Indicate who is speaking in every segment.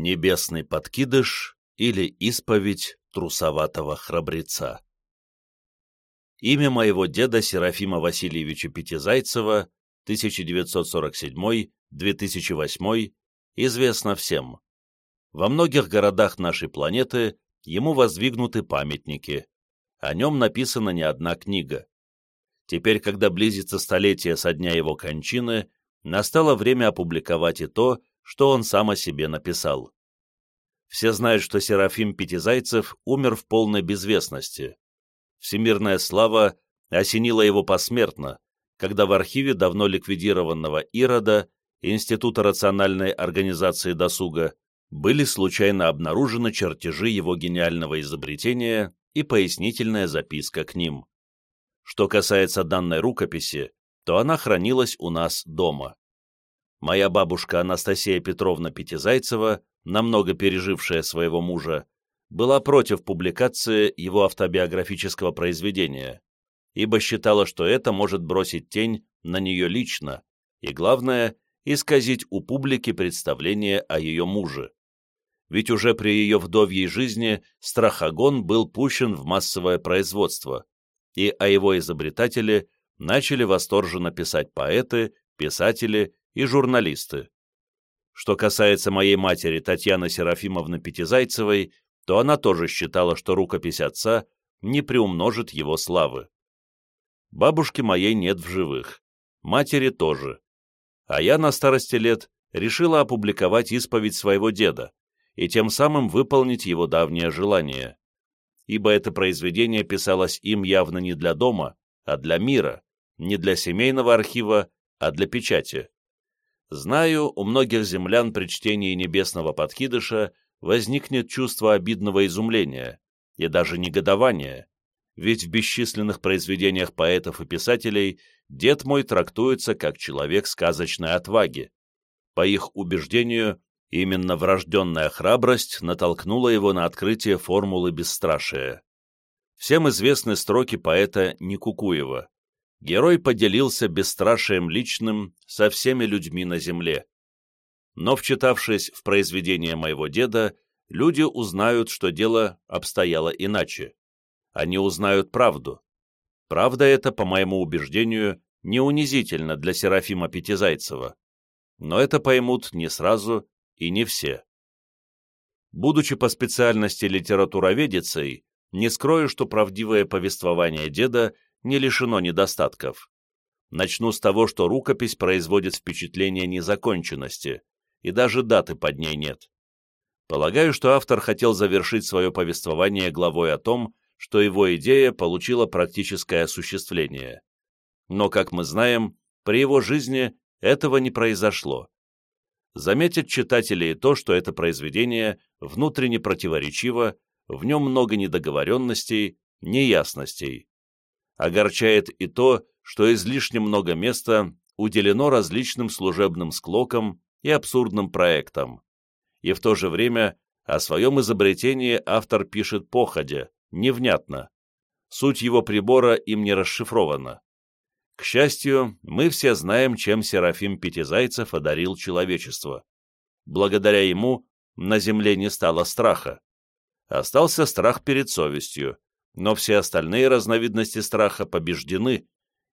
Speaker 1: Небесный подкидыш или исповедь трусоватого храбреца. Имя моего деда Серафима Васильевича Пятизайцева 1947-2008 известно всем. Во многих городах нашей планеты ему воздвигнуты памятники. О нем написана не одна книга. Теперь, когда близится столетие со дня его кончины, настало время опубликовать и то, что он сам о себе написал. Все знают, что Серафим Пятизайцев умер в полной безвестности. Всемирная слава осенила его посмертно, когда в архиве давно ликвидированного Ирода, Института рациональной организации досуга, были случайно обнаружены чертежи его гениального изобретения и пояснительная записка к ним. Что касается данной рукописи, то она хранилась у нас дома. Моя бабушка Анастасия Петровна Пятизайцева, намного пережившая своего мужа, была против публикации его автобиографического произведения, ибо считала, что это может бросить тень на нее лично и, главное, исказить у публики представление о ее муже. Ведь уже при ее вдовьей жизни страхогон был пущен в массовое производство, и о его изобретателе начали восторженно писать поэты, писатели и журналисты. Что касается моей матери Татьяны Серафимовны Пятизайцевой, то она тоже считала, что рукопись отца не приумножит его славы. Бабушки моей нет в живых, матери тоже. А я на старости лет решила опубликовать исповедь своего деда и тем самым выполнить его давнее желание. Ибо это произведение писалось им явно не для дома, а для мира, не для семейного архива, а для печати. Знаю, у многих землян при чтении небесного подкидыша возникнет чувство обидного изумления и даже негодования, ведь в бесчисленных произведениях поэтов и писателей дед мой трактуется как человек сказочной отваги. По их убеждению, именно врожденная храбрость натолкнула его на открытие формулы бесстрашия. Всем известны строки поэта Никукуева герой поделился бесстрашием личным со всеми людьми на земле. Но, вчитавшись в произведение моего деда, люди узнают, что дело обстояло иначе. Они узнают правду. Правда это, по моему убеждению, не унизительно для Серафима Пятизайцева. Но это поймут не сразу и не все. Будучи по специальности литературоведицей, не скрою, что правдивое повествование деда не лишено недостатков. Начну с того, что рукопись производит впечатление незаконченности, и даже даты под ней нет. Полагаю, что автор хотел завершить свое повествование главой о том, что его идея получила практическое осуществление. Но, как мы знаем, при его жизни этого не произошло. Заметят читатели и то, что это произведение внутренне противоречиво, в нем много недоговоренностей, неясностей. Огорчает и то, что излишне много места уделено различным служебным склокам и абсурдным проектам. И в то же время о своем изобретении автор пишет походя, невнятно. Суть его прибора им не расшифрована. К счастью, мы все знаем, чем Серафим Пятизайцев одарил человечество. Благодаря ему на земле не стало страха. Остался страх перед совестью, но все остальные разновидности страха побеждены,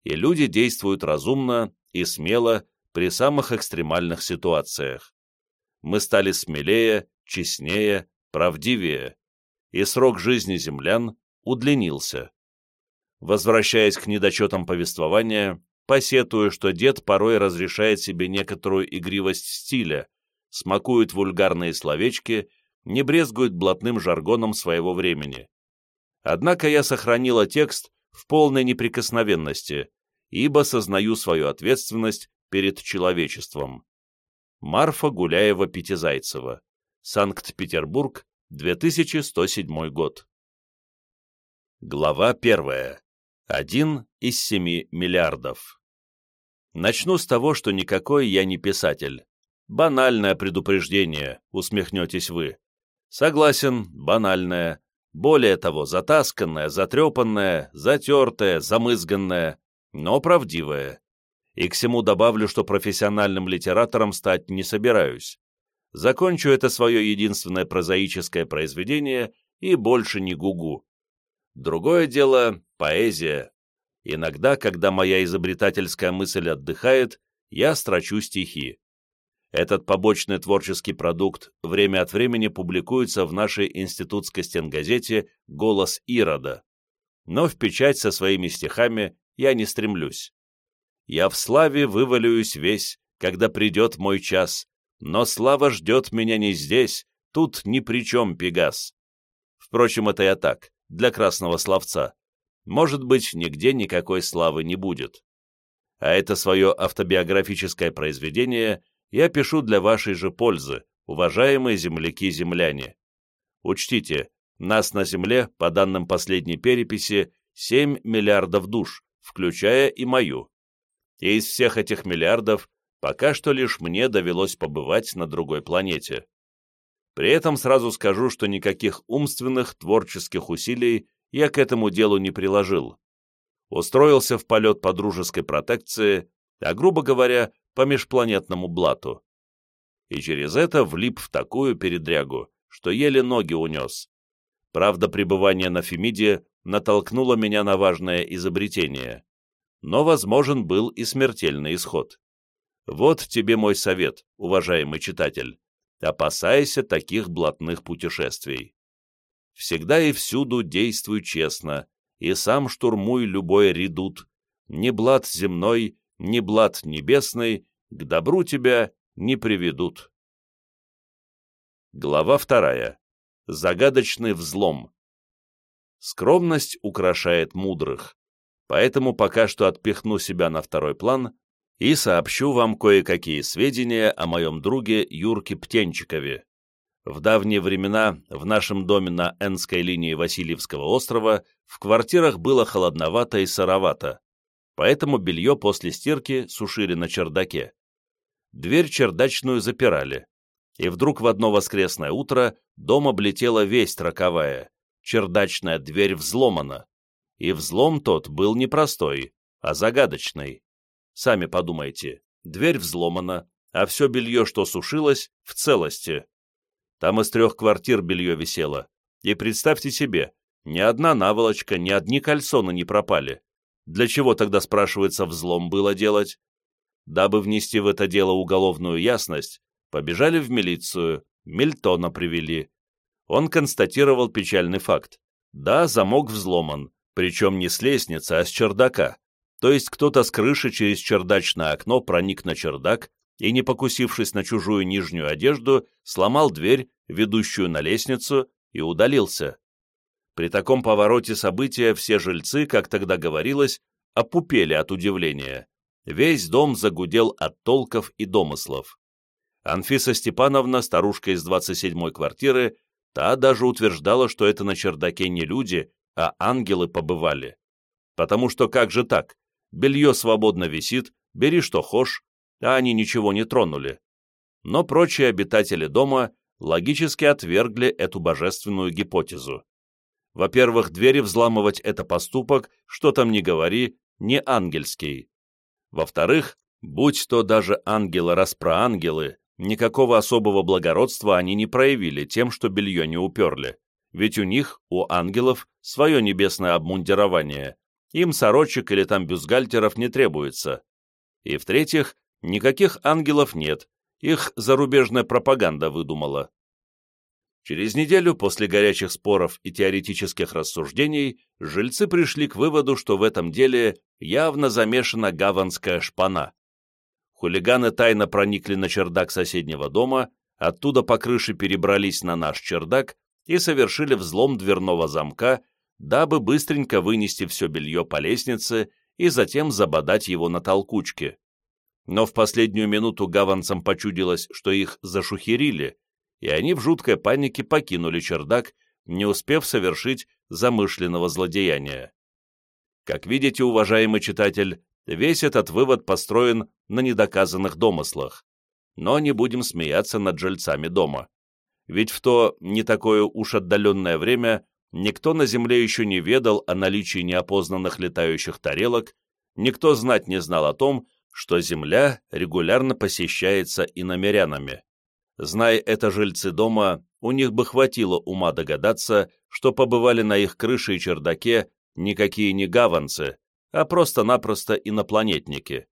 Speaker 1: и люди действуют разумно и смело при самых экстремальных ситуациях. Мы стали смелее, честнее, правдивее, и срок жизни землян удлинился. Возвращаясь к недочетам повествования, посетую, что дед порой разрешает себе некоторую игривость стиля, смакует вульгарные словечки, не брезгует блатным жаргоном своего времени. Однако я сохранила текст в полной неприкосновенности, ибо сознаю свою ответственность перед человечеством. Марфа Гуляева-Пятизайцева. Санкт-Петербург, 2107 год. Глава первая. Один из семи миллиардов. Начну с того, что никакой я не писатель. Банальное предупреждение, усмехнетесь вы. Согласен, банальное, более того, затасканная, затрепанная, затертая, замызганная, но правдивая. И к всему добавлю, что профессиональным литератором стать не собираюсь. закончу это свое единственное прозаическое произведение и больше не гугу. Другое дело — поэзия. Иногда, когда моя изобретательская мысль отдыхает, я строчу стихи. Этот побочный творческий продукт время от времени публикуется в нашей институтской стенгазете «Голос Ирода». Но в печать со своими стихами я не стремлюсь. Я в славе вывалююсь весь, когда придет мой час, но слава ждет меня не здесь, тут ни при чем Пегас. Впрочем, это я так, для красного словца. Может быть, нигде никакой славы не будет. А это свое автобиографическое произведение я пишу для вашей же пользы, уважаемые земляки-земляне. Учтите, нас на Земле, по данным последней переписи, 7 миллиардов душ, включая и мою. И из всех этих миллиардов пока что лишь мне довелось побывать на другой планете. При этом сразу скажу, что никаких умственных, творческих усилий я к этому делу не приложил. Устроился в полет по дружеской протекции, а, грубо говоря, по межпланетному блату. И через это влип в такую передрягу, что еле ноги унес. Правда, пребывание на Фемиде натолкнуло меня на важное изобретение. Но возможен был и смертельный исход. Вот тебе мой совет, уважаемый читатель. Опасайся таких блатных путешествий. Всегда и всюду действуй честно, и сам штурмуй любой редут. Ни блат земной, ни блат небесный к добру тебя не приведут. Глава вторая. Загадочный взлом. Скромность украшает мудрых, поэтому пока что отпихну себя на второй план и сообщу вам кое-какие сведения о моем друге Юрке Птенчикове. В давние времена в нашем доме на Энской линии Васильевского острова в квартирах было холодновато и сыровато поэтому белье после стирки сушили на чердаке. Дверь чердачную запирали, и вдруг в одно воскресное утро дом облетела весть роковая, чердачная дверь взломана. И взлом тот был не простой, а загадочный. Сами подумайте, дверь взломана, а все белье, что сушилось, в целости. Там из трех квартир белье висело. И представьте себе, ни одна наволочка, ни одни кальсоны не пропали. Для чего тогда, спрашивается, взлом было делать? Дабы внести в это дело уголовную ясность, побежали в милицию, Мильтона привели. Он констатировал печальный факт. Да, замок взломан, причем не с лестницы, а с чердака. То есть кто-то с крыши через чердачное окно проник на чердак и, не покусившись на чужую нижнюю одежду, сломал дверь, ведущую на лестницу, и удалился. При таком повороте события все жильцы, как тогда говорилось, опупели от удивления. Весь дом загудел от толков и домыслов. Анфиса Степановна, старушка из 27-й квартиры, та даже утверждала, что это на чердаке не люди, а ангелы побывали. Потому что как же так? Белье свободно висит, бери что хошь, а они ничего не тронули. Но прочие обитатели дома логически отвергли эту божественную гипотезу. Во-первых, двери взламывать — это поступок, что там ни говори, не ангельский. Во-вторых, будь то даже ангелы распроангелы, никакого особого благородства они не проявили тем, что белье не уперли. Ведь у них, у ангелов, свое небесное обмундирование. Им сорочек или там бюстгальтеров не требуется. И в-третьих, никаких ангелов нет, их зарубежная пропаганда выдумала. Через неделю после горячих споров и теоретических рассуждений жильцы пришли к выводу, что в этом деле явно замешана гаванская шпана. Хулиганы тайно проникли на чердак соседнего дома, оттуда по крыше перебрались на наш чердак и совершили взлом дверного замка, дабы быстренько вынести все белье по лестнице и затем забодать его на толкучке. Но в последнюю минуту гаванцам почудилось, что их зашухерили, и они в жуткой панике покинули чердак, не успев совершить замышленного злодеяния. Как видите, уважаемый читатель, весь этот вывод построен на недоказанных домыслах. Но не будем смеяться над жильцами дома. Ведь в то не такое уж отдаленное время никто на Земле еще не ведал о наличии неопознанных летающих тарелок, никто знать не знал о том, что Земля регулярно посещается иномерянами. Зная это жильцы дома, у них бы хватило ума догадаться, что побывали на их крыше и чердаке никакие не гаванцы, а просто-напросто инопланетники.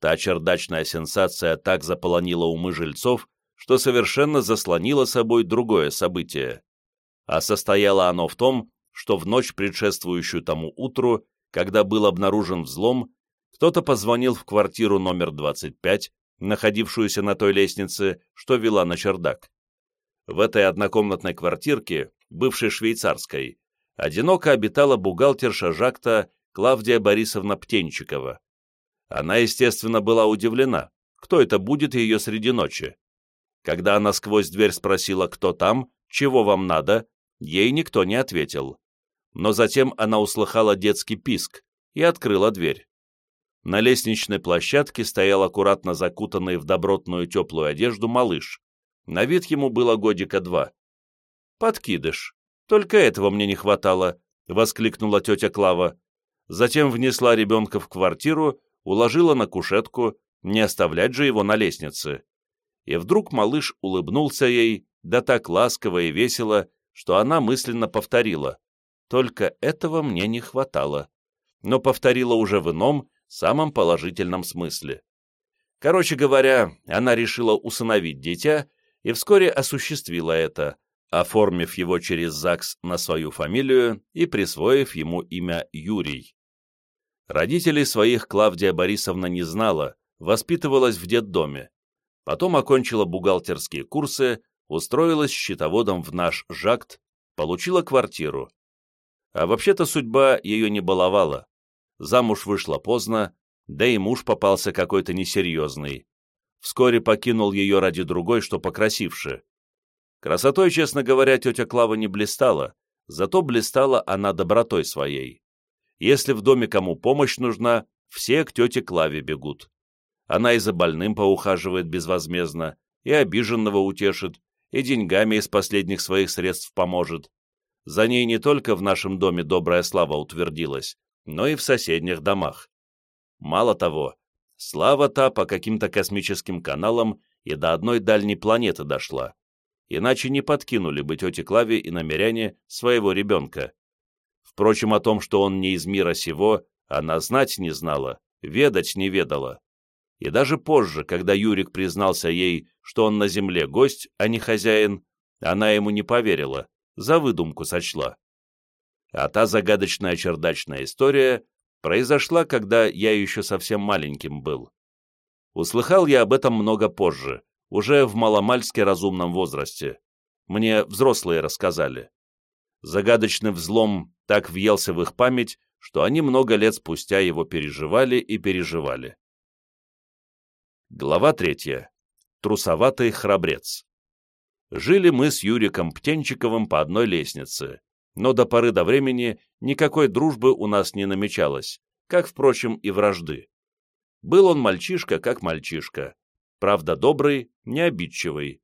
Speaker 1: Та чердачная сенсация так заполонила умы жильцов, что совершенно заслонила собой другое событие. А состояло оно в том, что в ночь, предшествующую тому утру, когда был обнаружен взлом, кто-то позвонил в квартиру номер 25, находившуюся на той лестнице, что вела на чердак. В этой однокомнатной квартирке, бывшей швейцарской, одиноко обитала бухгалтерша Жакта Клавдия Борисовна Птенчикова. Она, естественно, была удивлена, кто это будет ее среди ночи. Когда она сквозь дверь спросила, кто там, чего вам надо, ей никто не ответил. Но затем она услыхала детский писк и открыла дверь. На лестничной площадке стоял аккуратно закутанный в добротную теплую одежду малыш. На вид ему было годика два. «Подкидыш! Только этого мне не хватало!» — воскликнула тетя Клава. Затем внесла ребенка в квартиру, уложила на кушетку, не оставлять же его на лестнице. И вдруг малыш улыбнулся ей, да так ласково и весело, что она мысленно повторила. Только этого мне не хватало. Но повторила уже в ином, самом положительном смысле. Короче говоря, она решила усыновить дитя и вскоре осуществила это, оформив его через ЗАГС на свою фамилию и присвоив ему имя Юрий. Родителей своих Клавдия Борисовна не знала, воспитывалась в детдоме. Потом окончила бухгалтерские курсы, устроилась счетоводом в наш ЖАКТ, получила квартиру. А вообще-то судьба ее не баловала замуж вышла поздно, да и муж попался какой-то несерьезный. Вскоре покинул ее ради другой, что покрасивше. Красотой, честно говоря, тетя Клава не блистала, зато блистала она добротой своей. Если в доме кому помощь нужна, все к тете Клаве бегут. Она и за больным поухаживает безвозмездно, и обиженного утешит, и деньгами из последних своих средств поможет. За ней не только в нашем доме добрая слава утвердилась, но и в соседних домах. Мало того, слава та по каким-то космическим каналам и до одной дальней планеты дошла, иначе не подкинули бы тете Клаве и намеряне своего ребенка. Впрочем, о том, что он не из мира сего, она знать не знала, ведать не ведала. И даже позже, когда Юрик признался ей, что он на земле гость, а не хозяин, она ему не поверила, за выдумку сочла. А та загадочная чердачная история произошла, когда я еще совсем маленьким был. Услыхал я об этом много позже, уже в маломальски разумном возрасте. Мне взрослые рассказали. Загадочный взлом так въелся в их память, что они много лет спустя его переживали и переживали. Глава третья. Трусоватый храбрец. Жили мы с Юриком Птенчиковым по одной лестнице, но до поры до времени никакой дружбы у нас не намечалось, как, впрочем, и вражды. Был он мальчишка, как мальчишка, правда добрый, не обидчивый.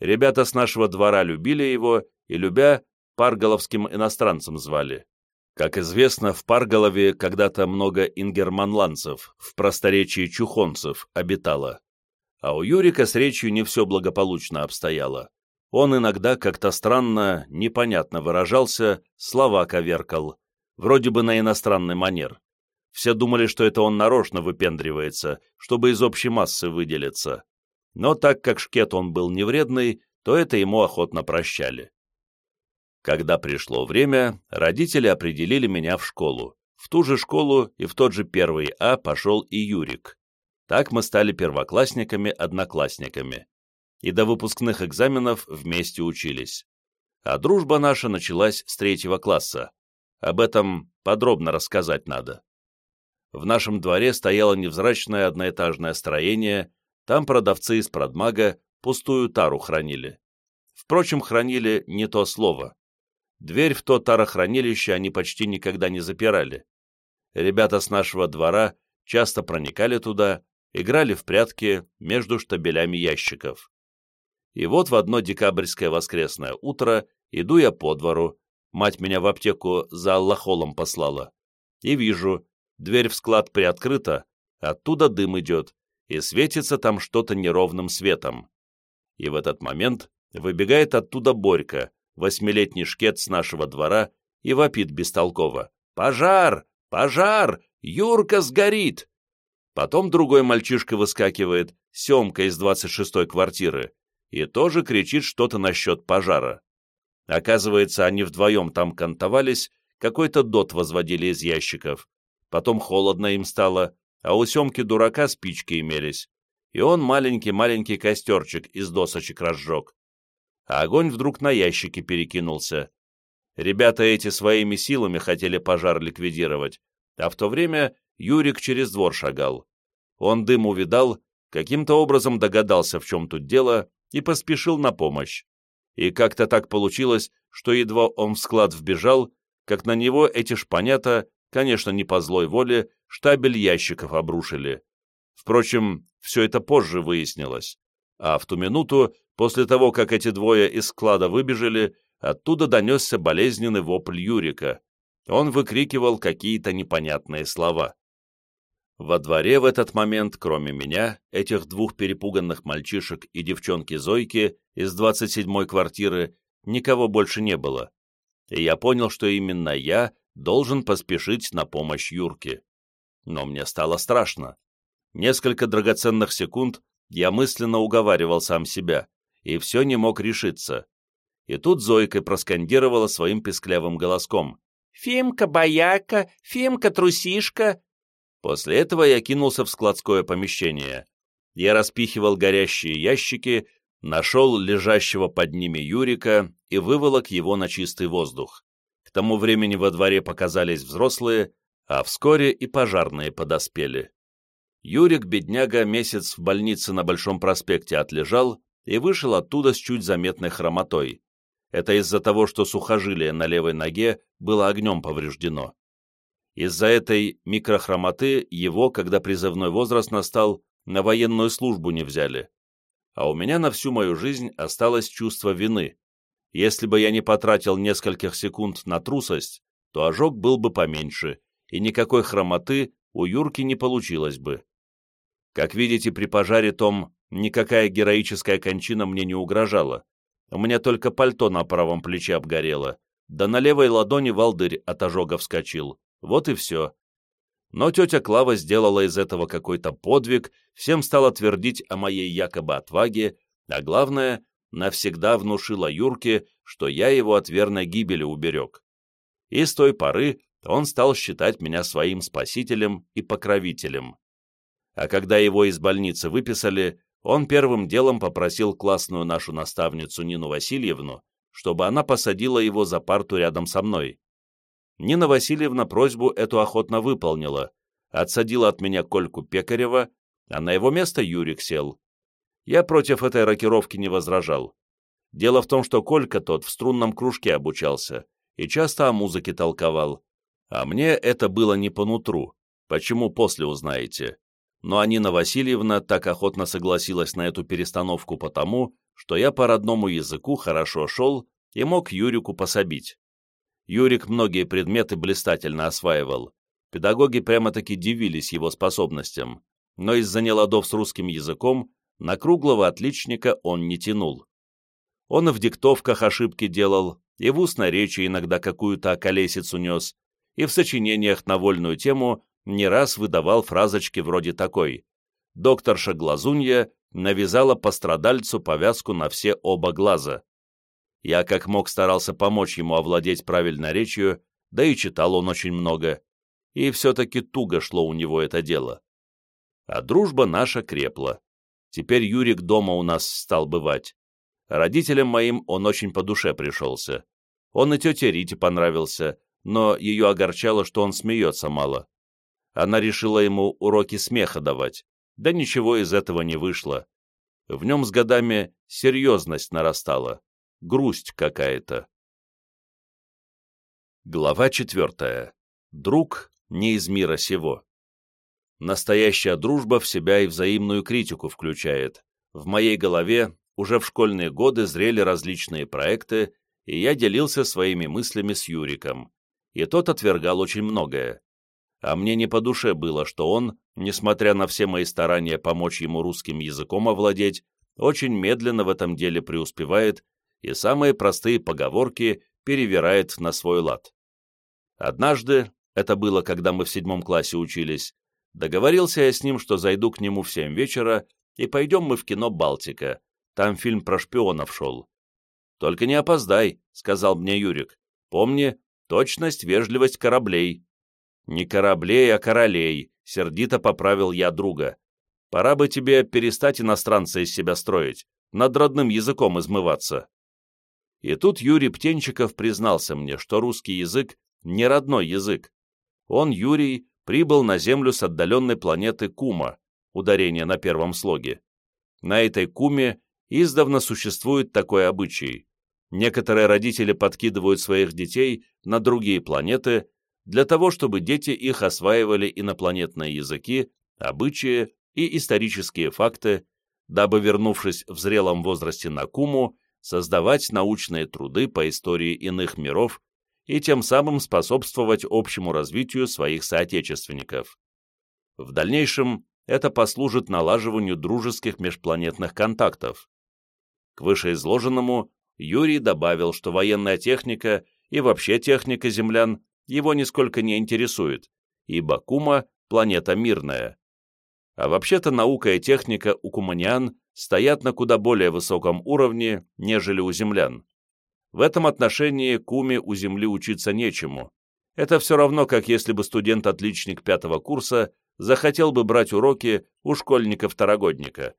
Speaker 1: Ребята с нашего двора любили его и, любя, парголовским иностранцем звали. Как известно, в Парголове когда-то много ингерманландцев, в просторечии чухонцев, обитало. А у Юрика с речью не все благополучно обстояло. Он иногда как-то странно, непонятно выражался, слова коверкал, вроде бы на иностранный манер. Все думали, что это он нарочно выпендривается, чтобы из общей массы выделиться. Но так как шкет он был невредный, то это ему охотно прощали. Когда пришло время, родители определили меня в школу. В ту же школу и в тот же первый А пошел и Юрик. Так мы стали первоклассниками-одноклассниками и до выпускных экзаменов вместе учились. А дружба наша началась с третьего класса. Об этом подробно рассказать надо. В нашем дворе стояло невзрачное одноэтажное строение, там продавцы из продмага пустую тару хранили. Впрочем, хранили не то слово. Дверь в то тарохранилище они почти никогда не запирали. Ребята с нашего двора часто проникали туда, играли в прятки между штабелями ящиков. И вот в одно декабрьское воскресное утро иду я по двору, мать меня в аптеку за аллахолом послала, и вижу, дверь в склад приоткрыта, оттуда дым идет, и светится там что-то неровным светом. И в этот момент выбегает оттуда Борька, восьмилетний шкет с нашего двора, и вопит бестолково. «Пожар! Пожар! Юрка сгорит!» Потом другой мальчишка выскакивает, Семка из двадцать шестой квартиры, и тоже кричит что-то насчет пожара. Оказывается, они вдвоем там кантовались, какой-то дот возводили из ящиков. Потом холодно им стало, а у Семки дурака спички имелись, и он маленький-маленький костерчик из досочек разжег. А огонь вдруг на ящики перекинулся. Ребята эти своими силами хотели пожар ликвидировать, а в то время Юрик через двор шагал. Он дым увидал, каким-то образом догадался, в чем тут дело, и поспешил на помощь. И как-то так получилось, что едва он в склад вбежал, как на него эти шпанята, конечно, не по злой воле, штабель ящиков обрушили. Впрочем, все это позже выяснилось. А в ту минуту, после того, как эти двое из склада выбежали, оттуда донесся болезненный вопль Юрика. Он выкрикивал какие-то непонятные слова. Во дворе в этот момент, кроме меня, этих двух перепуганных мальчишек и девчонки Зойки из 27-й квартиры, никого больше не было. И я понял, что именно я должен поспешить на помощь Юрке. Но мне стало страшно. Несколько драгоценных секунд я мысленно уговаривал сам себя, и все не мог решиться. И тут Зойка проскандировала своим песклявым голоском. «Фимка, бояка! Фимка, трусишка!» После этого я кинулся в складское помещение. Я распихивал горящие ящики, нашел лежащего под ними Юрика и выволок его на чистый воздух. К тому времени во дворе показались взрослые, а вскоре и пожарные подоспели. Юрик, бедняга, месяц в больнице на Большом проспекте отлежал и вышел оттуда с чуть заметной хромотой. Это из-за того, что сухожилие на левой ноге было огнем повреждено. Из-за этой микрохромоты его, когда призывной возраст настал, на военную службу не взяли. А у меня на всю мою жизнь осталось чувство вины. Если бы я не потратил нескольких секунд на трусость, то ожог был бы поменьше, и никакой хромоты у Юрки не получилось бы. Как видите, при пожаре том никакая героическая кончина мне не угрожала. У меня только пальто на правом плече обгорело, да на левой ладони волдырь от ожога вскочил. Вот и все. Но тетя Клава сделала из этого какой-то подвиг, всем стала твердить о моей якобы отваге, а главное, навсегда внушила Юрке, что я его от верной гибели уберег. И с той поры он стал считать меня своим спасителем и покровителем. А когда его из больницы выписали, он первым делом попросил классную нашу наставницу Нину Васильевну, чтобы она посадила его за парту рядом со мной. Нина Васильевна просьбу эту охотно выполнила, отсадила от меня Кольку Пекарева, а на его место Юрик сел. Я против этой рокировки не возражал. Дело в том, что Колька тот в струнном кружке обучался и часто о музыке толковал, а мне это было не по нутру, почему после узнаете. Но Анина Васильевна так охотно согласилась на эту перестановку потому, что я по родному языку хорошо шел и мог Юрику пособить. Юрик многие предметы блистательно осваивал. Педагоги прямо-таки дивились его способностям, но из-за неладов с русским языком на круглого отличника он не тянул. Он и в диктовках ошибки делал, и в устной речи иногда какую-то околесицу нес, и в сочинениях на вольную тему не раз выдавал фразочки вроде такой «Докторша Глазунья навязала пострадальцу повязку на все оба глаза». Я как мог старался помочь ему овладеть правильной речью, да и читал он очень много. И все-таки туго шло у него это дело. А дружба наша крепла. Теперь Юрик дома у нас стал бывать. Родителям моим он очень по душе пришелся. Он и тете Рите понравился, но ее огорчало, что он смеется мало. Она решила ему уроки смеха давать, да ничего из этого не вышло. В нем с годами серьезность нарастала грусть какая-то. Глава четвертая. Друг не из мира сего. Настоящая дружба в себя и взаимную критику включает. В моей голове уже в школьные годы зрели различные проекты, и я делился своими мыслями с Юриком. И тот отвергал очень многое. А мне не по душе было, что он, несмотря на все мои старания помочь ему русским языком овладеть, очень медленно в этом деле преуспевает и самые простые поговорки перевирает на свой лад. Однажды, это было, когда мы в седьмом классе учились, договорился я с ним, что зайду к нему в семь вечера, и пойдем мы в кино «Балтика». Там фильм про шпионов шел. «Только не опоздай», — сказал мне Юрик. «Помни, точность, вежливость кораблей». «Не кораблей, а королей», — сердито поправил я друга. «Пора бы тебе перестать иностранца из себя строить, над родным языком измываться». И тут Юрий Птенчиков признался мне, что русский язык не родной язык. Он, Юрий, прибыл на Землю с отдаленной планеты Кума, ударение на первом слоге. На этой Куме издавна существует такой обычай. Некоторые родители подкидывают своих детей на другие планеты для того, чтобы дети их осваивали инопланетные языки, обычаи и исторические факты, дабы, вернувшись в зрелом возрасте на Куму, создавать научные труды по истории иных миров и тем самым способствовать общему развитию своих соотечественников. В дальнейшем это послужит налаживанию дружеских межпланетных контактов. К вышеизложенному Юрий добавил, что военная техника и вообще техника землян его нисколько не интересует, ибо Кума – планета мирная. А вообще-то наука и техника у куманиан стоят на куда более высоком уровне, нежели у землян. В этом отношении Куме у Земли учиться нечему. Это все равно, как если бы студент-отличник пятого курса захотел бы брать уроки у школьника-второгодника.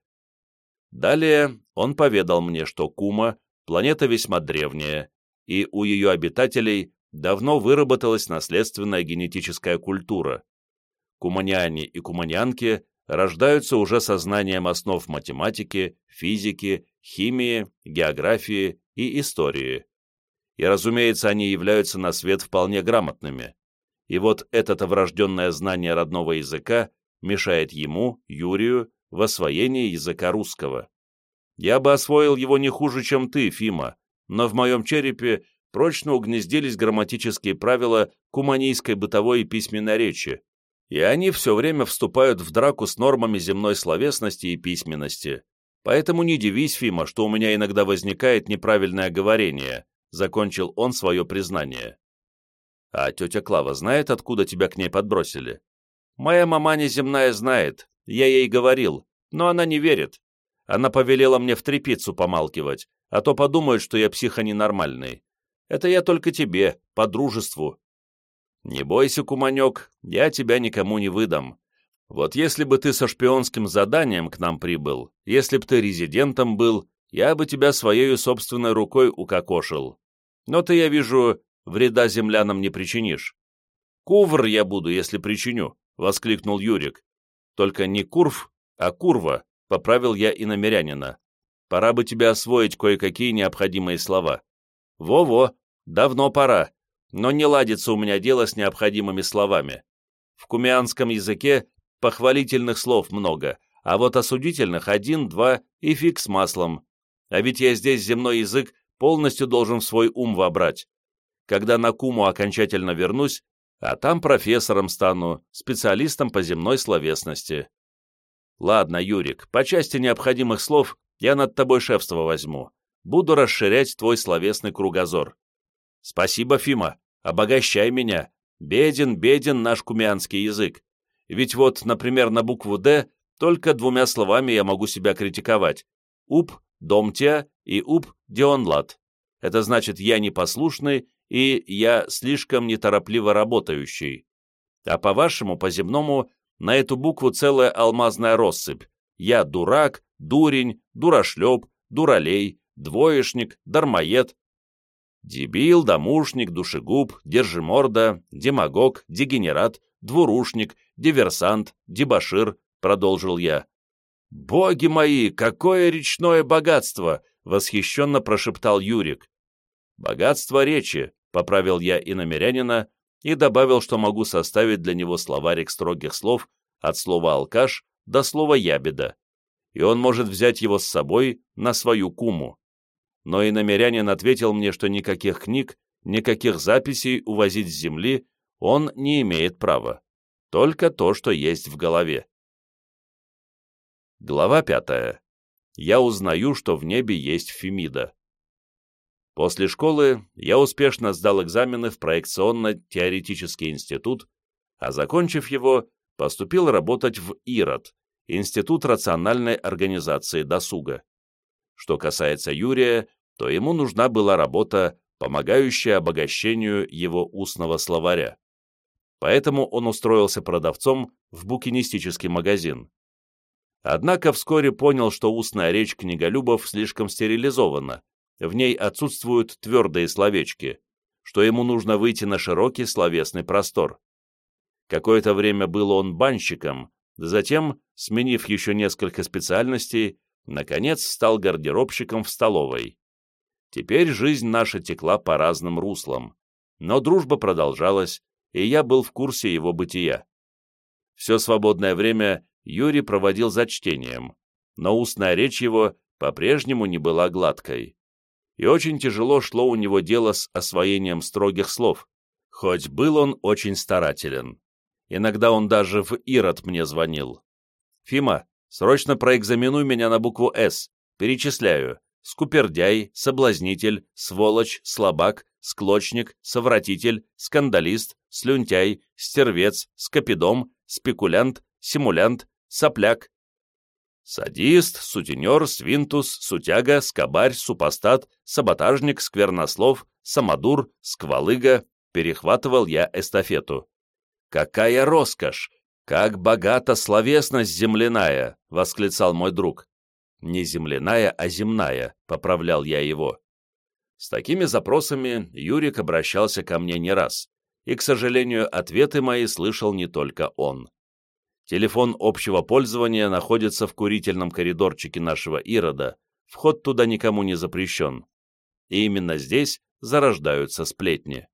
Speaker 1: Далее он поведал мне, что Кума – планета весьма древняя, и у ее обитателей давно выработалась наследственная генетическая культура. Куманяне и куманянки рождаются уже со знанием основ математики, физики, химии, географии и истории. И, разумеется, они являются на свет вполне грамотными. И вот это врожденное знание родного языка мешает ему, Юрию, в освоении языка русского. Я бы освоил его не хуже, чем ты, Фима, но в моем черепе прочно угнездились грамматические правила куманийской бытовой и письменной речи, и они все время вступают в драку с нормами земной словесности и письменности. Поэтому не дивись, Фима, что у меня иногда возникает неправильное говорение, закончил он свое признание. А тетя Клава знает, откуда тебя к ней подбросили? Моя мама неземная знает, я ей говорил, но она не верит. Она повелела мне в трепицу помалкивать, а то подумают, что я психоненормальный. Это я только тебе, по дружеству. Не бойся, куманек, я тебя никому не выдам. Вот если бы ты со шпионским заданием к нам прибыл, если б ты резидентом был, я бы тебя своей собственной рукой укокошил. Но ты, я вижу, вреда землянам не причинишь. Кувр я буду, если причиню, — воскликнул Юрик. Только не курв, а курва, — поправил я и намерянина. Пора бы тебе освоить кое-какие необходимые слова. Во-во, давно пора, но не ладится у меня дело с необходимыми словами. В кумианском языке похвалительных слов много, а вот осудительных один, два и фиг с маслом. А ведь я здесь земной язык полностью должен свой ум вобрать. Когда на Куму окончательно вернусь, а там профессором стану, специалистом по земной словесности. Ладно, Юрик, по части необходимых слов я над тобой шефство возьму. Буду расширять твой словесный кругозор. Спасибо, Фима, обогащай меня. Беден, беден наш кумянский язык. Ведь вот, например, на букву «Д» только двумя словами я могу себя критиковать. Уп – домтя и уп – дионлад. Это значит «я непослушный» и «я слишком неторопливо работающий». А по-вашему, по-земному, на эту букву целая алмазная россыпь. Я дурак, дурень, дурашлеп, дуралей, двоечник, дармоед. Дебил, домушник, душегуб, держиморда, демагог, дегенерат, двурушник, диверсант, дебошир, продолжил я. «Боги мои, какое речное богатство!» — восхищенно прошептал Юрик. «Богатство речи», — поправил я и намерянина, и добавил, что могу составить для него словарик строгих слов от слова «алкаш» до слова «ябеда», и он может взять его с собой на свою куму. Но и намерянин ответил мне, что никаких книг, никаких записей увозить с земли он не имеет права, только то, что есть в голове. Глава пятая. я узнаю, что в небе есть Фемида. После школы я успешно сдал экзамены в проекционно-теоретический институт, а закончив его, поступил работать в ИРОД, Институт рациональной организации досуга. Что касается Юрия, то ему нужна была работа, помогающая обогащению его устного словаря. Поэтому он устроился продавцом в букинистический магазин. Однако вскоре понял, что устная речь книголюбов слишком стерилизована, в ней отсутствуют твердые словечки, что ему нужно выйти на широкий словесный простор. Какое-то время был он банщиком, затем, сменив еще несколько специальностей, наконец стал гардеробщиком в столовой. Теперь жизнь наша текла по разным руслам, но дружба продолжалась, и я был в курсе его бытия. Все свободное время Юрий проводил за чтением, но устная речь его по-прежнему не была гладкой. И очень тяжело шло у него дело с освоением строгих слов, хоть был он очень старателен. Иногда он даже в Ирод мне звонил. «Фима, срочно проэкзаменуй меня на букву «С». Перечисляю. Скупердяй, соблазнитель, сволочь, слабак, склочник, совратитель, скандалист, слюнтяй, стервец, скопидом, спекулянт, симулянт, сопляк. Садист, сутенер, свинтус, сутяга, скобарь, супостат, саботажник, сквернослов, самодур, сквалыга. Перехватывал я эстафету. «Какая роскошь! Как богата словесность земляная!» — восклицал мой друг. «Не земляная, а земная», — поправлял я его. С такими запросами Юрик обращался ко мне не раз, и, к сожалению, ответы мои слышал не только он. Телефон общего пользования находится в курительном коридорчике нашего Ирода, вход туда никому не запрещен. И именно здесь зарождаются сплетни.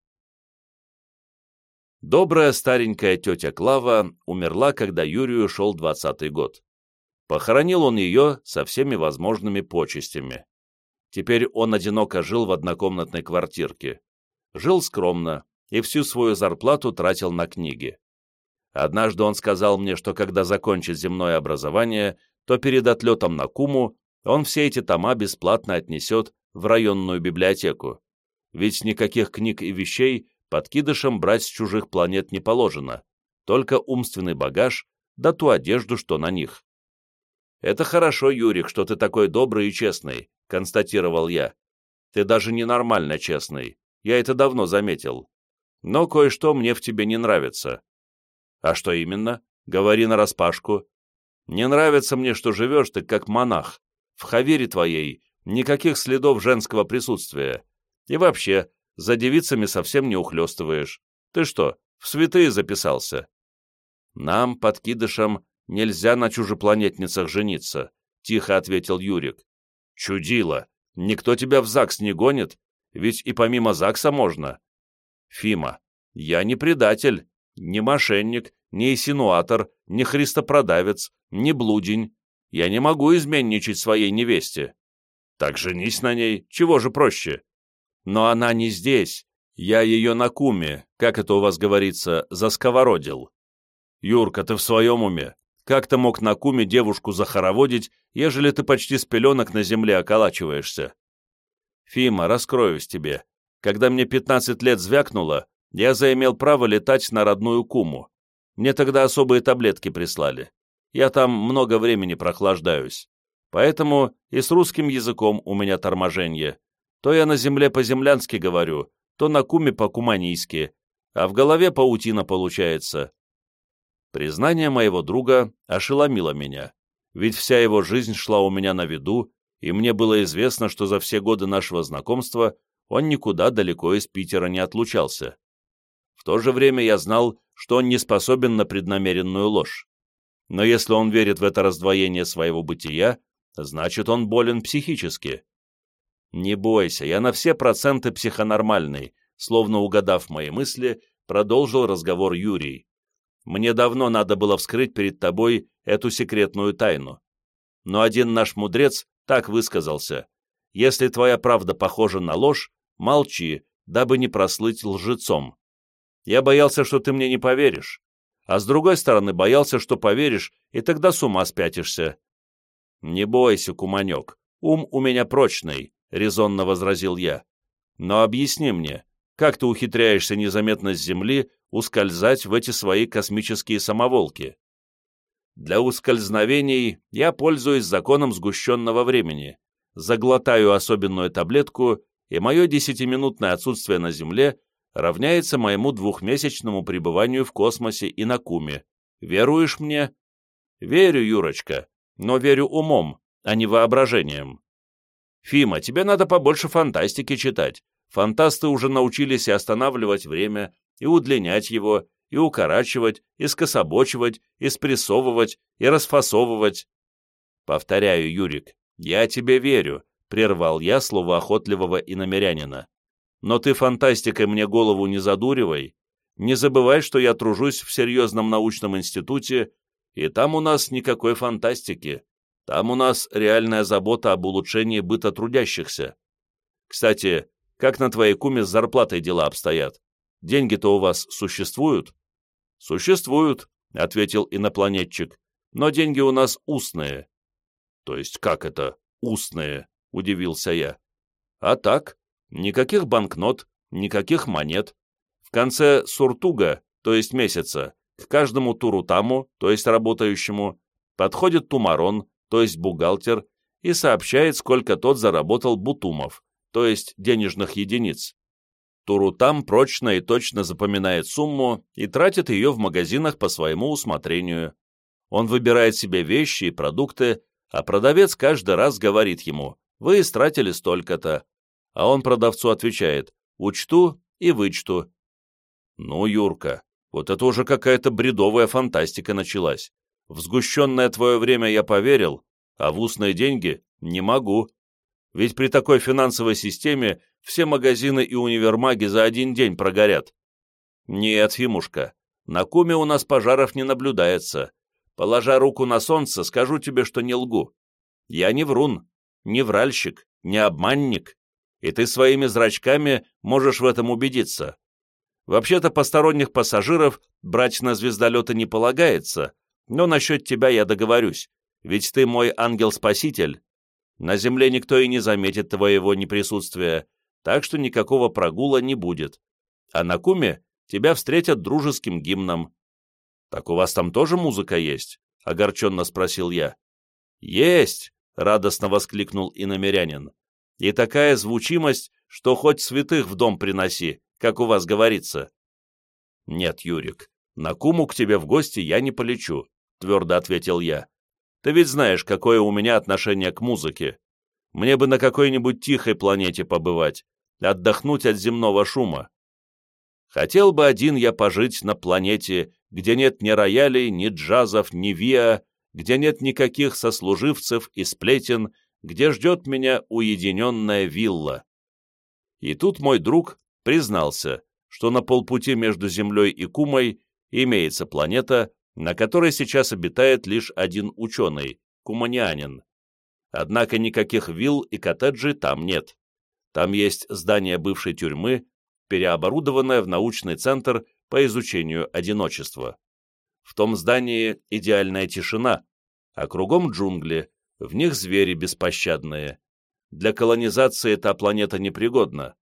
Speaker 1: Добрая старенькая тетя Клава умерла, когда Юрию шел двадцатый год. Похоронил он ее со всеми возможными почестями. Теперь он одиноко жил в однокомнатной квартирке. Жил скромно и всю свою зарплату тратил на книги. Однажды он сказал мне, что когда закончит земное образование, то перед отлетом на Куму он все эти тома бесплатно отнесет в районную библиотеку. Ведь никаких книг и вещей Подкидышам брать с чужих планет не положено, только умственный багаж, да ту одежду, что на них. «Это хорошо, Юрик, что ты такой добрый и честный», — констатировал я. «Ты даже ненормально честный, я это давно заметил. Но кое-что мне в тебе не нравится». «А что именно? Говори нараспашку». «Не нравится мне, что живешь ты как монах. В хавере твоей никаких следов женского присутствия. И вообще, за девицами совсем не ухлёстываешь. Ты что, в святые записался? Нам, подкидышам, нельзя на чужепланетницах жениться, тихо ответил Юрик. Чудило, никто тебя в ЗАГС не гонит, ведь и помимо ЗАГСа можно. Фима, я не предатель, не мошенник, не инсинуатор, не христопродавец, не блудень. Я не могу изменничать своей невесте. Так женись на ней, чего же проще? Но она не здесь. Я ее на куме, как это у вас говорится, засковородил. Юрка, ты в своем уме? Как ты мог на куме девушку захороводить, ежели ты почти с пеленок на земле околачиваешься? Фима, раскроюсь тебе. Когда мне пятнадцать лет звякнуло, я заимел право летать на родную куму. Мне тогда особые таблетки прислали. Я там много времени прохлаждаюсь. Поэтому и с русским языком у меня торможение. То я на земле по-землянски говорю, то на куме по-куманийски, а в голове паутина получается. Признание моего друга ошеломило меня, ведь вся его жизнь шла у меня на виду, и мне было известно, что за все годы нашего знакомства он никуда далеко из Питера не отлучался. В то же время я знал, что он не способен на преднамеренную ложь. Но если он верит в это раздвоение своего бытия, значит, он болен психически. «Не бойся, я на все проценты психонормальный», словно угадав мои мысли, продолжил разговор Юрий. «Мне давно надо было вскрыть перед тобой эту секретную тайну. Но один наш мудрец так высказался. Если твоя правда похожа на ложь, молчи, дабы не прослыть лжецом. Я боялся, что ты мне не поверишь. А с другой стороны, боялся, что поверишь, и тогда с ума спятишься. «Не бойся, куманек, ум у меня прочный», — резонно возразил я. «Но объясни мне, как ты ухитряешься незаметно с Земли ускользать в эти свои космические самоволки?» «Для ускользновений я пользуюсь законом сгущенного времени, заглотаю особенную таблетку, и мое десятиминутное отсутствие на Земле равняется моему двухмесячному пребыванию в космосе и на Куме. Веруешь мне?» «Верю, Юрочка, но верю умом, а не воображением». «Фима, тебе надо побольше фантастики читать. Фантасты уже научились и останавливать время, и удлинять его, и укорачивать, и скособочивать, и спрессовывать, и расфасовывать». «Повторяю, Юрик, я тебе верю», — прервал я слово охотливого иномерянина. «Но ты фантастикой мне голову не задуривай. Не забывай, что я тружусь в серьезном научном институте, и там у нас никакой фантастики. Там у нас реальная забота об улучшении быта трудящихся. Кстати, как на твоей куме с зарплатой дела обстоят? Деньги-то у вас существуют? Существуют, ответил инопланетчик, но деньги у нас устные. То есть как это устные? Удивился я. А так, никаких банкнот, никаких монет. В конце суртуга, то есть месяца, к каждому турутаму, то есть работающему, подходит тумарон, то есть бухгалтер, и сообщает, сколько тот заработал бутумов, то есть денежных единиц. Турутам прочно и точно запоминает сумму и тратит ее в магазинах по своему усмотрению. Он выбирает себе вещи и продукты, а продавец каждый раз говорит ему «Вы истратили столько-то», а он продавцу отвечает «Учту и вычту». Ну, Юрка, вот это уже какая-то бредовая фантастика началась. В сгущенное твое время я поверил, а в устные деньги не могу. Ведь при такой финансовой системе все магазины и универмаги за один день прогорят. Нет, Фимушка, на куме у нас пожаров не наблюдается. Положа руку на солнце, скажу тебе, что не лгу. Я не врун, не вральщик, не обманник, и ты своими зрачками можешь в этом убедиться. Вообще-то посторонних пассажиров брать на звездолеты не полагается, но насчет тебя я договорюсь, ведь ты мой ангел-спаситель. На земле никто и не заметит твоего неприсутствия, так что никакого прогула не будет. А на Куме тебя встретят дружеским гимном. «Так у вас там тоже музыка есть?» — огорченно спросил я. «Есть!» — радостно воскликнул иномерянин. «И такая звучимость, что хоть святых в дом приноси, как у вас говорится». «Нет, Юрик, на куму к тебе в гости я не полечу», — твердо ответил я. «Ты ведь знаешь, какое у меня отношение к музыке. Мне бы на какой-нибудь тихой планете побывать, отдохнуть от земного шума. Хотел бы один я пожить на планете, где нет ни роялей, ни джазов, ни виа, где нет никаких сослуживцев и сплетен, где ждет меня уединенная вилла. И тут мой друг признался, что на полпути между Землей и Кумой имеется планета, на которой сейчас обитает лишь один ученый, куманианин. Однако никаких вилл и коттеджей там нет. Там есть здание бывшей тюрьмы, переоборудованное в научный центр по изучению одиночества. В том здании идеальная тишина, а кругом джунгли, в них звери беспощадные. Для колонизации эта планета непригодна.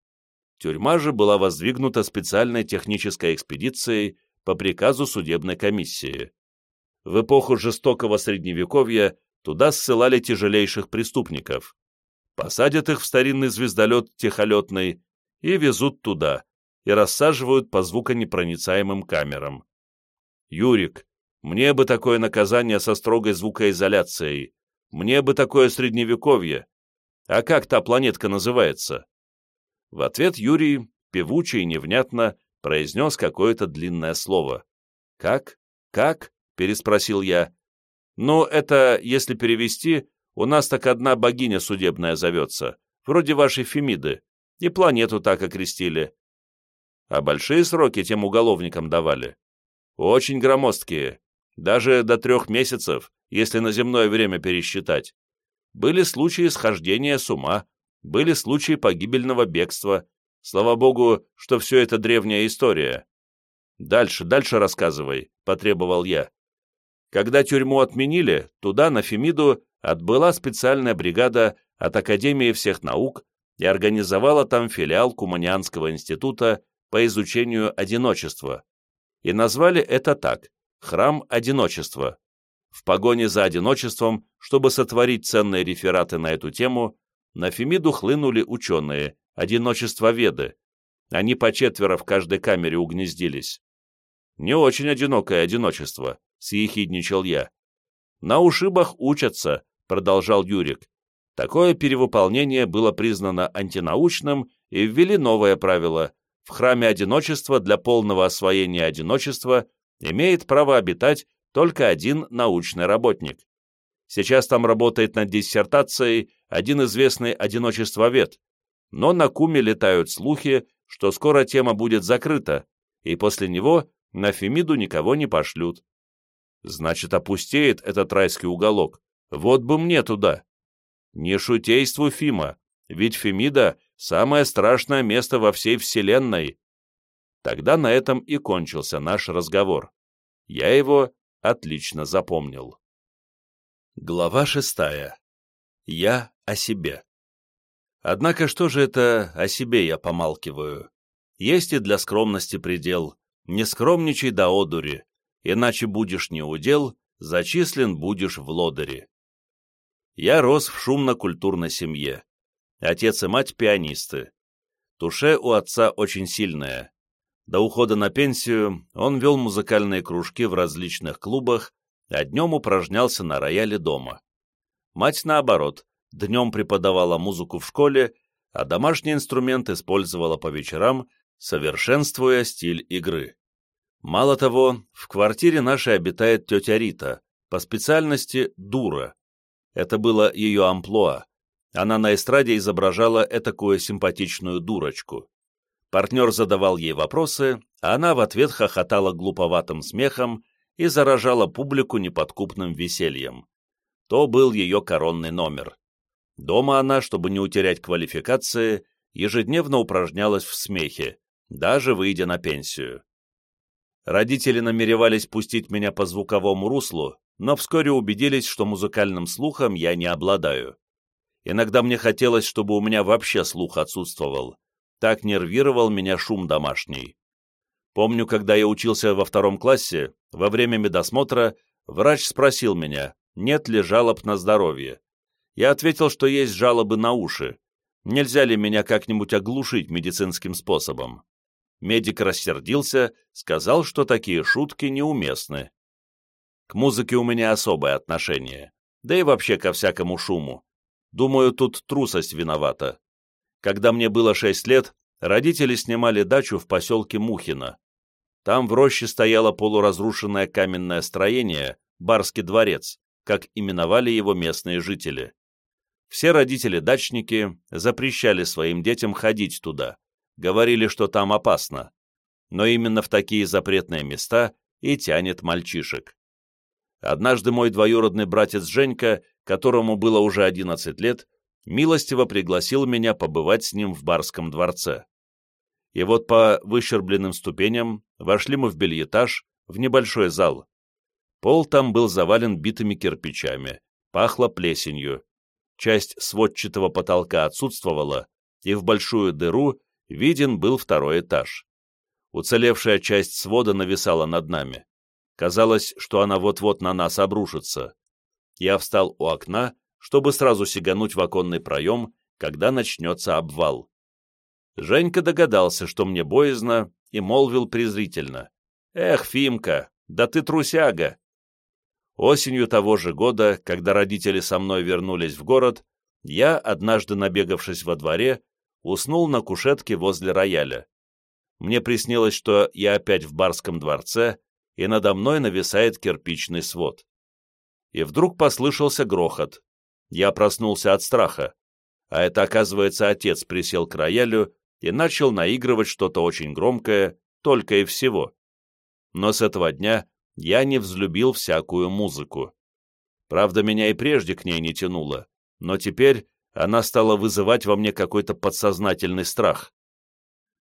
Speaker 1: Тюрьма же была воздвигнута специальной технической экспедицией по приказу судебной комиссии. В эпоху жестокого средневековья туда ссылали тяжелейших преступников. Посадят их в старинный звездолет техолетный и везут туда, и рассаживают по звуконепроницаемым камерам. Юрик, мне бы такое наказание со строгой звукоизоляцией, мне бы такое средневековье. А как та планетка называется? В ответ Юрий, певуче и невнятно, произнес какое-то длинное слово. «Как? Как?» — переспросил я. «Ну, это, если перевести, у нас так одна богиня судебная зовется, вроде вашей Фемиды, и планету так окрестили. А большие сроки тем уголовникам давали. Очень громоздкие, даже до трех месяцев, если на земное время пересчитать. Были случаи схождения с ума, были случаи погибельного бегства. Слава богу, что все это древняя история. «Дальше, дальше рассказывай», — потребовал я. Когда тюрьму отменили, туда, на Фемиду, отбыла специальная бригада от Академии всех наук и организовала там филиал Куманианского института по изучению одиночества. И назвали это так – «Храм одиночества». В погоне за одиночеством, чтобы сотворить ценные рефераты на эту тему, на Фемиду хлынули ученые, одиночество-веды. Они по четверо в каждой камере угнездились. Не очень одинокое одиночество, съехидничал я. На ушибах учатся, продолжал Юрик. Такое перевыполнение было признано антинаучным и ввели новое правило. В храме одиночества для полного освоения одиночества имеет право обитать только один научный работник. Сейчас там работает над диссертацией один известный одиночествовед, но на Куме летают слухи, что скоро тема будет закрыта, и после него на Фемиду никого не пошлют. Значит, опустеет этот райский уголок. Вот бы мне туда. Не шутействуй, Фима, ведь Фемида — самое страшное место во всей Вселенной. Тогда на этом и кончился наш разговор. Я его отлично запомнил. Глава шестая. Я о себе. Однако что же это о себе я помалкиваю? Есть и для скромности предел. Не скромничай до одури, иначе будешь не удел, зачислен будешь в лодыре. Я рос в шумно-культурной семье. Отец и мать – пианисты. Туше у отца очень сильная. До ухода на пенсию он вел музыкальные кружки в различных клубах, а днем упражнялся на рояле дома. Мать, наоборот, днем преподавала музыку в школе, а домашний инструмент использовала по вечерам, совершенствуя стиль игры. Мало того, в квартире нашей обитает тетя Рита, по специальности дура. Это было ее амплуа. Она на эстраде изображала этакую симпатичную дурочку. Партнер задавал ей вопросы, а она в ответ хохотала глуповатым смехом и заражала публику неподкупным весельем. То был ее коронный номер. Дома она, чтобы не утерять квалификации, ежедневно упражнялась в смехе, даже выйдя на пенсию. Родители намеревались пустить меня по звуковому руслу, но вскоре убедились, что музыкальным слухом я не обладаю. Иногда мне хотелось, чтобы у меня вообще слух отсутствовал. Так нервировал меня шум домашний. Помню, когда я учился во втором классе, во время медосмотра врач спросил меня, нет ли жалоб на здоровье. Я ответил, что есть жалобы на уши. Нельзя ли меня как-нибудь оглушить медицинским способом? Медик рассердился, сказал, что такие шутки неуместны. К музыке у меня особое отношение, да и вообще ко всякому шуму. Думаю, тут трусость виновата. Когда мне было шесть лет, родители снимали дачу в поселке Мухино. Там в роще стояло полуразрушенное каменное строение, Барский дворец, как именовали его местные жители. Все родители-дачники запрещали своим детям ходить туда, говорили, что там опасно. Но именно в такие запретные места и тянет мальчишек. Однажды мой двоюродный братец Женька, которому было уже 11 лет, милостиво пригласил меня побывать с ним в барском дворце. И вот по выщербленным ступеням вошли мы в бельетаж, в небольшой зал. Пол там был завален битыми кирпичами, пахло плесенью. Часть сводчатого потолка отсутствовала, и в большую дыру виден был второй этаж. Уцелевшая часть свода нависала над нами. Казалось, что она вот-вот на нас обрушится. Я встал у окна, чтобы сразу сигануть в оконный проем, когда начнется обвал. Женька догадался, что мне боязно, и молвил презрительно. «Эх, Фимка, да ты трусяга!» Осенью того же года, когда родители со мной вернулись в город, я, однажды набегавшись во дворе, уснул на кушетке возле рояля. Мне приснилось, что я опять в барском дворце, и надо мной нависает кирпичный свод. И вдруг послышался грохот. Я проснулся от страха. А это, оказывается, отец присел к роялю и начал наигрывать что-то очень громкое, только и всего. Но с этого дня я не взлюбил всякую музыку. Правда, меня и прежде к ней не тянуло, но теперь она стала вызывать во мне какой-то подсознательный страх.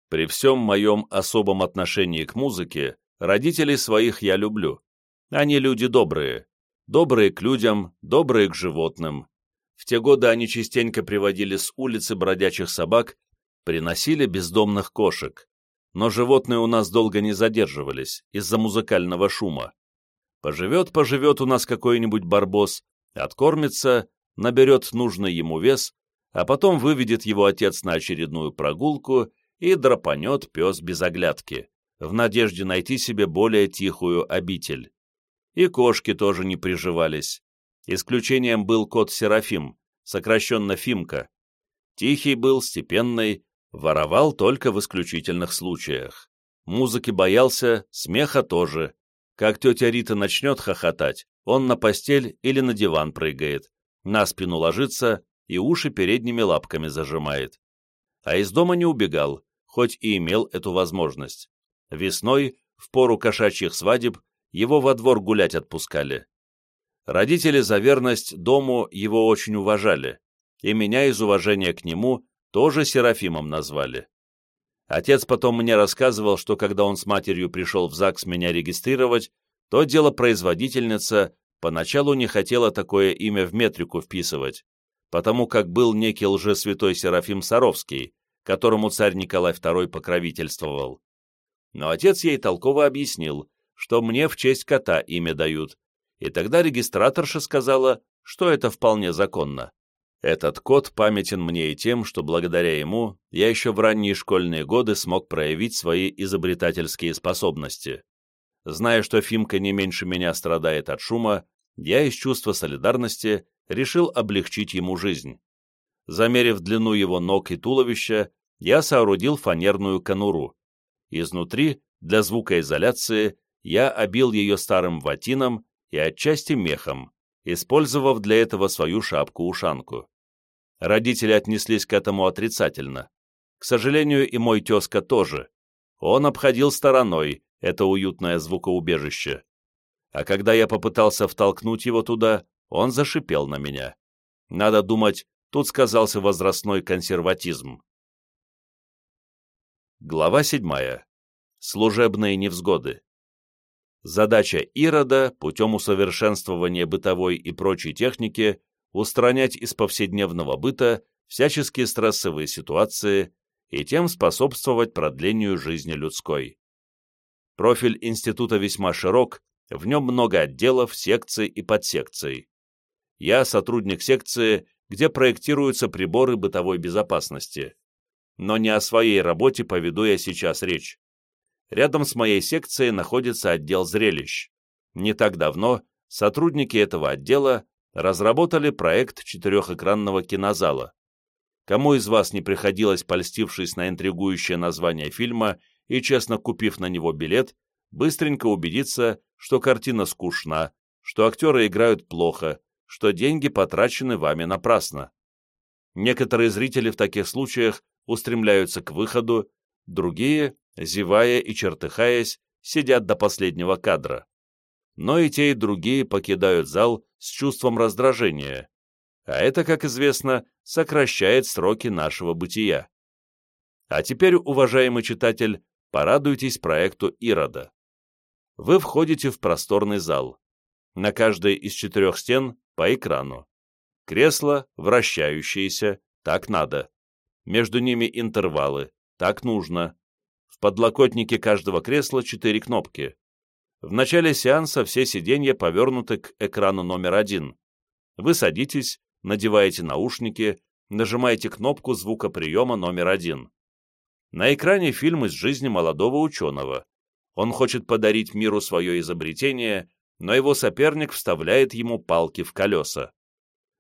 Speaker 1: При всем моем особом отношении к музыке, родителей своих я люблю. Они люди добрые. Добрые к людям, добрые к животным. В те годы они частенько приводили с улицы бродячих собак, приносили бездомных кошек. Но животные у нас долго не задерживались из-за музыкального шума. Поживет-поживет у нас какой-нибудь барбос, откормится, наберет нужный ему вес, а потом выведет его отец на очередную прогулку и драпанет пес без оглядки, в надежде найти себе более тихую обитель. И кошки тоже не приживались. Исключением был кот Серафим, сокращенно Фимка. Тихий был, степенный, воровал только в исключительных случаях. Музыки боялся, смеха тоже. Как тетя Рита начнет хохотать, он на постель или на диван прыгает, на спину ложится и уши передними лапками зажимает. А из дома не убегал, хоть и имел эту возможность. Весной, в пору кошачьих свадеб, его во двор гулять отпускали. Родители за верность дому его очень уважали, и меня из уважения к нему тоже Серафимом назвали. Отец потом мне рассказывал, что когда он с матерью пришел в ЗАГС меня регистрировать, то делопроизводительница поначалу не хотела такое имя в метрику вписывать, потому как был некий лжесвятой Серафим Саровский, которому царь Николай II покровительствовал. Но отец ей толково объяснил, что мне в честь кота имя дают, и тогда регистраторша сказала, что это вполне законно. Этот кот памятен мне и тем, что благодаря ему я еще в ранние школьные годы смог проявить свои изобретательские способности. Зная, что Фимка не меньше меня страдает от шума, я из чувства солидарности решил облегчить ему жизнь. Замерив длину его ног и туловища, я соорудил фанерную конуру. Изнутри, для звукоизоляции, я обил ее старым ватином и отчасти мехом, использовав для этого свою шапку-ушанку. Родители отнеслись к этому отрицательно. К сожалению, и мой тезка тоже. Он обходил стороной это уютное звукоубежище. А когда я попытался втолкнуть его туда, он зашипел на меня. Надо думать, тут сказался возрастной консерватизм. Глава седьмая. Служебные невзгоды. Задача Ирода путем усовершенствования бытовой и прочей техники устранять из повседневного быта всяческие стрессовые ситуации и тем способствовать продлению жизни людской. Профиль института весьма широк, в нем много отделов, секций и подсекций. Я сотрудник секции, где проектируются приборы бытовой безопасности. Но не о своей работе поведу я сейчас речь. Рядом с моей секцией находится отдел зрелищ. Не так давно сотрудники этого отдела разработали проект четырехэкранного кинозала. Кому из вас не приходилось, польстившись на интригующее название фильма и честно купив на него билет, быстренько убедиться, что картина скучна, что актеры играют плохо, что деньги потрачены вами напрасно. Некоторые зрители в таких случаях устремляются к выходу, другие, зевая и чертыхаясь, сидят до последнего кадра. Но и те, и другие покидают зал с чувством раздражения, а это, как известно, сокращает сроки нашего бытия. А теперь, уважаемый читатель, порадуйтесь проекту Ирода. Вы входите в просторный зал. На каждой из четырех стен по экрану. Кресла, вращающиеся, так надо. Между ними интервалы, так нужно. В подлокотнике каждого кресла четыре кнопки. В начале сеанса все сиденья повернуты к экрану номер один. Вы садитесь, надеваете наушники, нажимаете кнопку звукоприема номер один. На экране фильм из жизни молодого ученого. Он хочет подарить миру свое изобретение, но его соперник вставляет ему палки в колеса.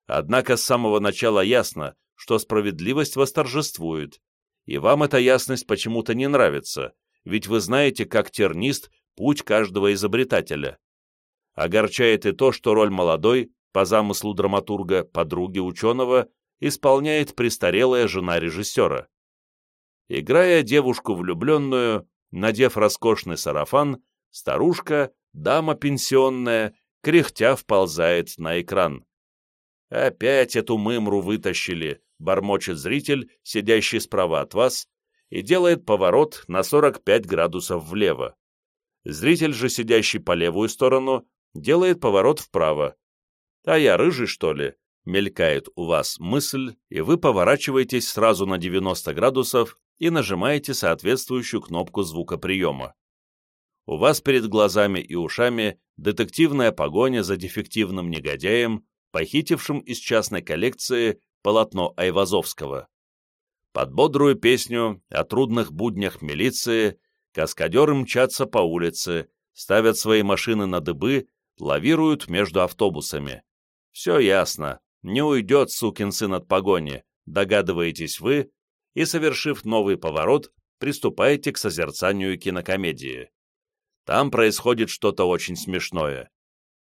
Speaker 1: Однако с самого начала ясно, что справедливость восторжествует, и вам эта ясность почему-то не нравится, ведь вы знаете, как тернист путь каждого изобретателя. Огорчает и то, что роль молодой, по замыслу драматурга, подруги ученого, исполняет престарелая жена режиссера. Играя девушку влюбленную, надев роскошный сарафан, старушка, дама пенсионная, кряхтя вползает на экран. «Опять эту мымру вытащили», — бормочет зритель, сидящий справа от вас, и делает поворот на 45 градусов влево. Зритель же, сидящий по левую сторону, делает поворот вправо. «А я рыжий, что ли?» Мелькает у вас мысль, и вы поворачиваетесь сразу на 90 градусов и нажимаете соответствующую кнопку звукоприема. У вас перед глазами и ушами детективная погоня за дефективным негодяем, похитившим из частной коллекции полотно Айвазовского. Под бодрую песню о трудных буднях милиции каскадеры мчатся по улице, ставят свои машины на дыбы, лавируют между автобусами. Все ясно, не уйдет сукин сын от погони, догадываетесь вы, и, совершив новый поворот, приступаете к созерцанию кинокомедии. Там происходит что-то очень смешное.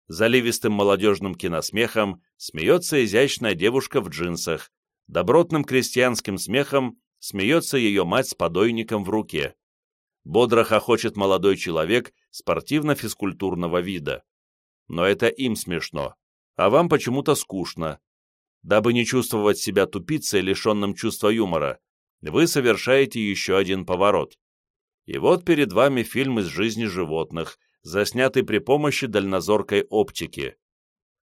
Speaker 1: Заливистым молодежным киносмехом смеется изящная девушка в джинсах, добротным крестьянским смехом смеется ее мать с подойником в руке. Бодро хохочет молодой человек спортивно-физкультурного вида. Но это им смешно, а вам почему-то скучно, Дабы не чувствовать себя тупицей, лишенным чувства юмора, вы совершаете еще один поворот. И вот перед вами фильм из жизни животных, заснятый при помощи дальнозоркой оптики.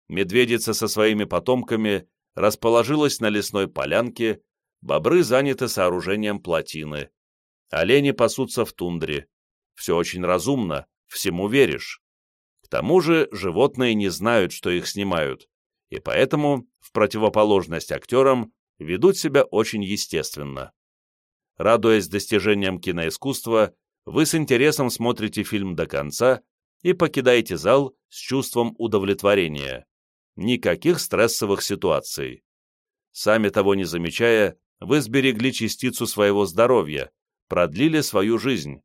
Speaker 1: Медведица со своими потомками расположилась на лесной полянке, бобры заняты сооружением плотины, олени пасутся в тундре. Все очень разумно, всему веришь. К тому же животные не знают, что их снимают, и поэтому, в противоположность актерам, ведут себя очень естественно. Радуясь достижениям киноискусства, вы с интересом смотрите фильм до конца и покидаете зал с чувством удовлетворения. Никаких стрессовых ситуаций. Сами того не замечая, вы сберегли частицу своего здоровья, продлили свою жизнь.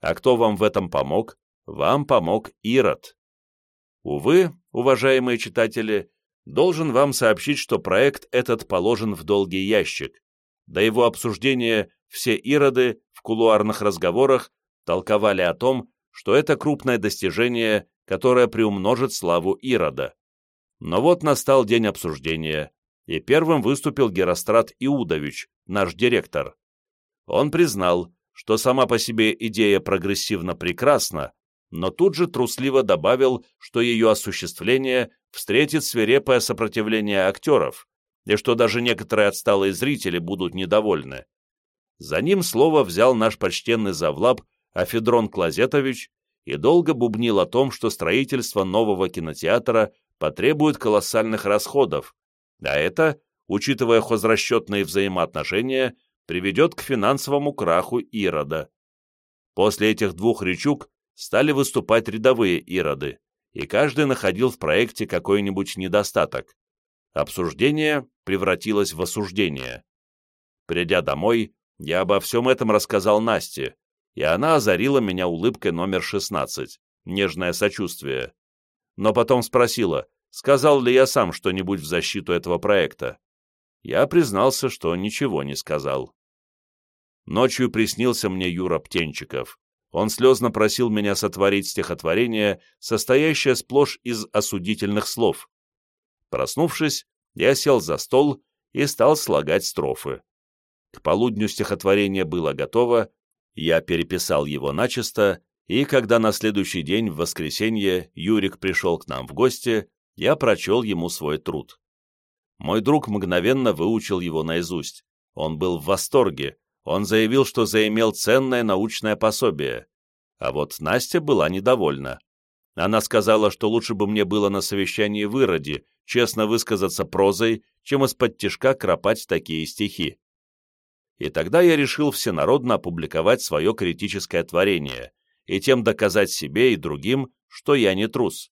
Speaker 1: А кто вам в этом помог? Вам помог Ирод. Увы, уважаемые читатели, должен вам сообщить, что проект этот положен в долгий ящик. До его обсуждения все ироды в кулуарных разговорах толковали о том, что это крупное достижение, которое приумножит славу Ирода. Но вот настал день обсуждения, и первым выступил Герострат Иудович, наш директор. Он признал, что сама по себе идея прогрессивно прекрасна, но тут же трусливо добавил, что ее осуществление встретит свирепое сопротивление актеров, и что даже некоторые отсталые зрители будут недовольны. За ним слово взял наш почтенный завлаб Афедрон Клозетович и долго бубнил о том, что строительство нового кинотеатра потребует колоссальных расходов, а это, учитывая хозрасчетные взаимоотношения, приведет к финансовому краху Ирода. После этих двух речук стали выступать рядовые Ироды, и каждый находил в проекте какой-нибудь недостаток. Обсуждение превратилось в осуждение. Придя домой, я обо всем этом рассказал Насте, и она озарила меня улыбкой номер 16, нежное сочувствие. Но потом спросила, сказал ли я сам что-нибудь в защиту этого проекта. Я признался, что ничего не сказал. Ночью приснился мне Юра Птенчиков он слезно просил меня сотворить стихотворение, состоящее сплошь из осудительных слов. Проснувшись, я сел за стол и стал слагать строфы. К полудню стихотворение было готово, я переписал его начисто, и когда на следующий день, в воскресенье, Юрик пришел к нам в гости, я прочел ему свой труд. Мой друг мгновенно выучил его наизусть. Он был в восторге, он заявил, что заимел ценное научное пособие. А вот Настя была недовольна. Она сказала, что лучше бы мне было на совещании в Ироде честно высказаться прозой, чем из-под тишка кропать такие стихи. И тогда я решил всенародно опубликовать свое критическое творение и тем доказать себе и другим, что я не трус.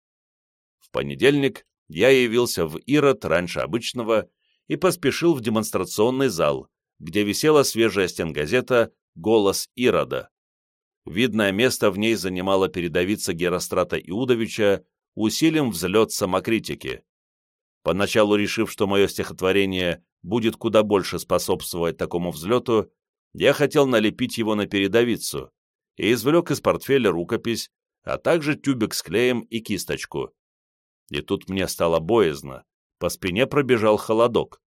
Speaker 1: В понедельник я явился в Ирод раньше обычного и поспешил в демонстрационный зал, где висела свежая стенгазета «Голос Ирода». Видное место в ней занимала передовица Герострата Иудовича усилием взлет самокритики. Поначалу решив, что мое стихотворение будет куда больше способствовать такому взлету, я хотел налепить его на передовицу и извлек из портфеля рукопись, а также тюбик с клеем и кисточку. И тут мне стало боязно, по спине пробежал холодок.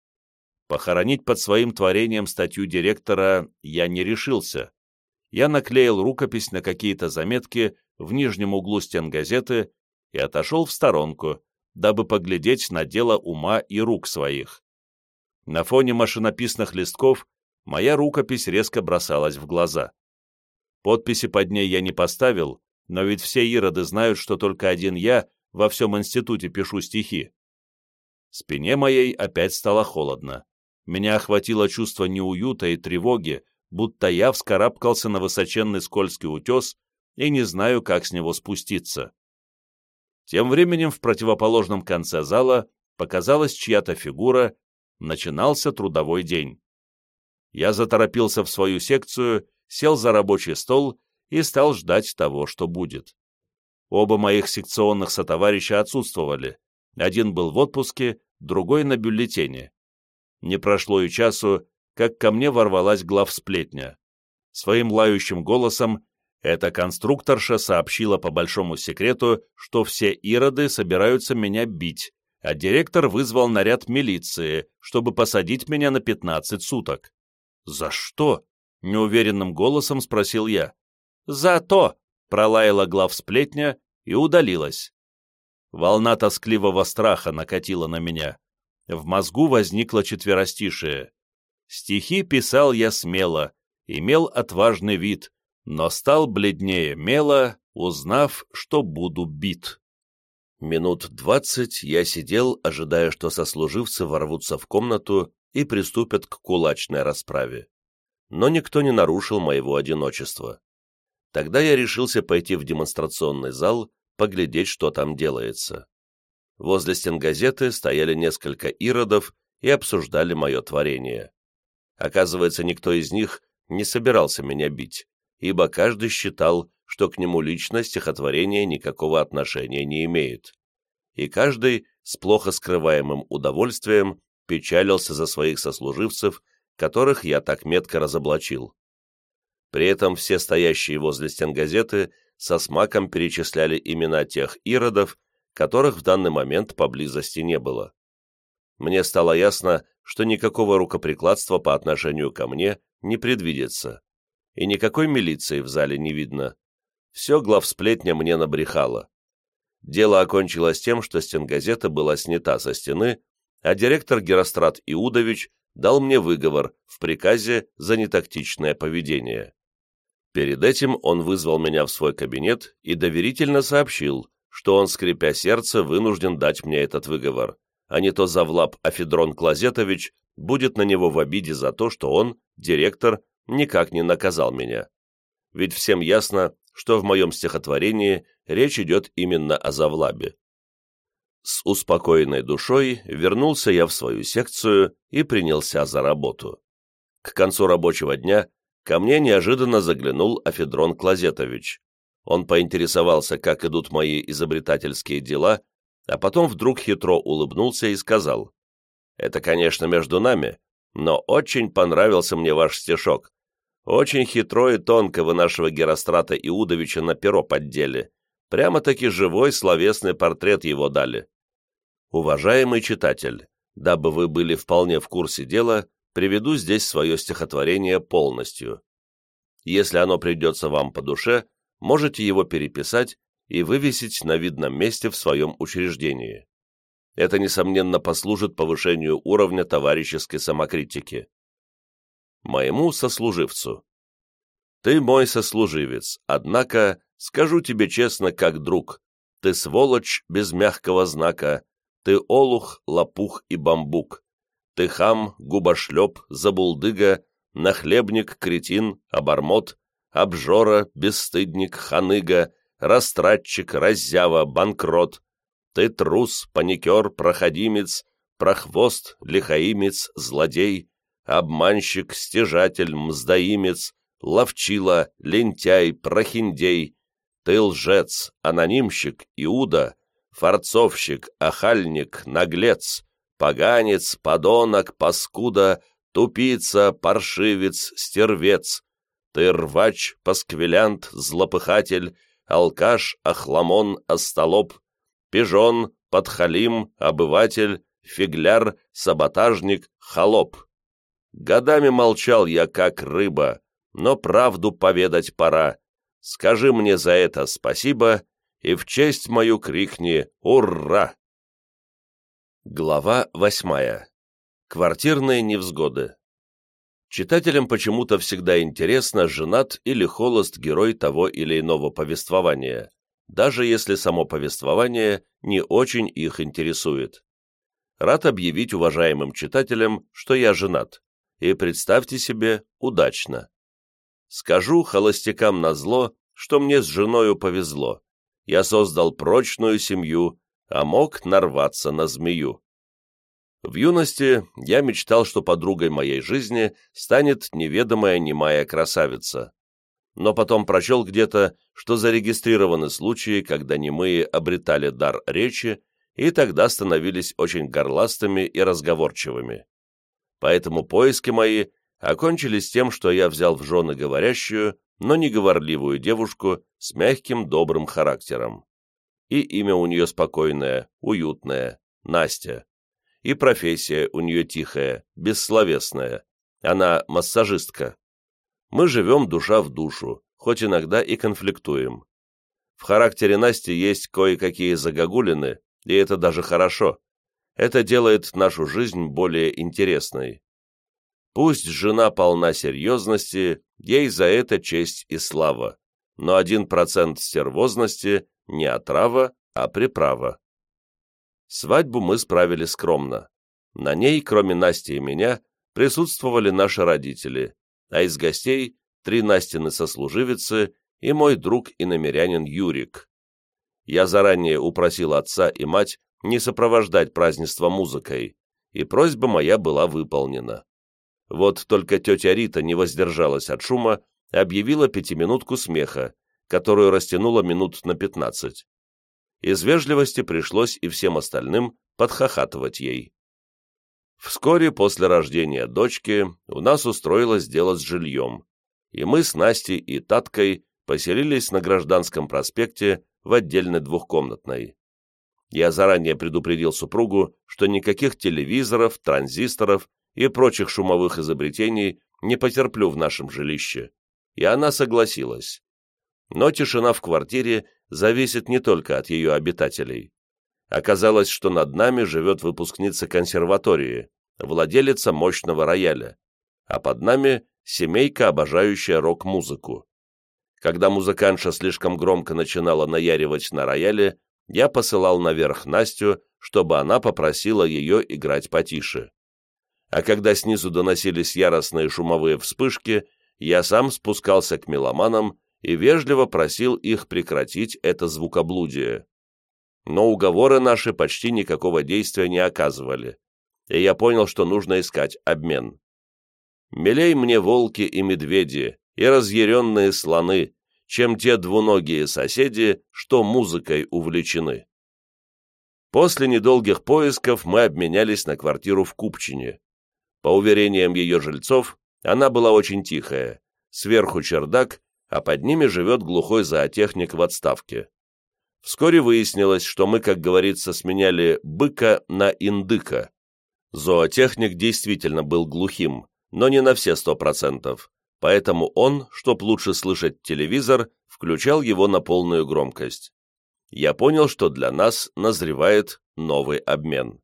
Speaker 1: Похоронить под своим творением статью директора я не решился. Я наклеил рукопись на какие-то заметки в нижнем углу стен газеты и отошел в сторонку, дабы поглядеть на дело ума и рук своих. На фоне машинописных листков моя рукопись резко бросалась в глаза. Подписи под ней я не поставил, но ведь все ироды знают, что только один я во всем институте пишу стихи. Спине моей опять стало холодно. Меня охватило чувство неуюта и тревоги, будто я вскарабкался на высоченный скользкий утес и не знаю, как с него спуститься. Тем временем в противоположном конце зала показалась чья-то фигура, начинался трудовой день. Я заторопился в свою секцию, сел за рабочий стол и стал ждать того, что будет. Оба моих секционных сотоварища отсутствовали. Один был в отпуске, другой на бюллетене. Не прошло и часу, как ко мне ворвалась главсплетня. Своим лающим голосом эта конструкторша сообщила по большому секрету, что все ироды собираются меня бить, а директор вызвал наряд милиции, чтобы посадить меня на 15 суток. «За что?» — неуверенным голосом спросил я. «За то!» — пролаяла главсплетня и удалилась. Волна тоскливого страха накатила на меня. В мозгу возникло четверостишее. Стихи писал я смело, имел отважный вид, но стал бледнее мела, узнав, что буду бит. Минут двадцать я сидел, ожидая, что сослуживцы ворвутся в комнату и приступят к кулачной расправе. Но никто не нарушил моего одиночества. Тогда я решился пойти в демонстрационный зал, поглядеть, что там делается. Возле стенгазеты стояли несколько иродов и обсуждали мое творение. Оказывается, никто из них не собирался меня бить, ибо каждый считал, что к нему лично стихотворение никакого отношения не имеет. И каждый с плохо скрываемым удовольствием печалился за своих сослуживцев, которых я так метко разоблачил. При этом все стоящие возле стенгазеты со смаком перечисляли имена тех иродов, которых в данный момент поблизости не было. Мне стало ясно, что никакого рукоприкладства по отношению ко мне не предвидится, и никакой милиции в зале не видно. Все главсплетня мне набрехало. Дело окончилось тем, что стенгазета была снята со стены, а директор Герострат Иудович дал мне выговор в приказе за нетактичное поведение. Перед этим он вызвал меня в свой кабинет и доверительно сообщил, что он, скрипя сердце, вынужден дать мне этот выговор, а не то Завлап Афедрон Клазетович будет на него в обиде за то, что он, директор, никак не наказал меня. Ведь всем ясно, что в моем стихотворении речь идет именно о Завлабе. С успокоенной душой вернулся я в свою секцию и принялся за работу. К концу рабочего дня ко мне неожиданно заглянул Афедрон Клазетович. Он поинтересовался, как идут мои изобретательские дела, а потом вдруг хитро улыбнулся и сказал, «Это, конечно, между нами, но очень понравился мне ваш стишок. Очень хитро и тонко вы нашего Герострата Иудовича на перо поддели. Прямо-таки живой словесный портрет его дали. Уважаемый читатель, дабы вы были вполне в курсе дела, приведу здесь свое стихотворение полностью. Если оно придется вам по душе, можете его переписать и вывесить на видном месте в своем учреждении. Это, несомненно, послужит повышению уровня товарищеской самокритики. Моему сослуживцу. Ты мой сослуживец, однако, скажу тебе честно, как друг, ты сволочь без мягкого знака, ты олух, лопух и бамбук, ты хам, губошлеп, забулдыга, нахлебник, кретин, обормот, обжора, бесстыдник, ханыга, растратчик, раззява, банкрот. Ты трус, паникер, проходимец, прохвост, лихаимец, злодей, обманщик, стяжатель, мздоимец, ловчила, лентяй, прохиндей. Ты лжец, анонимщик, Иуда, форцовщик, ахальник, наглец, поганец, подонок, паскуда, тупица, паршивец, стервец. Ты рвач, пасквилянт, злопыхатель, алкаш, охламон, остолоп, пижон, подхалим, обыватель, фигляр, саботажник, холоп. Годами молчал я, как рыба, но правду поведать пора. Скажи мне за это спасибо,
Speaker 2: и в честь мою крикни «Ура!». Глава восьмая. Квартирные невзгоды. Читателям почему-то всегда интересно, женат или холост герой того или иного повествования, даже если само повествование не очень их интересует. Рад объявить уважаемым читателям, что я женат, и представьте себе, удачно. Скажу холостякам на зло, что мне с женою повезло. Я создал прочную семью, а мог нарваться на змею. В юности я мечтал, что подругой моей жизни станет неведомая немая красавица. Но потом прочел где-то, что зарегистрированы случаи, когда немые обретали дар речи и тогда становились очень горластыми и разговорчивыми. Поэтому поиски мои окончились тем, что я взял в жены говорящую, но неговорливую девушку с мягким добрым характером. И имя у нее спокойное, уютное, Настя и профессия у нее тихая, бессловесная. Она массажистка. Мы живем душа в душу, хоть иногда и конфликтуем. В характере Насти есть кое-какие загогулины, и это даже хорошо. Это делает нашу жизнь более интересной. Пусть жена полна серьезности, ей за это честь и слава, но один процент стервозности не отрава, а приправа. Свадьбу мы справили скромно. На ней, кроме Насти и меня, присутствовали наши родители, а из гостей три Настины сослуживицы и мой друг и намерянин Юрик. Я заранее упросил отца и мать не сопровождать празднество музыкой, и просьба моя была выполнена. Вот только тетя Рита не воздержалась от шума и объявила пятиминутку смеха, которую растянула минут на пятнадцать. Из вежливости пришлось и всем остальным подхохатывать ей. Вскоре после рождения дочки у нас устроилось дело с жильем, и мы с Настей и Таткой поселились на Гражданском проспекте в отдельной двухкомнатной. Я заранее предупредил супругу, что никаких телевизоров, транзисторов и прочих шумовых изобретений не потерплю в нашем жилище, и она согласилась. Но тишина в квартире зависит не только от ее обитателей. Оказалось, что над нами живет выпускница консерватории, владелица мощного рояля, а под нами семейка, обожающая рок-музыку. Когда музыкантша слишком громко начинала наяривать на рояле, я посылал наверх Настю, чтобы она попросила ее играть потише. А когда снизу доносились яростные шумовые вспышки, я сам спускался к меломанам и вежливо просил их прекратить это звукоблудие. Но уговоры наши почти никакого действия не оказывали, и я понял, что нужно искать обмен. Милей мне волки и медведи, и разъяренные слоны, чем те двуногие соседи, что музыкой увлечены. После недолгих поисков мы обменялись на квартиру в Купчине. По уверениям ее жильцов, она была очень тихая, сверху чердак а под ними живет глухой зоотехник в отставке. Вскоре выяснилось, что мы, как говорится, сменяли быка на индыка. Зоотехник действительно был глухим, но не на все сто процентов, поэтому он, чтоб лучше слышать телевизор, включал его на полную громкость. Я понял, что для нас назревает новый обмен.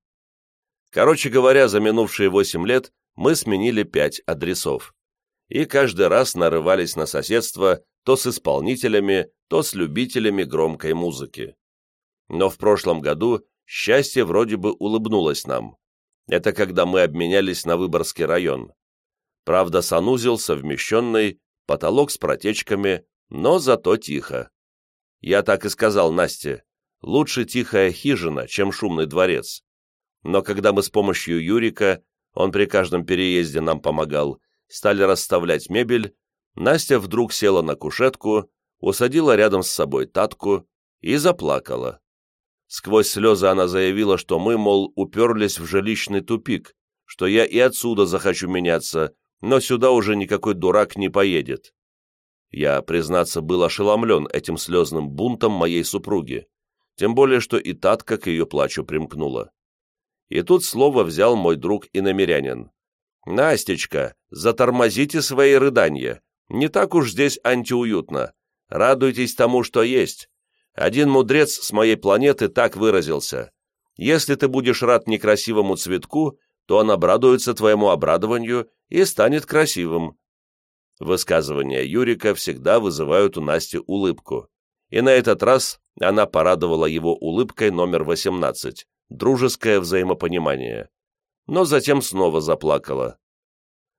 Speaker 2: Короче говоря, за минувшие восемь лет мы сменили пять адресов и каждый раз нарывались на соседство то с исполнителями, то с любителями громкой музыки. Но в прошлом году счастье вроде бы улыбнулось нам. Это когда мы обменялись на Выборгский район. Правда, санузел совмещенный, потолок с протечками, но зато тихо. Я так и сказал Насте, лучше тихая хижина, чем шумный дворец. Но когда мы с помощью Юрика, он при каждом переезде нам помогал, стали расставлять мебель, Настя вдруг села на кушетку, усадила рядом с собой Татку и заплакала. Сквозь слезы она заявила, что мы, мол, уперлись в жилищный тупик, что я и отсюда захочу меняться, но сюда уже никакой дурак не поедет. Я, признаться, был ошеломлен этим слезным бунтом моей супруги, тем более, что и Татка к ее плачу примкнула. И тут слово взял мой друг и намерянин. «Настечка, затормозите свои рыдания. Не так уж здесь антиуютно. Радуйтесь тому, что есть. Один мудрец с моей планеты так выразился. Если ты будешь рад некрасивому цветку, то он обрадуется твоему обрадованию и станет красивым. Высказывания Юрика всегда вызывают у Насти улыбку. И на этот раз она порадовала его улыбкой номер 18 «Дружеское взаимопонимание». Но затем снова заплакала.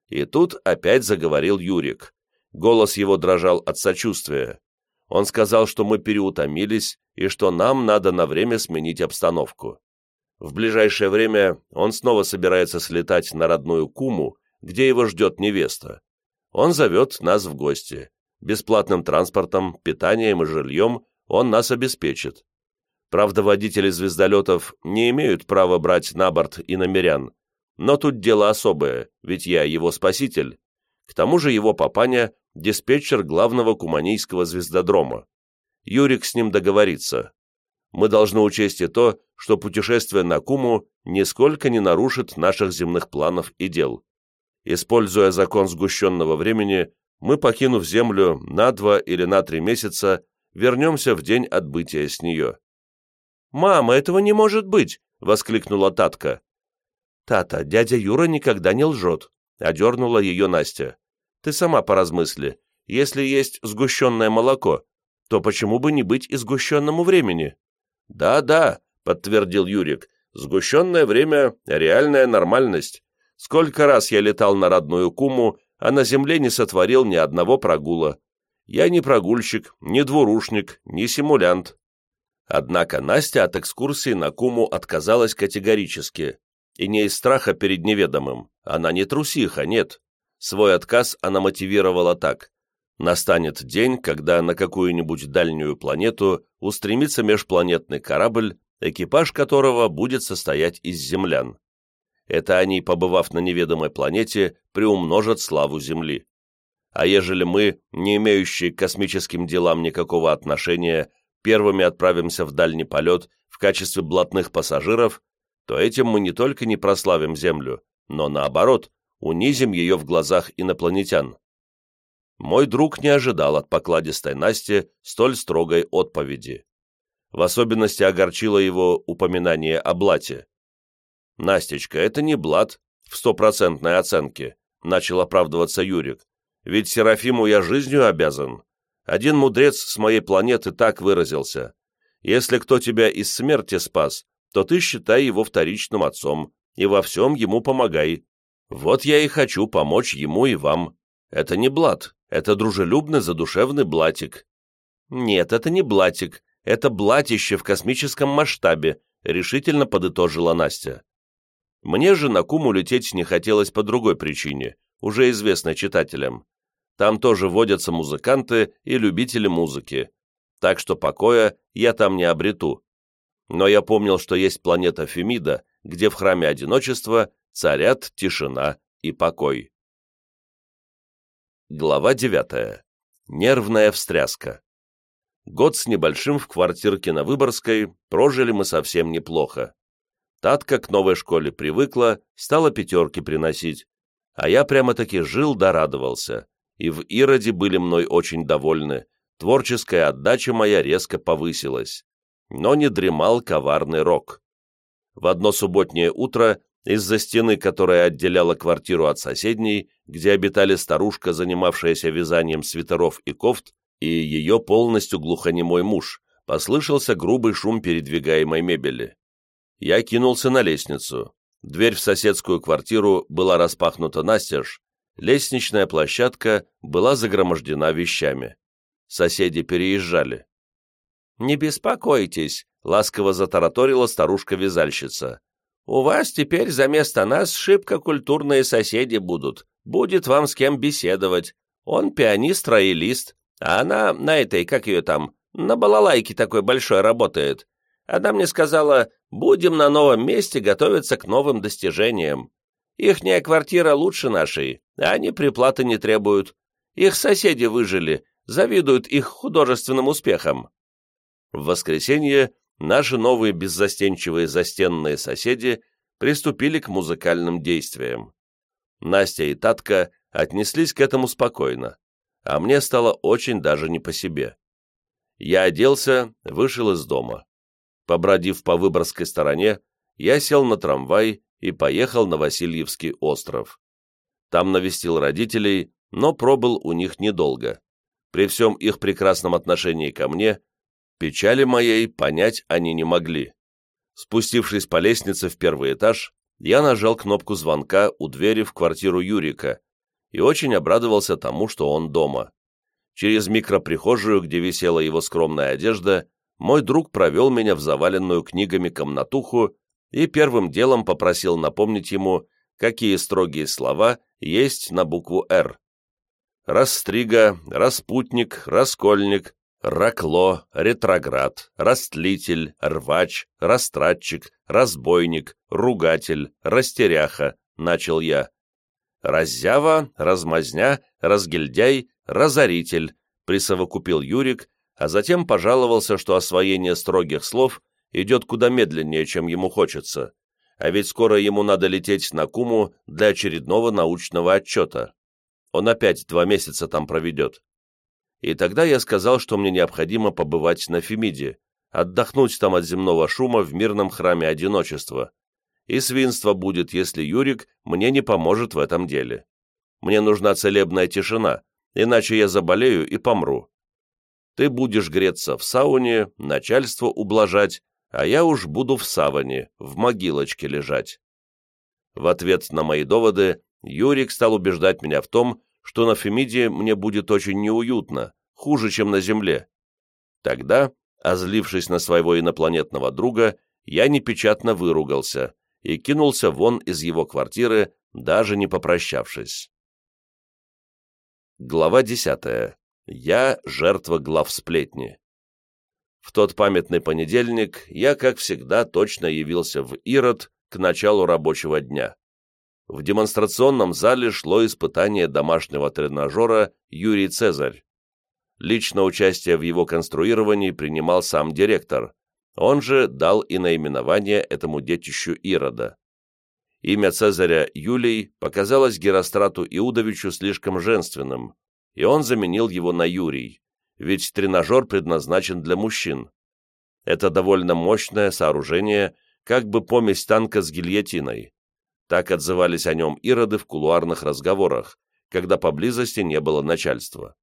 Speaker 2: И тут опять заговорил Юрик. Голос его дрожал от сочувствия. Он сказал, что мы переутомились и что нам надо на время сменить обстановку. В ближайшее время он снова собирается слетать на родную Куму, где его ждет невеста. Он зовет нас в гости. Бесплатным транспортом, питанием и жильем он нас обеспечит. Правда, водители звездолетов не имеют права брать на борт иномерян, но тут дело особое, ведь я его спаситель. К тому же его папаня – диспетчер главного куманийского звездодрома. Юрик с ним договорится. Мы должны учесть и то, что путешествие на Куму нисколько не нарушит наших земных планов и дел. Используя закон сгущенного времени, мы, покинув Землю на два или на три месяца, вернемся в день отбытия с нее. «Мама, этого не может быть!» — воскликнула Татка. «Тата, дядя Юра никогда не лжет», — одернула ее Настя. «Ты сама поразмысли. Если есть сгущенное молоко, то почему бы не быть и сгущенному времени?» «Да-да», — подтвердил Юрик, — «сгущенное время — реальная нормальность. Сколько раз я летал на родную Куму, а на земле не сотворил ни одного прогула. Я не прогульщик, не двурушник, не симулянт». Однако Настя от экскурсии на Куму отказалась категорически. И не из страха перед неведомым. Она не трусиха, нет. Свой отказ она мотивировала так. Настанет день, когда на какую-нибудь дальнюю планету устремится межпланетный корабль, экипаж которого будет состоять из землян. Это они, побывав на неведомой планете, приумножат славу Земли. А ежели мы, не имеющие к космическим делам никакого отношения, первыми отправимся в дальний полет в качестве блатных пассажиров, то этим мы не только не прославим Землю, но наоборот, унизим ее в глазах инопланетян. Мой друг не ожидал от покладистой Насти столь строгой отповеди. В особенности огорчило его упоминание о блате. «Настечка, это не блат в стопроцентной оценке», — начал оправдываться Юрик. «Ведь Серафиму я жизнью обязан. Один мудрец с моей планеты так выразился. Если кто тебя из смерти спас, то ты считай его вторичным отцом и во всем ему помогай. Вот я и хочу помочь ему и вам. Это не блат, это дружелюбный задушевный блатик». «Нет, это не блатик, это блатище в космическом масштабе», — решительно подытожила Настя. Мне же на Куму лететь не хотелось по другой причине, уже известной читателям. Там тоже водятся музыканты и любители музыки, так что покоя я там не обрету. Но я помнил, что есть планета Фемида, где в храме одиночества царят тишина и покой. Глава 9. Нервная встряска. Год с небольшим в квартирке на Выборгской прожили мы совсем неплохо. Татка к новой школе привыкла, стала пятерки приносить, а я прямо-таки жил да радовался, и в Ироде были мной очень довольны, творческая отдача моя резко повысилась. Но не дремал коварный рок. В одно субботнее утро из-за стены, которая отделяла квартиру от соседней, где обитали старушка, занимавшаяся вязанием свитеров и кофт, и ее полностью глухонемой муж, послышался грубый шум передвигаемой мебели. Я кинулся на лестницу. Дверь в соседскую квартиру была распахнута настежь, лестничная площадка была загромождена вещами. Соседи переезжали. «Не беспокойтесь», — ласково затараторила старушка-вязальщица. У вас теперь за место нас шибко культурные соседи будут. Будет вам с кем беседовать. Он пианист-роялист, а она на этой, как ее там, на балалайке такой большой работает. Она мне сказала, будем на новом месте готовиться к новым достижениям. Ихняя квартира лучше нашей, а они приплаты не требуют. Их соседи выжили, завидуют их художественным успехам. В воскресенье наши новые беззастенчивые застенные соседи приступили к музыкальным действиям. Настя и Татка отнеслись к этому спокойно, а мне стало очень даже не по себе. Я оделся, вышел из дома. Побродив по Выборгской стороне, я сел на трамвай и поехал на Васильевский остров. Там навестил родителей, но пробыл у них недолго. При всем их прекрасном отношении ко мне, печали моей понять они не могли. Спустившись по лестнице в первый этаж, я нажал кнопку звонка у двери в квартиру Юрика и очень обрадовался тому, что он дома. Через микроприхожую, где висела его скромная одежда, мой друг провел меня в заваленную книгами комнатуху и первым делом попросил напомнить ему, какие строгие слова есть на букву «Р». Растрига, распутник, раскольник, ракло, ретроград, растлитель, рвач, растратчик, разбойник, ругатель, растеряха, начал я. Раззява, размазня, разгильдяй, разоритель, присовокупил Юрик, а затем пожаловался, что освоение строгих слов идет куда медленнее, чем ему хочется, а ведь скоро ему надо лететь на Куму для очередного научного отчета. Он опять два месяца там проведет. И тогда я сказал, что мне необходимо побывать на Фемиде, отдохнуть там от земного шума в мирном храме одиночества. И свинство будет, если Юрик мне не поможет в этом деле. Мне нужна целебная тишина, иначе я заболею и помру. Ты будешь греться в сауне, начальство ублажать, а я уж буду в саване, в могилочке лежать. В ответ на мои доводы Юрик стал убеждать меня в том, что на Фемиде мне будет очень неуютно, хуже, чем на Земле. Тогда, озлившись на своего инопланетного друга, я непечатно выругался и кинулся вон из его квартиры, даже не попрощавшись. Глава десятая. Я жертва глав сплетни. В тот памятный понедельник я, как всегда, точно явился в Ирод к началу рабочего дня. В демонстрационном зале шло испытание домашнего тренажера Юрий Цезарь. Лично участие в его конструировании принимал сам директор, он же дал и наименование этому детищу Ирода. Имя Цезаря Юлий показалось Герострату Иудовичу слишком женственным, и он заменил его на Юрий, ведь тренажер предназначен для мужчин. Это довольно мощное сооружение, как бы помесь танка с гильотиной. Так отзывались о нем ироды в кулуарных разговорах, когда поблизости не было начальства.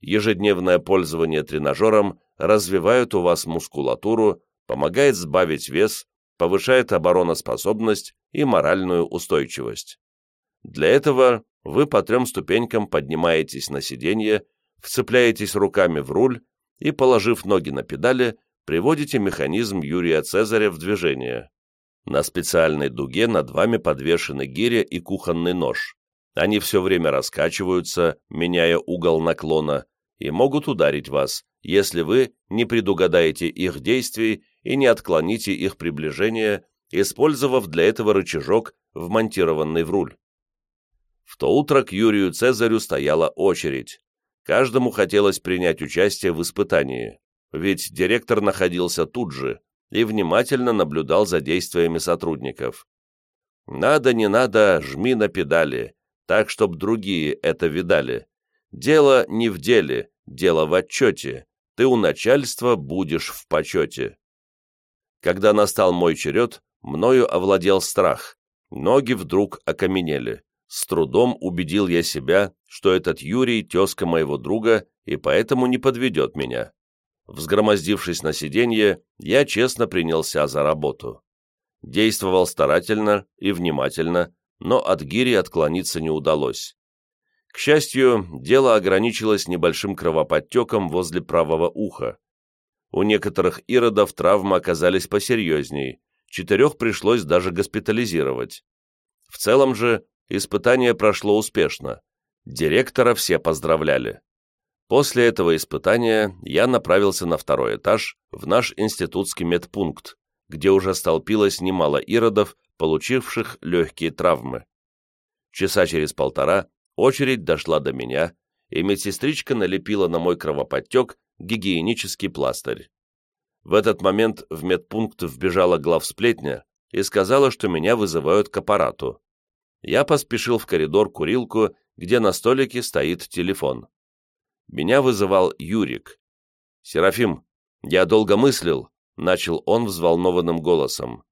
Speaker 2: Ежедневное пользование тренажером развивает у вас мускулатуру, помогает сбавить вес, повышает обороноспособность и моральную устойчивость. Для этого вы по трем ступенькам поднимаетесь на сиденье, вцепляетесь руками в руль и, положив ноги на педали, приводите механизм Юрия Цезаря в движение. На специальной дуге над вами подвешены гиря и кухонный нож. Они все время раскачиваются, меняя угол наклона, и могут ударить вас, если вы не предугадаете их действий и не отклоните их приближение, использовав для этого рычажок, вмонтированный в руль. В то утро к Юрию Цезарю стояла очередь. Каждому хотелось принять участие в испытании, ведь директор находился тут же, и внимательно наблюдал за действиями сотрудников. «Надо, не надо, жми на педали, так, чтоб другие это видали. Дело не в деле, дело в отчете. Ты у начальства будешь в почете». Когда настал мой черед, мною овладел страх. Ноги вдруг окаменели. С трудом убедил я себя, что этот Юрий – тезка моего друга и поэтому не подведет меня. Взгромоздившись на сиденье, я честно принялся за работу. Действовал старательно и внимательно, но от гири отклониться не удалось. К счастью, дело ограничилось небольшим кровоподтеком возле правого уха. У некоторых иродов травмы оказались посерьезней, четырех пришлось даже госпитализировать. В целом же испытание прошло успешно. Директора все поздравляли. После этого испытания я направился на второй этаж, в наш институтский медпункт, где уже столпилось немало иродов, получивших легкие травмы. Часа через полтора очередь дошла до меня, и медсестричка налепила на мой кровоподтек гигиенический пластырь. В этот момент в медпункт вбежала главсплетня и сказала, что меня вызывают к аппарату. Я поспешил в коридор курилку, где на столике стоит телефон меня вызывал Юрик. «Серафим, я долго мыслил», — начал он взволнованным голосом.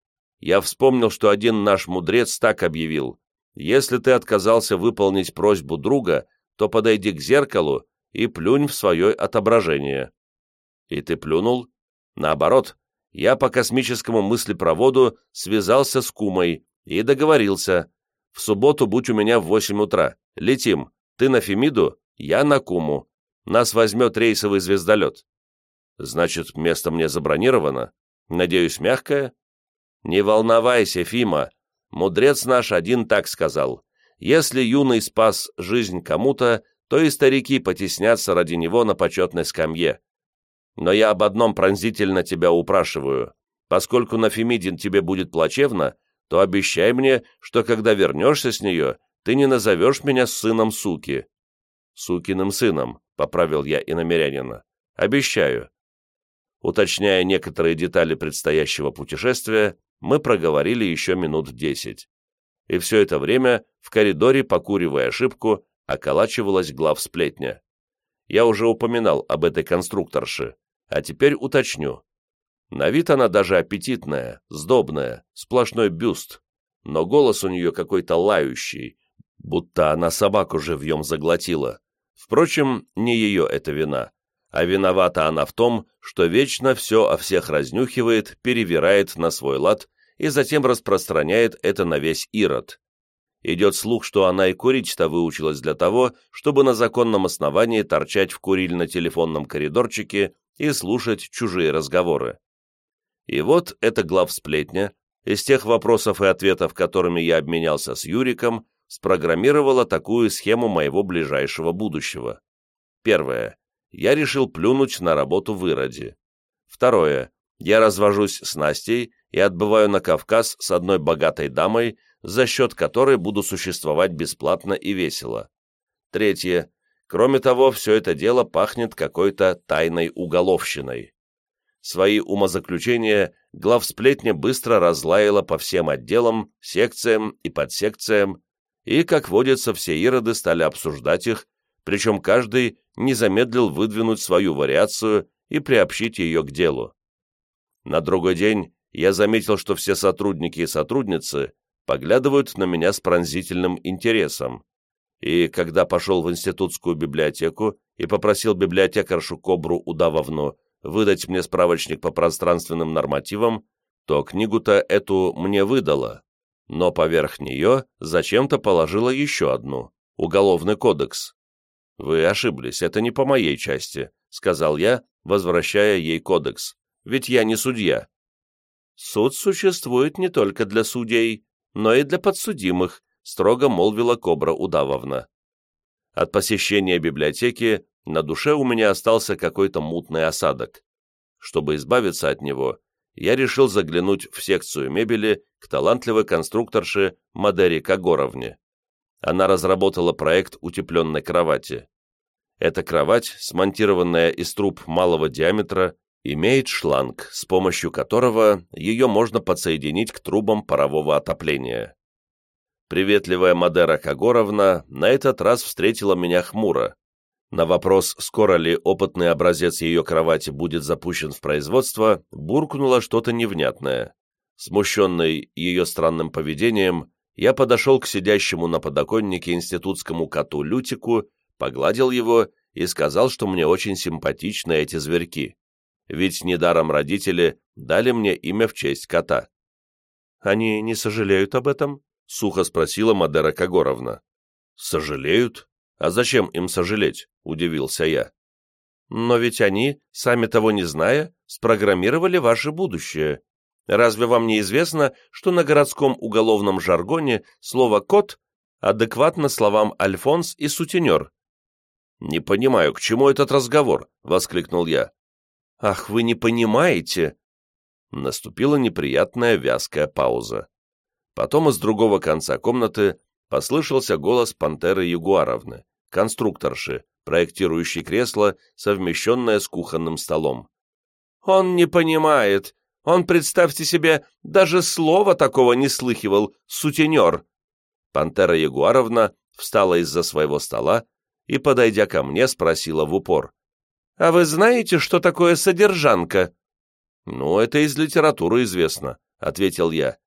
Speaker 2: «Я вспомнил, что один наш мудрец так объявил. Если ты отказался выполнить просьбу друга, то подойди к зеркалу и плюнь в свое отображение». «И ты плюнул?» «Наоборот, я по космическому мыслепроводу связался с Кумой и договорился. В субботу будь у меня в восемь утра. Летим. Ты на Фемиду, я на Куму. Нас возьмет рейсовый звездолет. Значит, место мне забронировано? Надеюсь, мягкое? Не волновайся, Фима. Мудрец наш один так сказал. Если юный спас жизнь кому-то, то и старики потеснятся ради него на почетной скамье. Но я об одном пронзительно тебя упрашиваю. Поскольку на Фемидин тебе будет плачевно, то обещай мне, что когда вернешься с нее, ты не назовешь меня сыном суки». «Сукиным сыном», — поправил я иномерянина. «Обещаю». Уточняя некоторые детали предстоящего путешествия, мы проговорили еще минут десять. И все это время в коридоре, покуривая ошибку, околачивалась главсплетня. Я уже упоминал об этой конструкторше, а теперь уточню. На вид она даже аппетитная, сдобная, сплошной бюст, но голос у нее какой-то лающий, будто она собаку живьем заглотила. Впрочем, не ее это вина, а виновата она в том, что вечно все о всех разнюхивает, перевирает на свой лад и затем распространяет это на весь Ирод. Идет слух, что она и курить-то выучилась для того, чтобы на законном основании торчать в курильно-телефонном коридорчике и слушать чужие разговоры. И вот эта главсплетня, из тех вопросов и ответов, которыми я обменялся с Юриком, спрограммировала такую схему моего ближайшего будущего. Первое. Я решил плюнуть на работу в Ироде. Второе. Я развожусь с Настей и отбываю на Кавказ с одной богатой дамой, за счет которой буду существовать бесплатно и весело. Третье. Кроме того, все это дело пахнет какой-то тайной уголовщиной. Свои умозаключения главсплетня быстро разлаяла по всем отделам, секциям и подсекциям, и, как водится, все ироды стали обсуждать их, причем каждый не замедлил выдвинуть свою вариацию и приобщить ее к делу. На другой день я заметил, что все сотрудники и сотрудницы поглядывают на меня с пронзительным интересом, и когда пошел в институтскую библиотеку и попросил библиотекаршу Кобру Удавовну выдать мне справочник по пространственным нормативам, то книгу-то эту мне выдала, но поверх нее зачем-то положила еще одну — Уголовный кодекс. «Вы ошиблись, это не по моей части», — сказал я, возвращая ей кодекс, «ведь я не судья». «Суд существует не только для судей, но и для подсудимых», — строго молвила Кобра Удавовна. От посещения библиотеки на душе у меня остался какой-то мутный осадок. Чтобы избавиться от него, я решил заглянуть в секцию мебели к талантливой конструкторше Мадере Кагоровне. Она разработала проект утепленной кровати. Эта кровать, смонтированная из труб малого диаметра, имеет шланг, с помощью которого ее можно подсоединить к трубам парового отопления. Приветливая Мадера Кагоровна на этот раз встретила меня хмуро, на вопрос, скоро ли опытный образец ее кровати будет запущен в производство, буркнула что-то невнятное. Смущенный ее странным поведением, я подошел к сидящему на подоконнике институтскому коту Лютику, погладил его и сказал, что мне очень симпатичны эти зверьки. Ведь недаром родители дали мне имя в честь кота. «Они не сожалеют об этом?» — сухо спросила Мадера Кагоровна. «Сожалеют? А зачем им сожалеть? — удивился я. «Но ведь они, сами того не зная, спрограммировали ваше будущее. Разве вам не известно, что на городском уголовном жаргоне слово «кот» адекватно словам «альфонс» и «сутенер»?» «Не понимаю, к чему этот разговор?» — воскликнул я. «Ах, вы не понимаете!» Наступила неприятная вязкая пауза. Потом из другого конца комнаты послышался голос пантеры Ягуаровны, конструкторши, проектирующий кресло, совмещенное с кухонным столом. «Он не понимает. Он, представьте себе, даже слова такого не слыхивал, сутенер». Пантера Ягуаровна встала из-за своего стола и, подойдя ко мне, спросила в упор. «А вы знаете, что такое содержанка?» «Ну, это из литературы известно», — ответил я.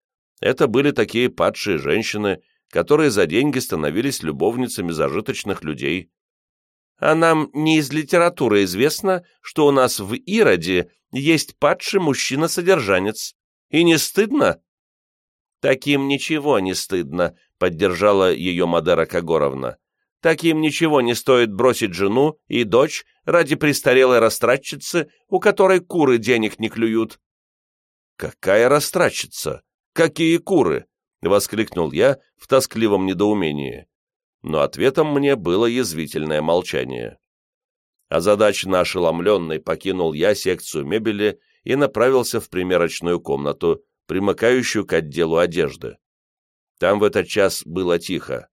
Speaker 2: «Это были такие падшие женщины, которые за деньги становились любовницами зажиточных людей». «А нам не из литературы известно, что у нас в Ироде есть падший мужчина-содержанец. И не стыдно?» «Таким ничего не стыдно», — поддержала ее Мадера Кагоровна. «Таким ничего не стоит бросить жену и дочь ради престарелой растратчицы, у которой куры денег не клюют».
Speaker 1: «Какая растратчица? Какие куры?» — воскликнул я в тоскливом недоумении. Но ответом мне было язвительное молчание. Озадаченно ошеломленный покинул я секцию мебели и направился в примерочную комнату, примыкающую к отделу одежды. Там в этот час было тихо.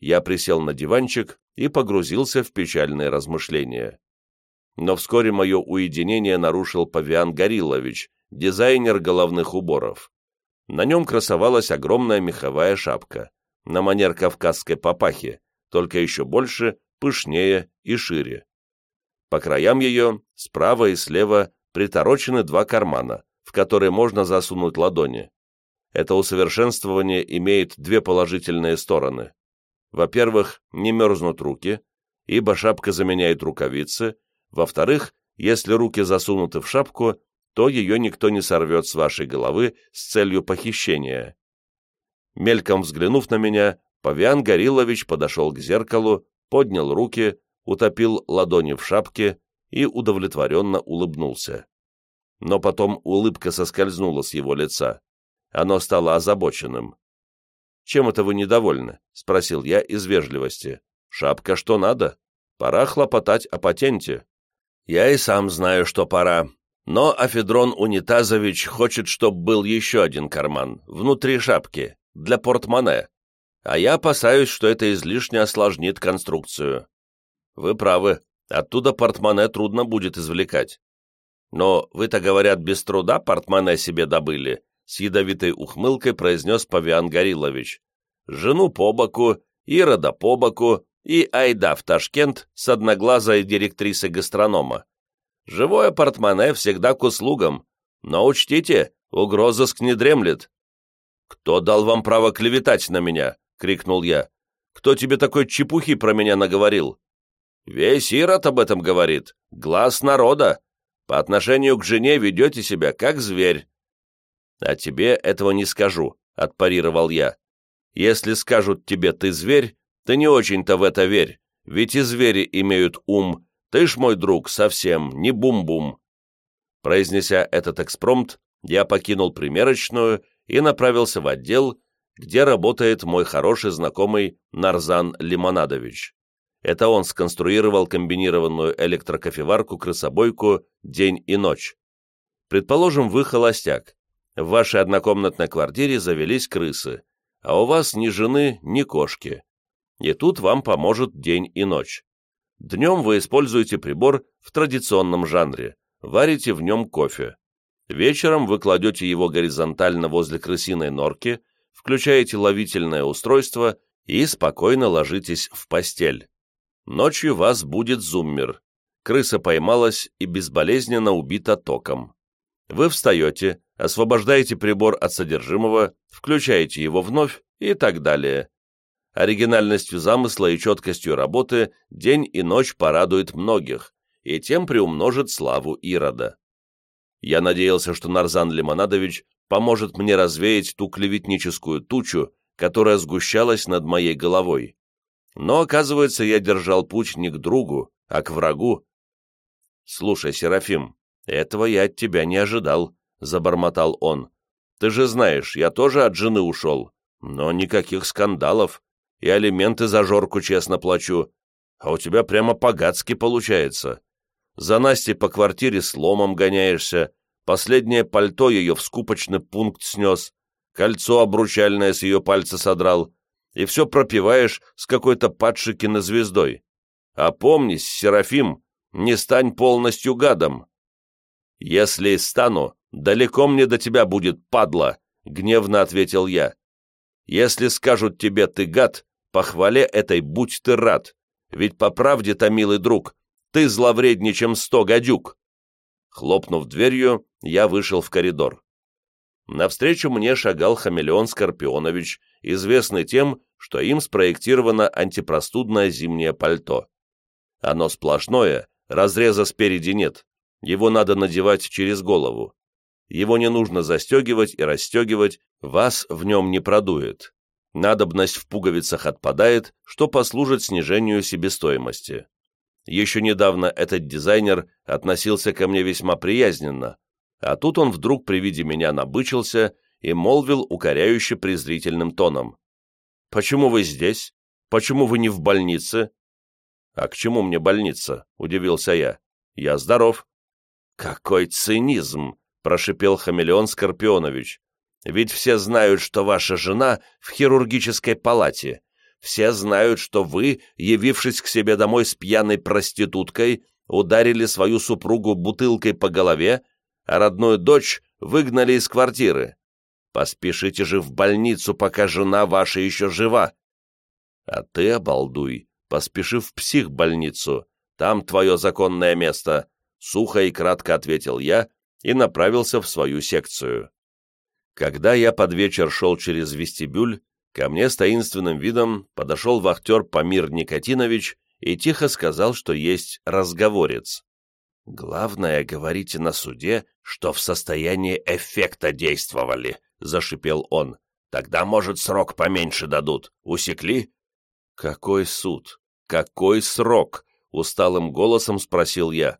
Speaker 1: Я присел на диванчик и погрузился в печальные размышления. Но вскоре мое уединение нарушил Павиан Гориллович, дизайнер головных уборов. На нем красовалась огромная меховая шапка, на манер кавказской папахи, только еще больше, пышнее и шире. По краям ее, справа и слева, приторочены два кармана, в которые можно засунуть ладони. Это усовершенствование имеет две положительные стороны. Во-первых, не мерзнут руки, ибо шапка заменяет рукавицы. Во-вторых, если руки засунуты в шапку, то ее никто не сорвет с вашей головы с целью похищения. Мельком взглянув на меня, Павиан Гориллович подошел к зеркалу, поднял руки, утопил ладони в шапке и удовлетворенно улыбнулся но потом улыбка соскользнула с его лица. Оно стало озабоченным. «Чем это вы недовольны?» — спросил я из вежливости. «Шапка что надо? Пора хлопотать о патенте». «Я и сам знаю, что пора. Но Афедрон Унитазович хочет, чтобы был еще один карман, внутри шапки, для портмоне. А я опасаюсь, что это излишне осложнит конструкцию». «Вы правы. Оттуда портмоне трудно будет извлекать. «Но вы-то, говорят, без труда портмоне себе добыли», с ядовитой ухмылкой произнес Павиан Гориллович. «Жену по боку, Ирода по боку и айда в Ташкент с одноглазой директрисой гастронома. Живое портмоне всегда к услугам, но учтите, угрозыск не дремлет». «Кто дал вам право клеветать на меня?» — крикнул я. «Кто тебе такой чепухи про меня наговорил?» «Весь Ирод об этом говорит. Глаз народа», по отношению к жене ведете себя как зверь». «А тебе этого не скажу», — отпарировал я. «Если скажут тебе «ты зверь», ты не очень-то в это верь, ведь и звери имеют ум, ты ж, мой друг, совсем не бум-бум». Произнеся этот экспромт, я покинул примерочную и направился в отдел, где работает мой хороший знакомый Нарзан Лимонадович. Это он сконструировал комбинированную электрокофеварку-крысобойку день и ночь. Предположим, вы холостяк. В вашей однокомнатной квартире завелись крысы, а у вас ни жены, ни кошки. И тут вам поможет день и ночь. Днем вы используете прибор в традиционном жанре, варите в нем кофе. Вечером вы кладете его горизонтально возле крысиной норки, включаете ловительное устройство и спокойно ложитесь в постель. Ночью вас будет зуммер. Крыса поймалась и безболезненно убита током. Вы встаете, освобождаете прибор от содержимого, включаете его вновь и так далее. Оригинальностью замысла и четкостью работы день и ночь порадует многих, и тем приумножит славу Ирода. Я надеялся, что Нарзан Лимонадович поможет мне развеять ту клеветническую тучу, которая сгущалась над моей головой. Но, оказывается, я держал путь не к другу, а к врагу. «Слушай, Серафим, этого я от тебя не ожидал», — забормотал он. «Ты же знаешь, я тоже от жены ушел, но никаких скандалов, и алименты за Жорку честно плачу, а у тебя прямо по-гадски получается. За Настей по квартире с ломом гоняешься, последнее пальто ее в скупочный пункт снес, кольцо обручальное с ее пальца содрал, и все пропиваешь с какой-то падшей кинозвездой. Опомнись, Серафим, не стань полностью гадом. Если стану, далеко мне до тебя будет, падла, гневно ответил я. Если скажут тебе ты гад, похвале этой будь ты рад, ведь по правде-то, милый друг,
Speaker 2: Ты зловредней, чем сто гадюк!» Хлопнув дверью, я вышел в коридор. Навстречу мне шагал хамелеон Скорпионович, известный тем, что им спроектировано антипростудное зимнее пальто. Оно сплошное, разреза спереди нет, его надо надевать через голову. Его не нужно застегивать и расстегивать, вас в нем не продует. Надобность в пуговицах отпадает, что послужит снижению себестоимости. Еще недавно этот дизайнер относился ко мне весьма приязненно, а тут он вдруг при виде меня набычился и молвил укоряюще презрительным тоном. «Почему вы здесь? Почему вы не в больнице?» «А к чему мне больница?» — удивился я. «Я здоров». «Какой цинизм!» — прошипел хамелеон Скорпионович. «Ведь все знают, что ваша жена в хирургической палате. Все знают, что вы, явившись к себе домой с пьяной проституткой, ударили свою супругу бутылкой по голове, а родную дочь выгнали из квартиры. Поспешите же в больницу, пока жена ваша еще жива. А ты, обалдуй, поспеши в психбольницу, там твое законное место, сухо и кратко ответил я и направился в свою секцию. Когда я под вечер шел через вестибюль, ко мне с таинственным видом подошел вахтер Памир Никотинович и тихо сказал, что есть разговорец. «Главное, говорите на суде, что в состоянии эффекта действовали», — зашипел он. «Тогда, может, срок поменьше дадут. Усекли?» «Какой суд? Какой срок?» — усталым голосом спросил я.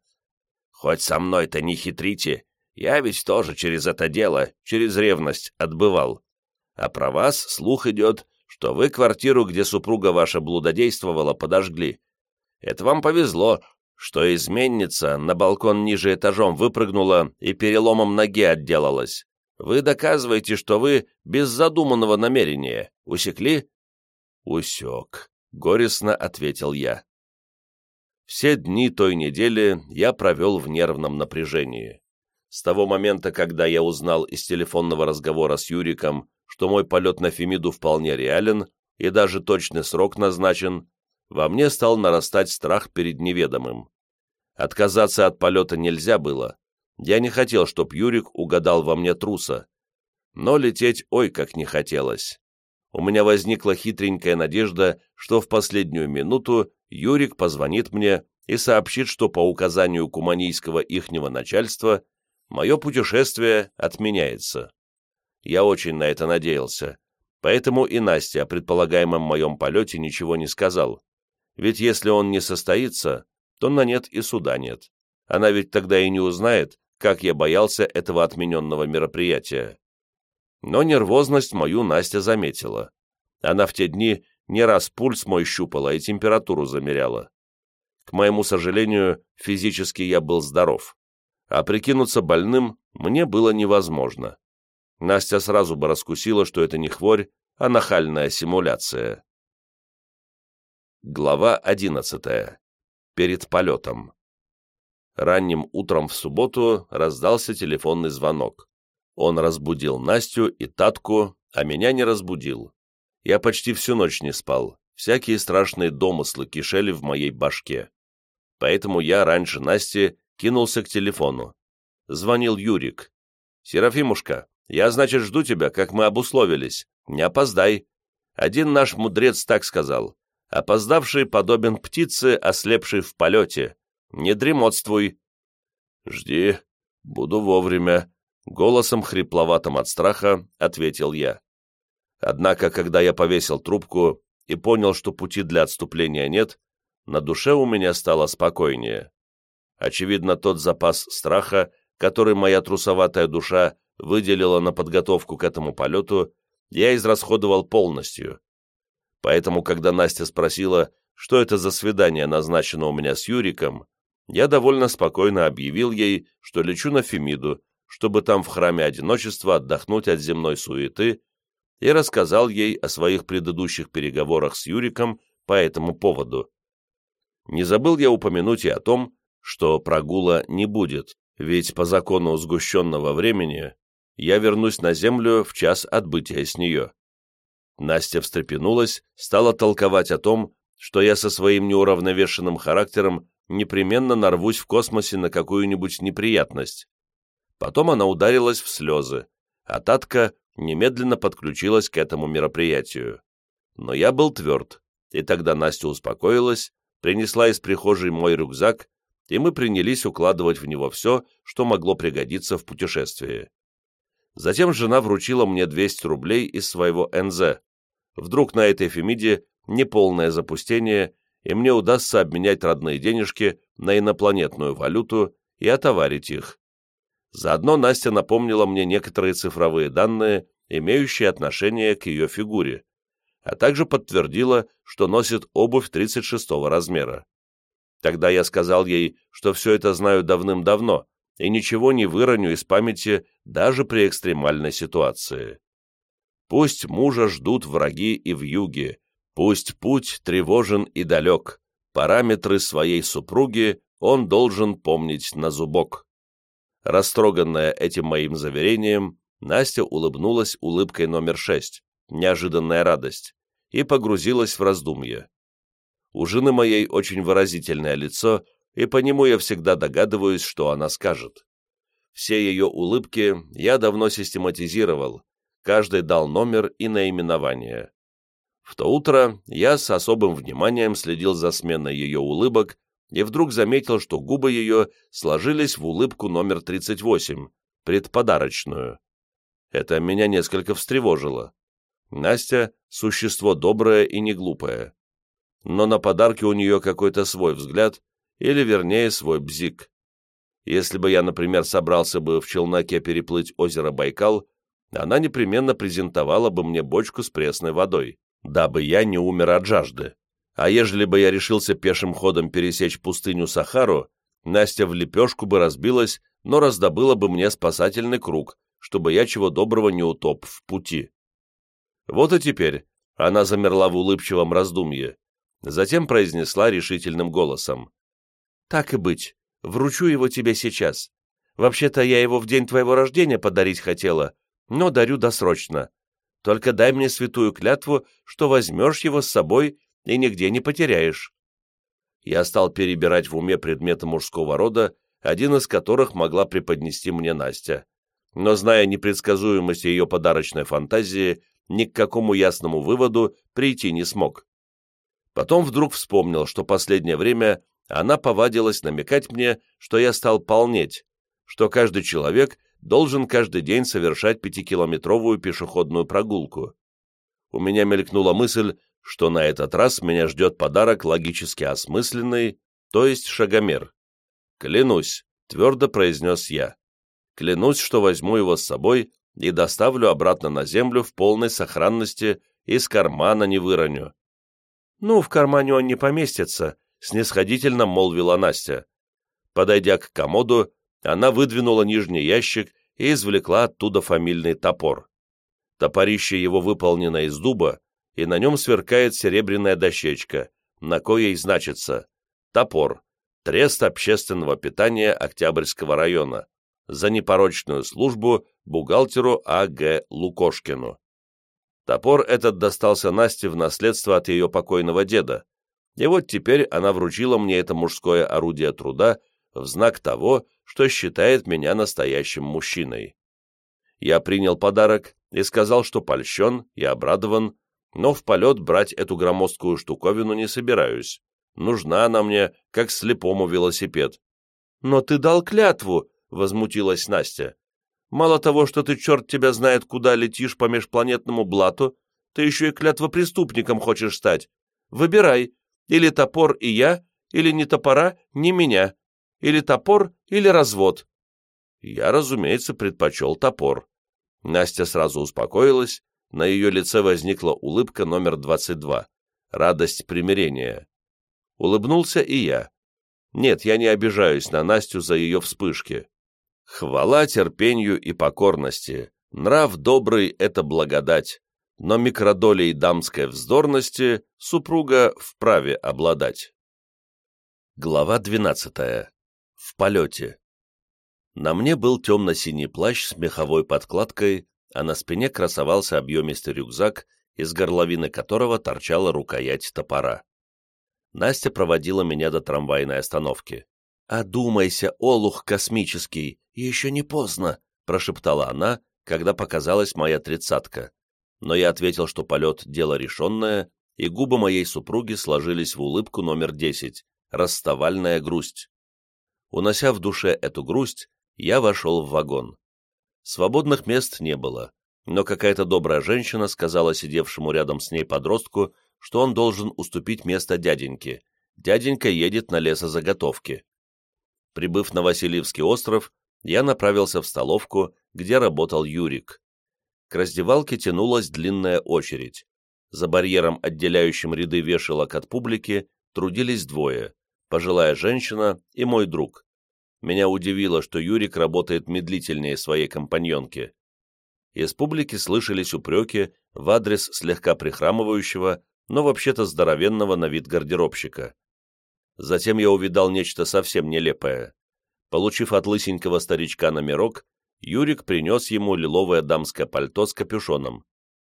Speaker 2: «Хоть со мной-то не хитрите. Я ведь тоже через это дело, через ревность, отбывал. А про вас слух идет, что вы квартиру, где супруга ваша блудодействовала, подожгли. Это вам повезло, что изменница на балкон ниже этажом выпрыгнула и переломом ноги отделалась. Вы доказываете, что вы без задуманного намерения. Усекли? Усек, горестно ответил я. Все дни той недели я провел в нервном напряжении. С того момента, когда я узнал из телефонного разговора с Юриком, что мой полет на Фемиду вполне реален и даже точный срок назначен, во мне стал нарастать страх перед неведомым. Отказаться от полета нельзя было. Я не хотел, чтоб Юрик угадал во мне труса. Но лететь ой как не хотелось. У меня возникла хитренькая надежда, что в последнюю минуту Юрик позвонит мне и сообщит, что по указанию куманийского ихнего начальства мое путешествие отменяется. Я очень на это надеялся, поэтому и Настя о предполагаемом моем полете ничего не сказал. Ведь если он не состоится, то на нет и суда нет. Она ведь тогда и не узнает, как я боялся этого отмененного мероприятия. Но нервозность мою Настя заметила. Она в те дни не раз пульс мой щупала и температуру замеряла. К моему сожалению, физически я был здоров, а прикинуться больным мне было невозможно. Настя сразу бы раскусила, что это не хворь, а нахальная симуляция. Глава одиннадцатая. Перед полетом. Ранним утром в субботу раздался телефонный звонок. Он разбудил Настю и Татку, а меня не разбудил. Я почти всю ночь не спал, всякие страшные домыслы кишели в моей башке. Поэтому я раньше Насти кинулся к телефону. Звонил Юрик. «Серафимушка, я, значит, жду тебя, как мы обусловились. Не опоздай. Один наш мудрец так сказал. Опоздавший подобен птице, ослепшей в полете. Не дремотствуй. Жди, буду вовремя. Голосом хрипловатым от страха ответил я. Однако, когда я повесил трубку и понял, что пути для отступления нет, на душе у меня стало спокойнее. Очевидно, тот запас страха, который моя трусоватая душа выделила на подготовку к этому полету, я израсходовал полностью. Поэтому, когда Настя спросила, что это за свидание назначено у меня с Юриком, я довольно спокойно объявил ей, что лечу на Фемиду, чтобы там в храме одиночества отдохнуть от земной суеты, и рассказал ей о своих предыдущих переговорах с Юриком по этому поводу. Не забыл я упомянуть и о том, что прогула не будет, ведь по закону сгущенного времени я вернусь на землю в час отбытия с нее. Настя встрепенулась, стала толковать о том, что я со своим неуравновешенным характером непременно нарвусь в космосе на какую-нибудь неприятность. Потом она ударилась в слезы, а Татка немедленно подключилась к этому мероприятию. Но я был тверд, и тогда Настя успокоилась, принесла из прихожей мой рюкзак, и мы принялись укладывать в него все, что могло пригодиться в путешествии. Затем жена вручила мне 200 рублей из своего НЗ. Вдруг на этой Фемиде неполное запустение, и мне удастся обменять родные денежки на инопланетную валюту и отоварить их. Заодно Настя напомнила мне некоторые цифровые данные, имеющие отношение к ее фигуре, а также подтвердила, что носит обувь 36 размера. Тогда я сказал ей, что все это знаю давным-давно и ничего не выроню из памяти даже при экстремальной ситуации. Пусть мужа ждут враги и в юге, пусть путь тревожен и далек, параметры своей супруги он должен помнить на зубок. Растроганная этим моим заверением, Настя улыбнулась улыбкой номер шесть, неожиданная радость и погрузилась в раздумье. У жены моей очень выразительное лицо, и по нему я всегда догадываюсь, что она скажет. Все ее улыбки я давно систематизировал, каждый дал номер и наименование. В то утро я с особым вниманием следил за сменой ее улыбок и вдруг заметил, что губы ее сложились в улыбку номер 38, предподарочную. Это меня несколько встревожило. Настя — существо доброе и не глупое. Но на подарки у нее какой-то свой взгляд, или, вернее, свой бзик. Если бы я, например, собрался бы в челноке переплыть озеро Байкал, она непременно презентовала бы мне бочку с пресной водой, дабы я не умер от жажды. А ежели бы я решился пешим ходом пересечь пустыню Сахару, Настя в лепешку бы разбилась, но раздобыла бы мне спасательный круг, чтобы я чего доброго не утоп в пути. Вот и теперь она замерла в улыбчивом раздумье, затем произнесла решительным голосом. «Так и быть, вручу его тебе сейчас. Вообще-то я его в день твоего рождения подарить хотела, но дарю досрочно. Только дай мне святую клятву, что возьмешь его с собой и нигде не потеряешь». Я стал перебирать в уме предметы мужского рода, один из которых могла преподнести мне Настя. Но, зная непредсказуемость ее подарочной фантазии, ни к какому ясному выводу прийти не смог. Потом вдруг вспомнил, что последнее время она повадилась намекать мне, что я стал полнеть, что каждый человек должен каждый день совершать пятикилометровую пешеходную прогулку. У меня мелькнула мысль, что на этот раз меня ждет подарок логически осмысленный, то есть шагомер. «Клянусь», — твердо произнес я. «Клянусь, что возьму его с собой и доставлю обратно на землю в полной сохранности и с кармана не выроню. «Ну, в кармане он не поместится», — снисходительно молвила Настя. Подойдя к комоду, она выдвинула нижний ящик и извлекла оттуда фамильный топор. Топорище его выполнено из дуба, и на нем сверкает серебряная дощечка, на коей значится «Топор. Трест общественного питания Октябрьского района за непорочную службу бухгалтеру А.Г. Лукошкину. Топор этот достался Насте в наследство от ее покойного деда, и вот теперь она вручила мне это мужское орудие труда в знак того, что считает меня настоящим мужчиной. Я принял подарок и сказал, что польщен и обрадован, но в полет брать эту громоздкую штуковину не собираюсь. Нужна она мне, как слепому велосипед. «Но ты дал клятву!» — возмутилась Настя. «Мало того, что ты, черт тебя знает, куда летишь по межпланетному блату, ты еще и клятвопреступником хочешь стать. Выбирай, или топор и я, или не топора, не меня, или топор, или развод». Я, разумеется, предпочел топор. Настя сразу успокоилась, на ее лице возникла улыбка номер 22. Радость примирения. Улыбнулся и я. Нет, я не обижаюсь на Настю за ее вспышки. Хвала терпению и покорности, нрав добрый — это благодать, но микродолей дамской вздорности супруга вправе обладать. Глава двенадцатая. В полете. На мне был темно-синий плащ с меховой подкладкой, а на спине красовался объемистый рюкзак, из горловины которого торчала рукоять топора. Настя проводила меня до трамвайной остановки. «Одумайся, олух космический, еще не поздно», прошептала она, когда показалась моя тридцатка. Но я ответил, что полет — дело решенное, и губы моей супруги сложились в улыбку номер десять — расставальная грусть. Унося в душе эту грусть, я вошел в вагон. Свободных мест не было, но какая-то добрая женщина сказала сидевшему рядом с ней подростку, что он должен уступить место дяденьке. Дяденька едет на лесозаготовки. Прибыв на Васильевский остров, я направился в столовку, где работал Юрик. К раздевалке тянулась длинная очередь. За барьером, отделяющим ряды вешалок от публики, трудились двое – пожилая женщина и мой друг. Меня удивило, что Юрик работает медлительнее своей компаньонки. Из публики слышались упреки в адрес слегка прихрамывающего, но вообще-то здоровенного на вид гардеробщика. Затем я увидал нечто совсем нелепое. Получив от лысенького старичка номерок, Юрик принес ему лиловое дамское пальто с капюшоном.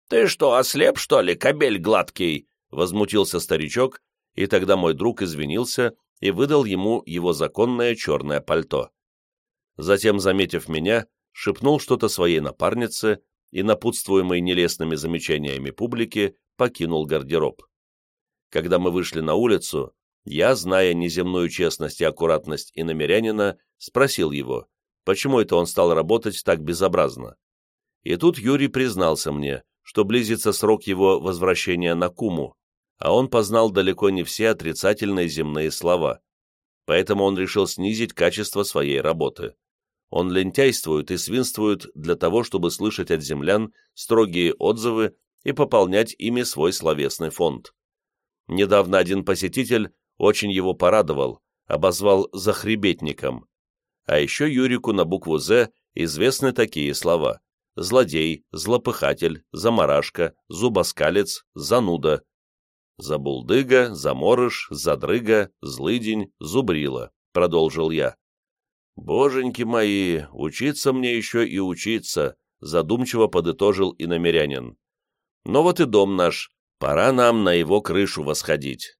Speaker 2: «Ты что, ослеп, что ли, кобель гладкий?» — возмутился старичок, и тогда мой друг извинился и выдал ему его законное черное пальто. Затем, заметив меня, шепнул что-то своей напарнице и, напутствуемый нелестными замечаниями публики, покинул гардероб. Когда мы вышли на улицу, я, зная неземную честность и аккуратность иномерянина, спросил его, почему это он стал работать так безобразно. И тут Юрий признался мне, что близится срок его возвращения на Куму, а он познал далеко не все отрицательные земные слова. Поэтому он решил снизить качество своей работы. Он лентяйствует и свинствует для того, чтобы слышать от землян строгие отзывы и пополнять ими свой словесный фонд. Недавно один посетитель очень его порадовал, обозвал захребетником. А еще Юрику на букву «З» известны такие слова «злодей», «злопыхатель», «заморашка», «зубоскалец», «зануда», «забулдыга», «заморыш», «задрыга», «злыдень», «зубрила», — продолжил я. «Боженьки мои, учиться мне еще и учиться», — задумчиво подытожил и намерянин. «Но вот и дом наш, пора нам на его крышу восходить»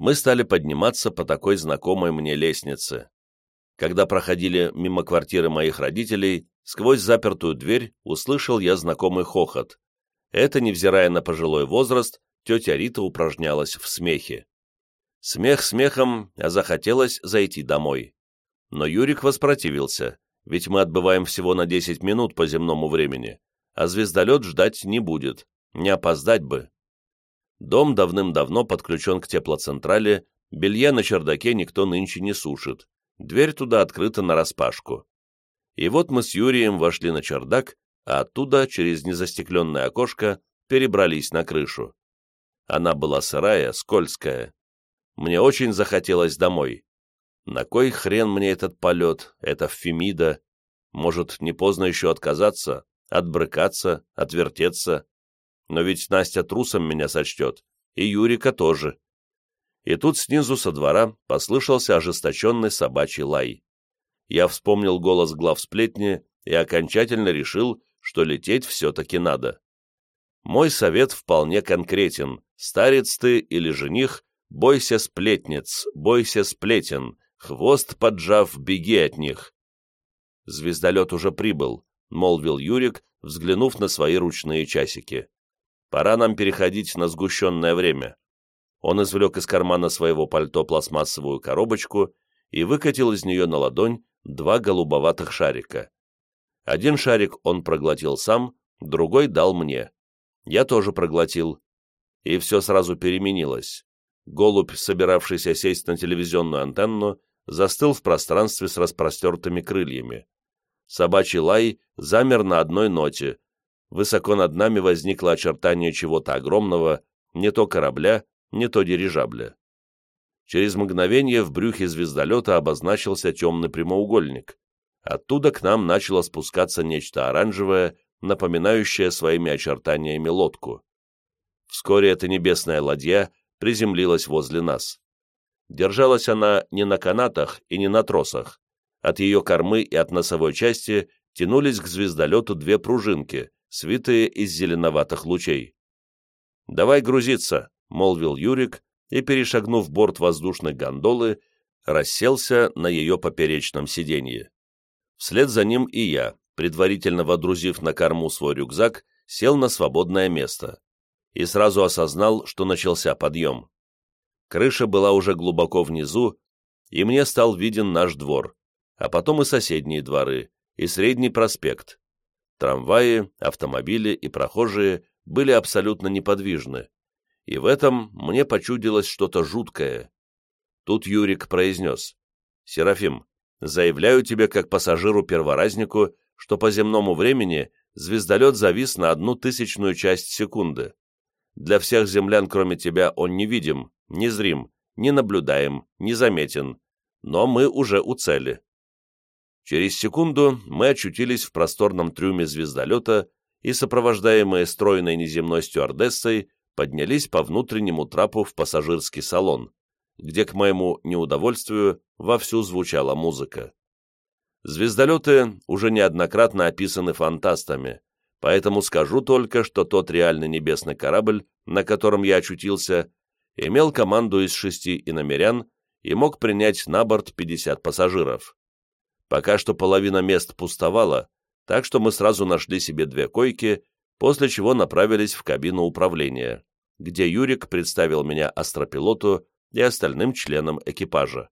Speaker 2: мы стали подниматься по такой знакомой мне лестнице. Когда проходили мимо квартиры моих родителей, сквозь запертую дверь услышал я знакомый хохот. Это, невзирая на пожилой возраст, тетя Рита упражнялась в смехе. Смех смехом, а захотелось зайти домой. Но Юрик воспротивился, ведь мы отбываем всего на 10 минут по земному времени, а звездолет ждать не будет, не опоздать бы. Дом давным-давно подключен к теплоцентрале, белье на чердаке никто нынче не сушит, дверь туда открыта нараспашку. И вот мы с Юрием вошли на чердак, а оттуда, через незастекленное окошко, перебрались на крышу. Она была сырая, скользкая. Мне очень захотелось домой. На кой хрен мне этот полет, эта Фемида? Может, не поздно еще отказаться, отбрыкаться, отвертеться? но ведь Настя трусом меня сочтет, и Юрика тоже. И тут снизу со двора послышался ожесточенный собачий лай. Я вспомнил голос глав сплетни и окончательно решил, что лететь все-таки надо. Мой совет вполне конкретен. Старец ты или жених, бойся сплетниц, бойся сплетен, хвост поджав, беги от них. Звездолет уже прибыл, молвил Юрик, взглянув на свои ручные часики. Пора нам переходить на сгущенное время. Он извлек из кармана своего пальто пластмассовую коробочку и выкатил из нее на ладонь два голубоватых шарика. Один шарик он проглотил сам, другой дал мне. Я тоже проглотил. И все сразу переменилось. Голубь, собиравшийся сесть на телевизионную антенну, застыл в пространстве с распростертыми крыльями. Собачий лай замер на одной ноте, высоко над нами возникло очертание чего-то огромного, не то корабля, не то дирижабля. Через мгновение в брюхе звездолета обозначился темный прямоугольник. Оттуда к нам начало спускаться нечто оранжевое, напоминающее своими очертаниями лодку. Вскоре эта небесная ладья приземлилась возле нас. Держалась она не на канатах и не на тросах. От ее кормы и от носовой части тянулись к звездолету две пружинки, свитые из зеленоватых лучей. «Давай грузиться», — молвил Юрик, и, перешагнув борт воздушной гондолы, расселся на ее поперечном сиденье. Вслед за ним и я, предварительно водрузив на корму свой рюкзак, сел на свободное место и сразу осознал, что начался подъем. Крыша была уже глубоко внизу, и мне стал виден наш двор, а потом и соседние дворы, и Средний проспект. Трамваи, автомобили и прохожие были абсолютно неподвижны, и в этом мне почудилось что-то жуткое. Тут Юрик произнес, «Серафим, заявляю тебе как пассажиру-перворазнику, что по земному времени звездолет завис на одну тысячную часть секунды. Для всех землян, кроме тебя, он невидим, незрим, не наблюдаем, не заметен, но мы уже у цели. Через секунду мы очутились в просторном трюме звездолета и, сопровождаемые стройной неземной стюардессой, поднялись по внутреннему трапу в пассажирский салон, где, к моему неудовольствию, вовсю звучала музыка. Звездолеты уже неоднократно описаны фантастами, поэтому скажу только, что тот реальный небесный корабль, на котором я очутился, имел команду из шести иномерян и мог принять на борт 50 пассажиров. Пока что половина мест пустовала, так что мы сразу нашли себе две койки, после чего направились в кабину управления, где Юрик представил меня астропилоту и остальным членам экипажа.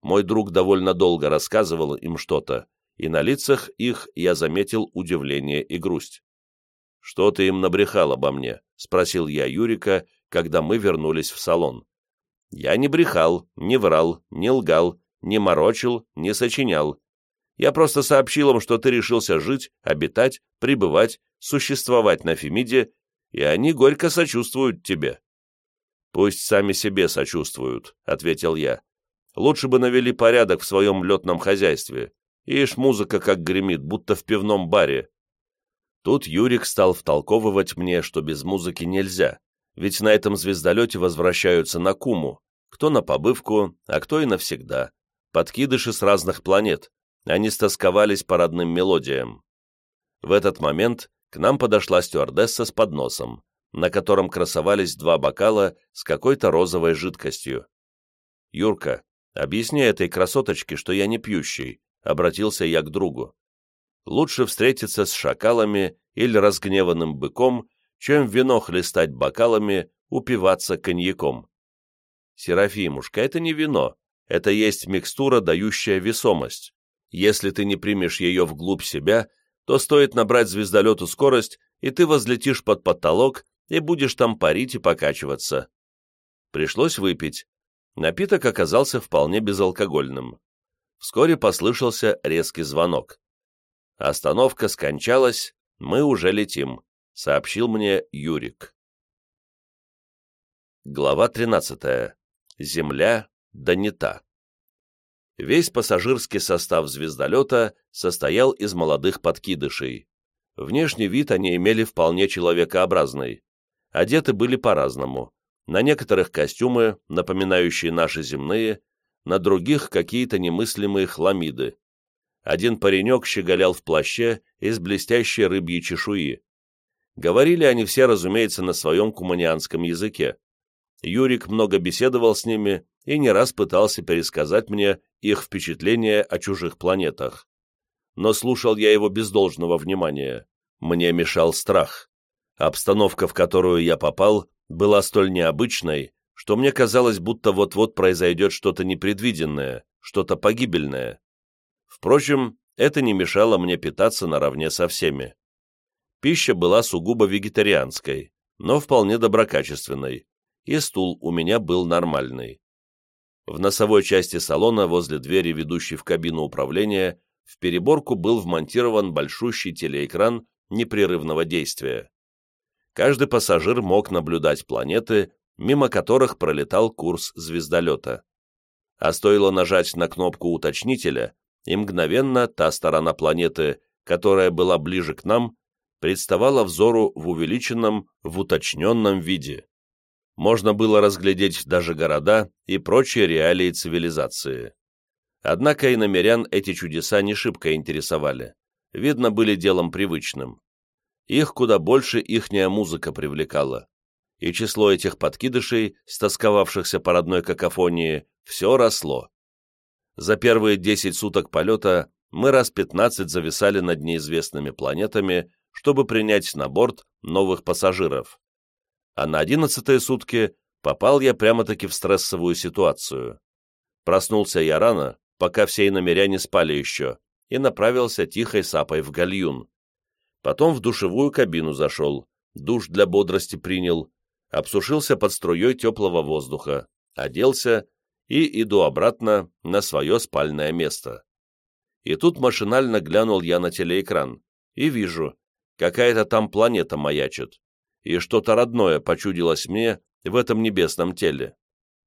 Speaker 2: Мой друг довольно долго рассказывал им что-то, и на лицах их я заметил удивление и грусть. «Что ты им набрехал обо мне?» — спросил я Юрика, когда мы вернулись в салон. «Я не брехал, не врал, не лгал, не морочил, не сочинял. Я просто сообщил им, что ты решился жить, обитать, пребывать, существовать на Фемиде, и они горько сочувствуют тебе». «Пусть сами себе сочувствуют», — ответил я. «Лучше бы навели порядок в своем летном хозяйстве. Ишь, музыка как гремит, будто в пивном баре». Тут Юрик стал втолковывать мне, что без музыки нельзя, ведь на этом звездолете возвращаются на Куму, кто на побывку, а кто и навсегда, подкидыши с разных планет, они стосковались по родным мелодиям. В этот момент к нам подошла стюардесса с подносом, на котором красовались два бокала с какой-то розовой жидкостью. «Юрка, объясни этой красоточке, что я не пьющий», — обратился я к другу. «Лучше встретиться с шакалами или разгневанным быком, чем вино хлестать бокалами, упиваться коньяком». «Серафимушка, это не вино, это есть микстура, дающая весомость. Если ты не примешь ее вглубь себя, то стоит набрать звездолету скорость, и ты возлетишь под потолок и будешь там парить и покачиваться. Пришлось выпить. Напиток оказался вполне безалкогольным. Вскоре послышался резкий звонок. Остановка скончалась, мы уже летим, сообщил мне Юрик. Глава 13. Земля да не та. Весь пассажирский состав звездолета состоял из молодых подкидышей. Внешний вид они имели вполне человекообразный. Одеты были по-разному. На некоторых костюмы, напоминающие наши земные, на других какие-то немыслимые хламиды. Один паренек щеголял в плаще из блестящей рыбьей чешуи. Говорили они все, разумеется, на своем куманианском языке. Юрик много беседовал с ними и не раз пытался пересказать мне их впечатления о чужих планетах. Но слушал я его без должного внимания. Мне мешал страх. Обстановка, в которую я попал, была столь необычной, что мне казалось, будто вот-вот произойдет что-то непредвиденное, что-то погибельное. Впрочем, это не мешало мне питаться наравне со всеми. Пища была сугубо вегетарианской, но вполне доброкачественной, и стул у меня был нормальный. В носовой части салона, возле двери, ведущей в кабину управления, в переборку был вмонтирован большущий телеэкран непрерывного действия. Каждый пассажир мог наблюдать планеты, мимо которых пролетал курс звездолета. А стоило нажать на кнопку уточнителя, и мгновенно та сторона планеты, которая была ближе к нам, представала взору в увеличенном, в уточненном виде можно было разглядеть даже города и прочие реалии цивилизации. Однако и намерян эти чудеса не шибко интересовали, видно, были делом привычным. Их куда больше ихняя музыка привлекала. и число этих подкидышей, стосковавшихся по родной какофонии, все росло. За первые 10 суток полета мы раз 15 зависали над неизвестными планетами, чтобы принять на борт новых пассажиров. А на одиннадцатые сутки попал я прямо-таки в стрессовую ситуацию. Проснулся я рано, пока все иномеряне спали еще, и направился тихой сапой в гальюн. Потом в душевую кабину зашел, душ для бодрости принял, обсушился под струей теплого воздуха, оделся и иду обратно на свое спальное место. И тут машинально глянул я на телеэкран и вижу, какая-то там планета маячит, и что-то родное почудилось мне в этом небесном теле.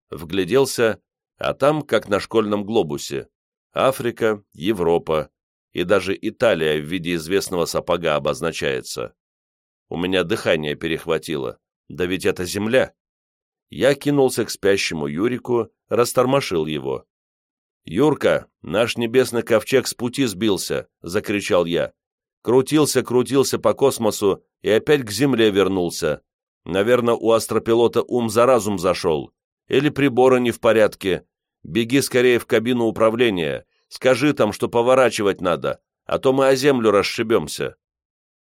Speaker 2: Вгляделся, а там, как на школьном глобусе, Африка, Европа и даже Италия в виде известного сапога обозначается. У меня дыхание перехватило, да ведь это Земля. Я кинулся к спящему Юрику, растормошил его. «Юрка, наш небесный ковчег с пути сбился!» — закричал я. Крутился, крутился по космосу и опять к Земле вернулся. Наверное, у астропилота ум за разум зашел. Или приборы не в порядке. Беги скорее в кабину управления. Скажи там, что поворачивать надо, а то мы о землю расшибемся.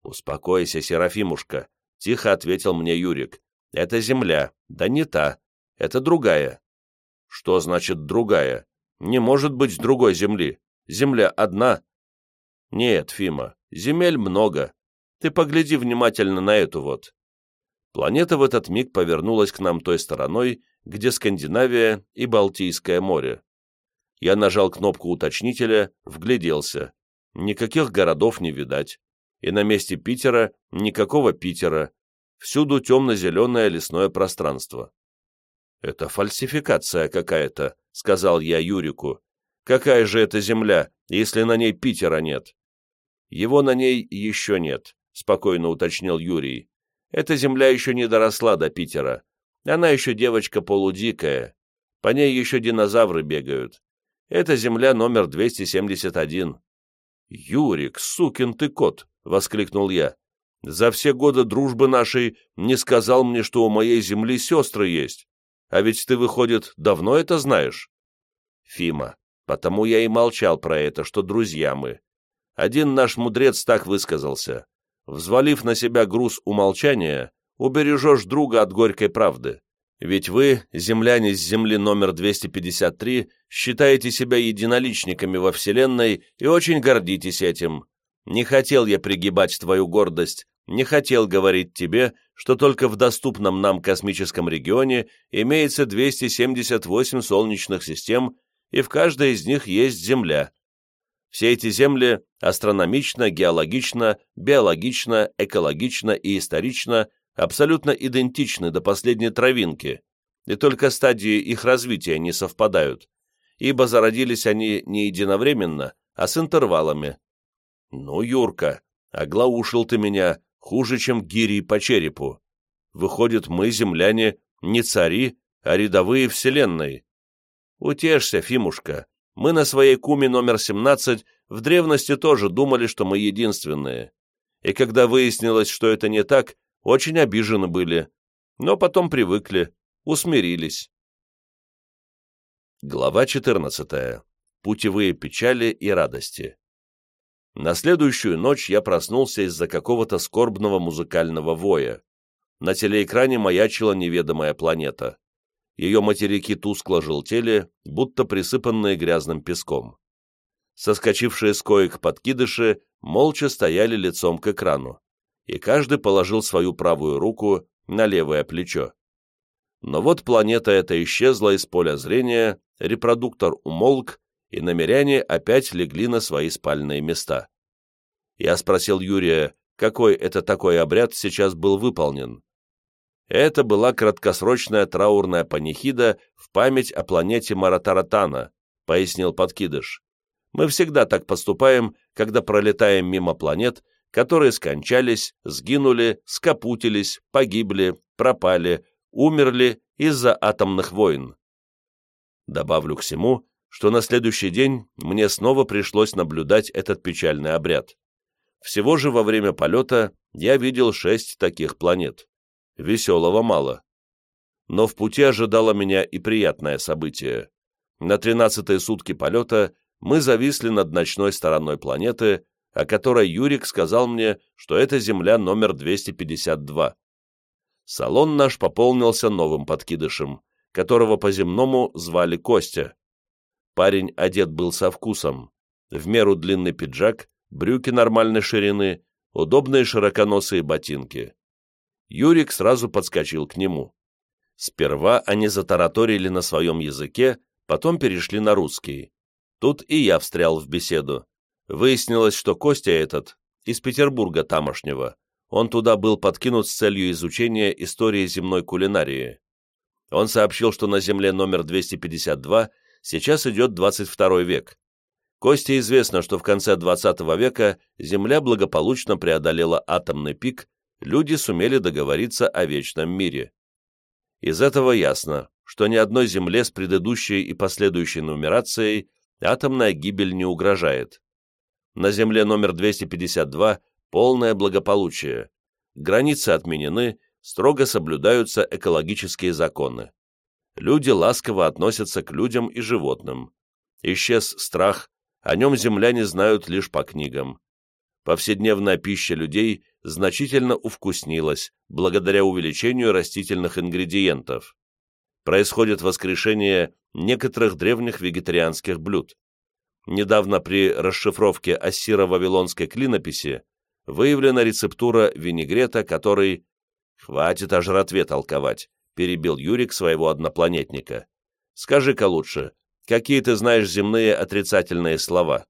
Speaker 2: «Успокойся, Серафимушка», — тихо ответил мне Юрик. «Это земля, да не та. Это другая». «Что значит другая? Не может быть другой земли. Земля одна». «Нет, Фима, Земель много. Ты погляди внимательно на эту вот». Планета в этот миг повернулась к нам той стороной, где Скандинавия и Балтийское море. Я нажал кнопку уточнителя, вгляделся. Никаких городов не видать. И на месте Питера никакого Питера. Всюду темно-зеленое лесное пространство. «Это фальсификация какая-то», — сказал я Юрику. «Какая же это земля, если на ней Питера нет?» Его на ней еще нет, спокойно уточнил Юрий. Эта земля еще не доросла до Питера. Она еще девочка полудикая. По ней еще динозавры бегают. Это земля номер 271. «Юрик, сукин ты кот!» — воскликнул я. «За все годы дружбы нашей не сказал мне, что у моей земли сестры есть. А ведь ты, выходит, давно это знаешь?» «Фима, потому я и молчал про это, что друзья мы. Один наш мудрец так высказался. Взвалив на себя груз умолчания, убережешь друга от горькой правды. Ведь вы, земляне с Земли номер 253, считаете себя единоличниками во Вселенной и очень гордитесь этим. Не хотел я пригибать твою гордость, не хотел говорить тебе, что только в доступном нам космическом регионе имеется 278 солнечных систем, и в каждой из них есть Земля. Все эти земли астрономично, геологично, биологично, экологично и исторично абсолютно идентичны до последней травинки, и только стадии их развития не совпадают, ибо зародились они не единовременно, а с интервалами. Ну, Юрка, оглаушил ты меня хуже, чем гири по черепу. Выходит, мы, земляне, не цари, а рядовые вселенной. Утешься, Фимушка, мы на своей куме номер 17 в древности тоже думали, что мы единственные. И когда выяснилось, что это не так, очень обижены были. Но потом привыкли, усмирились. Глава 14. Путевые печали и радости. На следующую ночь я проснулся из-за какого-то скорбного музыкального воя. На телеэкране маячила неведомая планета ее материки тускло желтели, будто присыпанные грязным песком. Соскочившие с коек подкидыши молча стояли лицом к экрану, и каждый положил свою правую руку на левое плечо. Но вот планета эта исчезла из поля зрения, репродуктор умолк, и намеряне опять легли на свои спальные места. Я спросил Юрия, какой это такой обряд сейчас был выполнен. Это была краткосрочная траурная панихида в память о планете Маратаратана, пояснил подкидыш. Мы всегда так поступаем, когда пролетаем мимо планет, которые скончались, сгинули, скопутились, погибли, пропали, умерли из-за атомных войн. Добавлю к всему, что на следующий день мне снова пришлось наблюдать этот печальный обряд. Всего же во время полета я видел шесть таких планет. Веселого мало. Но в пути ожидало меня и приятное событие. На тринадцатые сутки полета мы зависли над ночной стороной планеты, о которой Юрик сказал мне, что это Земля номер 252. Салон наш пополнился новым подкидышем, которого по-земному звали Костя. Парень одет был со вкусом. В меру длинный пиджак, брюки нормальной ширины, удобные широконосые ботинки. Юрик сразу подскочил к нему. Сперва они затараторили на своем языке, потом перешли на русский. Тут и я встрял в беседу. Выяснилось, что Костя этот из Петербурга тамошнего. Он туда был подкинут с целью изучения истории земной кулинарии. Он сообщил, что на Земле номер 252 сейчас идет 22 век. Косте известно, что в конце 20 века Земля благополучно преодолела атомный пик, люди сумели договориться о вечном мире. Из этого ясно, что ни одной Земле с предыдущей и последующей нумерацией атомная гибель не угрожает. На Земле номер 252 полное благополучие. Границы отменены, строго соблюдаются экологические законы. Люди ласково относятся к людям и животным. Исчез страх, о нем земляне знают лишь по книгам. Повседневная пища людей значительно увкуснилась благодаря увеличению растительных ингредиентов. Происходит воскрешение некоторых древних вегетарианских блюд. Недавно при расшифровке ассиро-вавилонской клинописи выявлена рецептура винегрета, который «Хватит о жратве толковать», — перебил Юрик своего однопланетника. «Скажи-ка лучше, какие ты знаешь земные отрицательные слова?»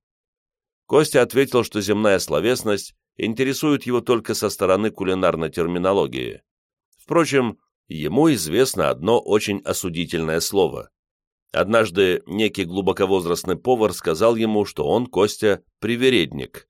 Speaker 2: Костя ответил, что земная словесность интересует его только со стороны кулинарной терминологии. Впрочем, ему известно одно очень осудительное слово. Однажды некий глубоковозрастный повар сказал ему, что он, Костя, привередник.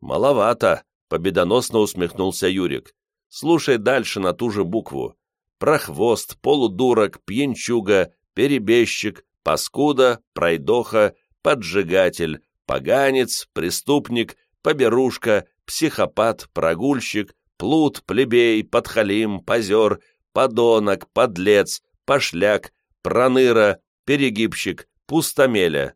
Speaker 2: «Маловато», — победоносно усмехнулся Юрик. Слушай дальше на ту же букву. Прохвост, полудурок, пьянчуга, перебежчик, паскуда, пройдоха, поджигатель, поганец, преступник, поберушка, психопат, прогульщик, плут, плебей, подхалим, позер, подонок, подлец, пошляк, проныра, перегибщик, пустомеля.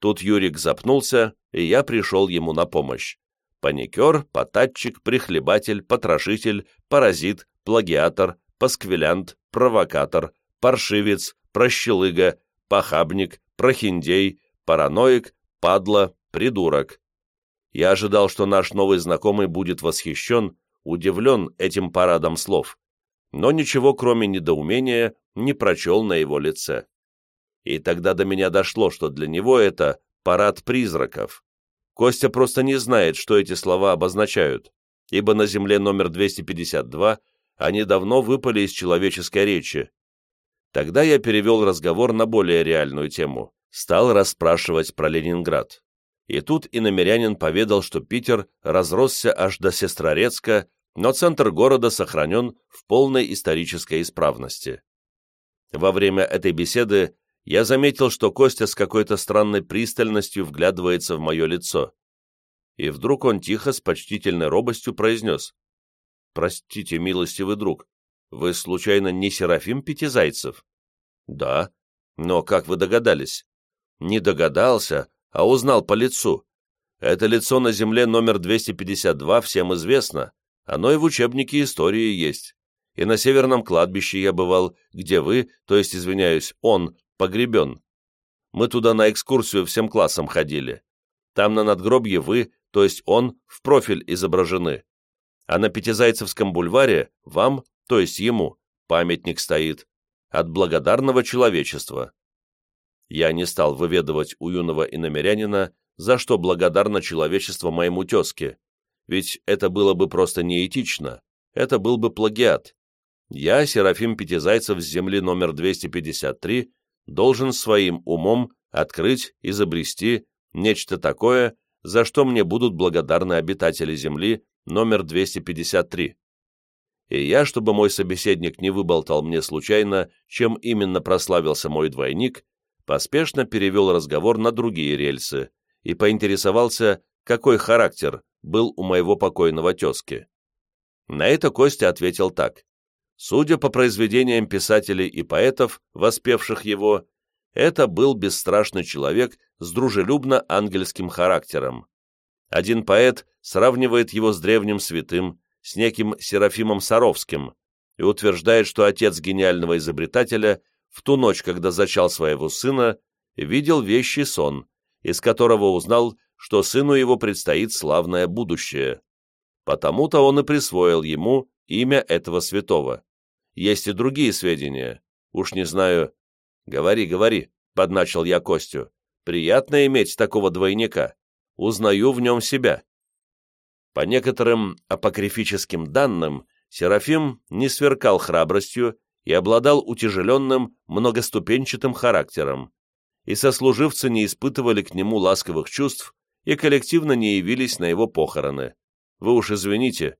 Speaker 2: Тут Юрик запнулся, и я пришел ему на помощь паникер, потатчик, прихлебатель, потрошитель, паразит, плагиатор, пасквилянт, провокатор, паршивец, прощелыга, похабник, прохиндей, параноик, падла, придурок. Я ожидал, что наш новый знакомый будет восхищен, удивлен этим парадом слов, но ничего, кроме недоумения, не прочел на его лице. И тогда до меня дошло, что для него это парад призраков. Костя просто не знает, что эти слова обозначают, ибо на Земле номер 252 они давно выпали из человеческой речи. Тогда я перевел разговор на более реальную тему, стал расспрашивать про Ленинград. И тут иномерянин поведал, что Питер разросся аж до Сестрорецка, но центр города сохранен в полной исторической исправности. Во время этой беседы я заметил, что Костя с какой-то странной пристальностью вглядывается в мое лицо. И вдруг он тихо, с почтительной робостью произнес. «Простите, милостивый друг, вы, случайно, не Серафим Пятизайцев?» «Да. Но как вы догадались?» «Не догадался, а узнал по лицу. Это лицо на земле номер 252 всем известно. Оно и в учебнике истории есть. И на северном кладбище я бывал, где вы, то есть, извиняюсь, он, погребен. Мы туда на экскурсию всем классом ходили. Там на надгробье вы, то есть он, в профиль изображены. А на Пятизайцевском бульваре вам, то есть ему, памятник стоит. От благодарного человечества. Я не стал выведывать у юного иномерянина, за что благодарно человечество моему тезке, ведь это было бы просто неэтично, это был бы плагиат. Я, Серафим Пятизайцев с земли номер 253, должен своим умом открыть, изобрести нечто такое, за что мне будут благодарны обитатели Земли номер 253. И я, чтобы мой собеседник не выболтал мне случайно, чем именно прославился мой двойник, поспешно перевел разговор на другие рельсы и поинтересовался, какой характер был у моего покойного тезки. На это Костя ответил так. Судя по произведениям писателей и поэтов, воспевших его, это был бесстрашный человек с дружелюбно-ангельским характером. Один поэт сравнивает его с древним святым, с неким Серафимом Саровским, и утверждает, что отец гениального изобретателя в ту ночь, когда зачал своего сына, видел вещий сон, из которого узнал, что сыну его предстоит славное будущее. Потому-то он и присвоил ему имя этого святого. Есть и другие сведения. Уж не знаю... Говори, говори, — подначил я Костю. Приятно иметь такого двойника. Узнаю в нем себя. По некоторым апокрифическим данным, Серафим не сверкал храбростью и обладал утяжеленным, многоступенчатым характером, и сослуживцы не испытывали к нему ласковых чувств и коллективно не явились на его похороны. Вы уж извините.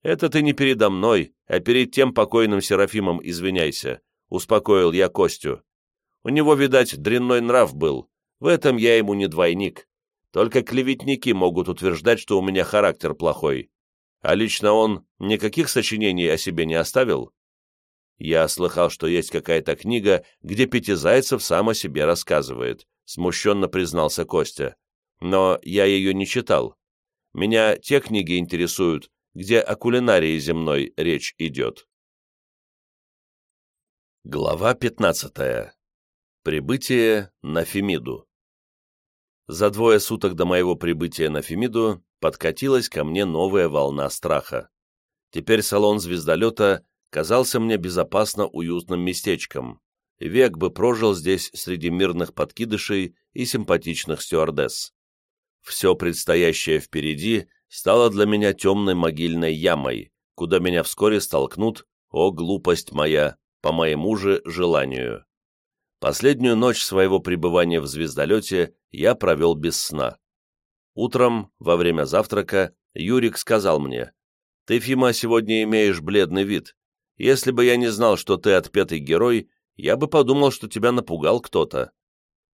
Speaker 2: Это ты не передо мной, а перед тем покойным Серафимом извиняйся, успокоил я Костю. У него, видать, дрянной нрав был, в этом я ему не двойник. Только клеветники могут утверждать, что у меня характер плохой. А лично он никаких сочинений о себе не оставил? Я слыхал, что есть какая-то книга, где Пятизайцев сам о себе рассказывает, смущенно признался Костя. Но я ее не читал. Меня те книги интересуют, где о кулинарии земной речь идет. Глава 15. Прибытие на Фемиду. За двое суток до моего прибытия на Фемиду подкатилась ко мне новая волна страха. Теперь салон звездолета казался мне безопасно уютным местечком. Век бы прожил здесь среди мирных подкидышей и симпатичных стюардесс. Все предстоящее впереди стало для меня темной могильной ямой, куда меня вскоре столкнут, о глупость моя, по моему же желанию. Последнюю ночь своего пребывания в звездолете я провел без сна. Утром, во время завтрака, Юрик сказал мне, «Ты, Фима, сегодня имеешь бледный вид. Если бы я не знал, что ты отпетый герой, я бы подумал, что тебя напугал кто-то».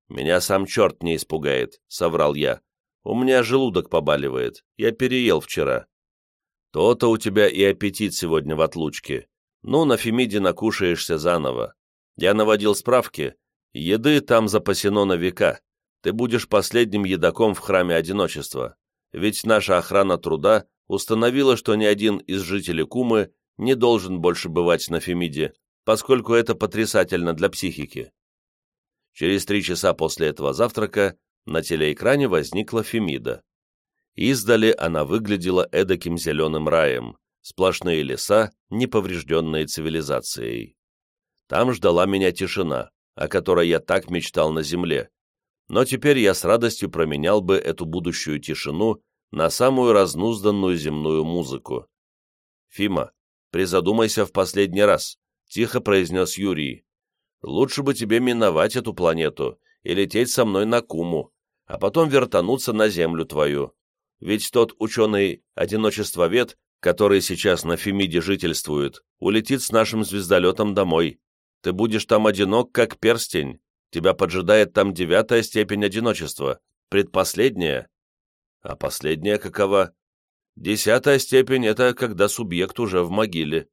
Speaker 2: «Меня сам черт не испугает», — соврал я. «У меня желудок побаливает. Я переел вчера». «То-то у тебя и аппетит сегодня в отлучке. Ну, на Фемиде накушаешься заново. Я наводил справки. Еды там запасено на века ты будешь последним едоком в храме одиночества, ведь наша охрана труда установила, что ни один из жителей Кумы не должен больше бывать на Фемиде, поскольку это потрясательно для психики. Через три часа после этого завтрака на телеэкране возникла Фемида. Издали она выглядела эдаким зеленым раем, сплошные леса, не поврежденные цивилизацией. Там ждала меня тишина, о которой я так мечтал на земле, но теперь я с радостью променял бы эту будущую тишину на самую разнузданную земную музыку. «Фима, призадумайся в последний раз», — тихо произнес Юрий. «Лучше бы тебе миновать эту планету и лететь со мной на Куму, а потом вертануться на Землю твою. Ведь тот ученый-одиночествовед, который сейчас на Фемиде жительствует, улетит с нашим звездолетом домой. Ты будешь там одинок, как перстень, Тебя поджидает там девятая степень одиночества, предпоследняя. А последняя какова? Десятая степень — это когда субъект уже в могиле.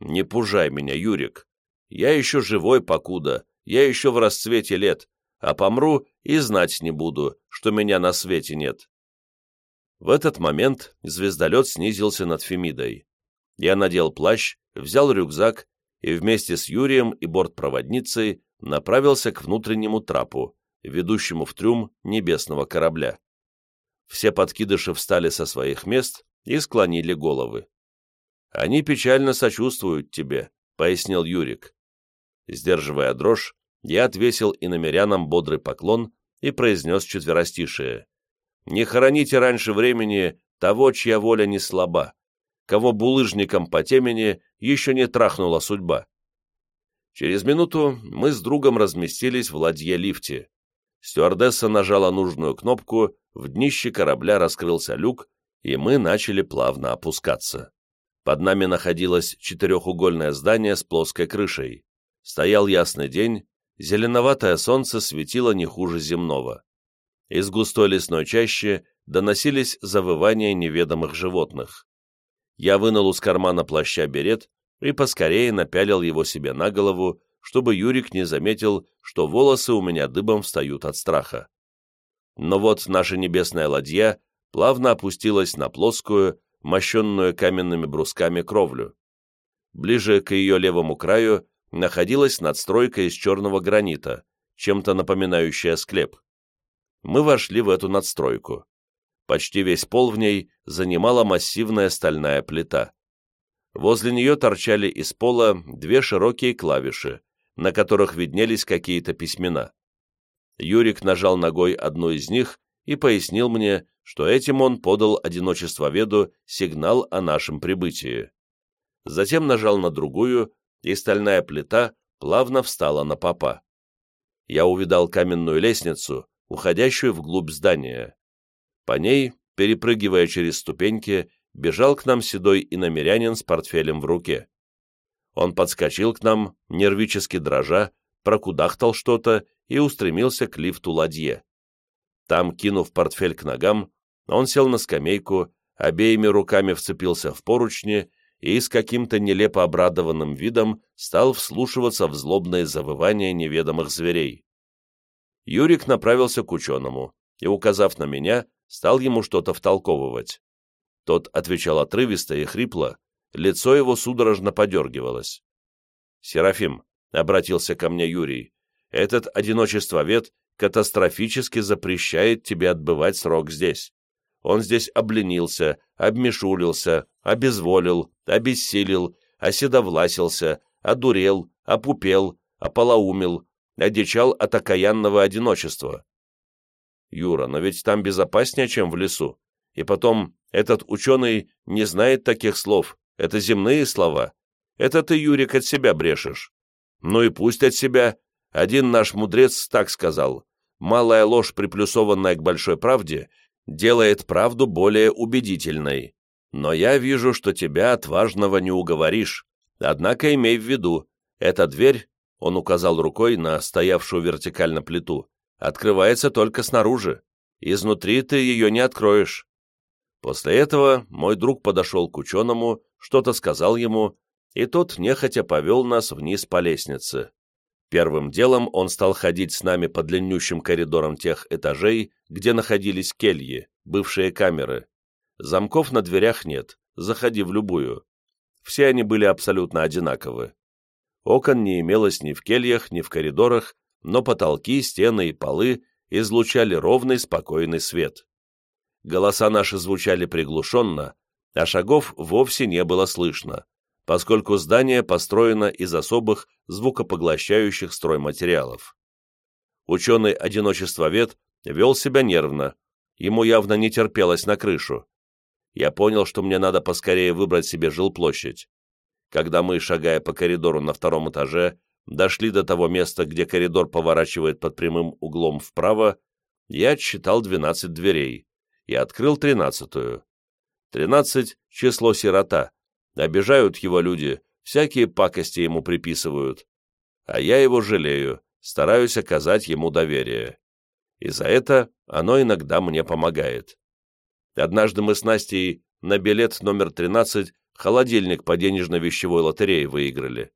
Speaker 2: Не пужай меня, Юрик. Я еще живой покуда, я еще в расцвете лет, а помру и знать не буду, что меня на свете нет. В этот момент звездолет снизился над Фемидой. Я надел плащ, взял рюкзак и вместе с Юрием и бортпроводницей направился к внутреннему трапу, ведущему в трюм небесного корабля. Все подкидыши встали со своих мест и склонили головы. «Они печально сочувствуют тебе», — пояснил Юрик. Сдерживая дрожь, я отвесил иномерянам бодрый поклон и произнес четверостишие. «Не хороните раньше времени того, чья воля не слаба, кого булыжником по темени еще не трахнула судьба. Через минуту мы с другом разместились в ладье-лифте. Стюардесса нажала нужную кнопку, в днище корабля раскрылся люк, и мы начали плавно опускаться. Под нами находилось четырехугольное здание с плоской крышей. Стоял ясный день, зеленоватое солнце светило не хуже земного. Из густой лесной чащи доносились завывания неведомых животных. Я вынул из кармана плаща берет и поскорее напялил его себе на голову, чтобы Юрик не заметил, что волосы у меня дыбом встают от страха. Но вот наша небесная ладья плавно опустилась на плоскую, мощенную каменными брусками кровлю. Ближе к ее левому краю находилась надстройка из черного гранита, чем-то напоминающая склеп. Мы вошли в эту надстройку. Почти весь пол в ней занимала массивная стальная плита. Возле нее торчали из пола две широкие клавиши, на которых виднелись какие-то письмена. Юрик нажал ногой одну из них и пояснил мне, что этим он подал одиночествоведу сигнал о нашем прибытии. Затем нажал на другую, и стальная плита плавно встала на попа. Я увидал каменную лестницу, уходящую вглубь здания. По ней, перепрыгивая через ступеньки, бежал к нам седой иномерянин с портфелем в руке. Он подскочил к нам, нервически дрожа, прокудахтал что-то и устремился к лифту ладье. Там, кинув портфель к ногам, он сел на скамейку, обеими руками вцепился в поручни и с каким-то нелепо обрадованным видом стал вслушиваться в злобное завывание неведомых зверей. Юрик направился к ученому и, указав на меня, стал ему что-то втолковывать. Тот отвечал отрывисто и хрипло, лицо его судорожно подергивалось. «Серафим», — обратился ко мне Юрий, — «этот одиночествовед катастрофически запрещает тебе отбывать срок здесь. Он здесь обленился, обмешулился, обезволил, обессилил, оседовласился, одурел, опупел, ополоумил, одичал от окаянного одиночества. Юра, но ведь там безопаснее, чем в лесу. И потом, этот ученый не знает таких слов, это земные слова. Это ты, Юрик, от себя брешешь. Ну и пусть от себя. Один наш мудрец так сказал. Малая ложь, приплюсованная к большой правде, делает правду более убедительной. Но я вижу, что тебя отважного не уговоришь. Однако имей в виду, эта дверь, он указал рукой на стоявшую вертикально плиту, открывается только снаружи. Изнутри ты ее не откроешь. После этого мой друг подошел к ученому, что-то сказал ему, и тот нехотя повел нас вниз по лестнице. Первым делом он стал ходить с нами по длиннющим коридорам тех этажей, где находились кельи, бывшие камеры. Замков на дверях нет, заходи в любую. Все они были абсолютно одинаковы. Окон не имелось ни в кельях, ни в коридорах, но потолки, стены и полы излучали ровный, спокойный свет. Голоса наши звучали приглушенно, а шагов вовсе не было слышно поскольку здание построено из особых звукопоглощающих стройматериалов. Ученый-одиночествовед вел себя нервно, ему явно не терпелось на крышу. Я понял, что мне надо поскорее выбрать себе жилплощадь. Когда мы, шагая по коридору на втором этаже, дошли до того места, где коридор поворачивает под прямым углом вправо, я отсчитал 12 дверей и открыл тринадцатую. Тринадцать — число сирота, Обижают его люди, всякие пакости ему приписывают. А я его жалею, стараюсь оказать ему доверие. И за это оно иногда мне помогает. Однажды мы с Настей на билет номер 13 холодильник по денежно-вещевой лотерее выиграли.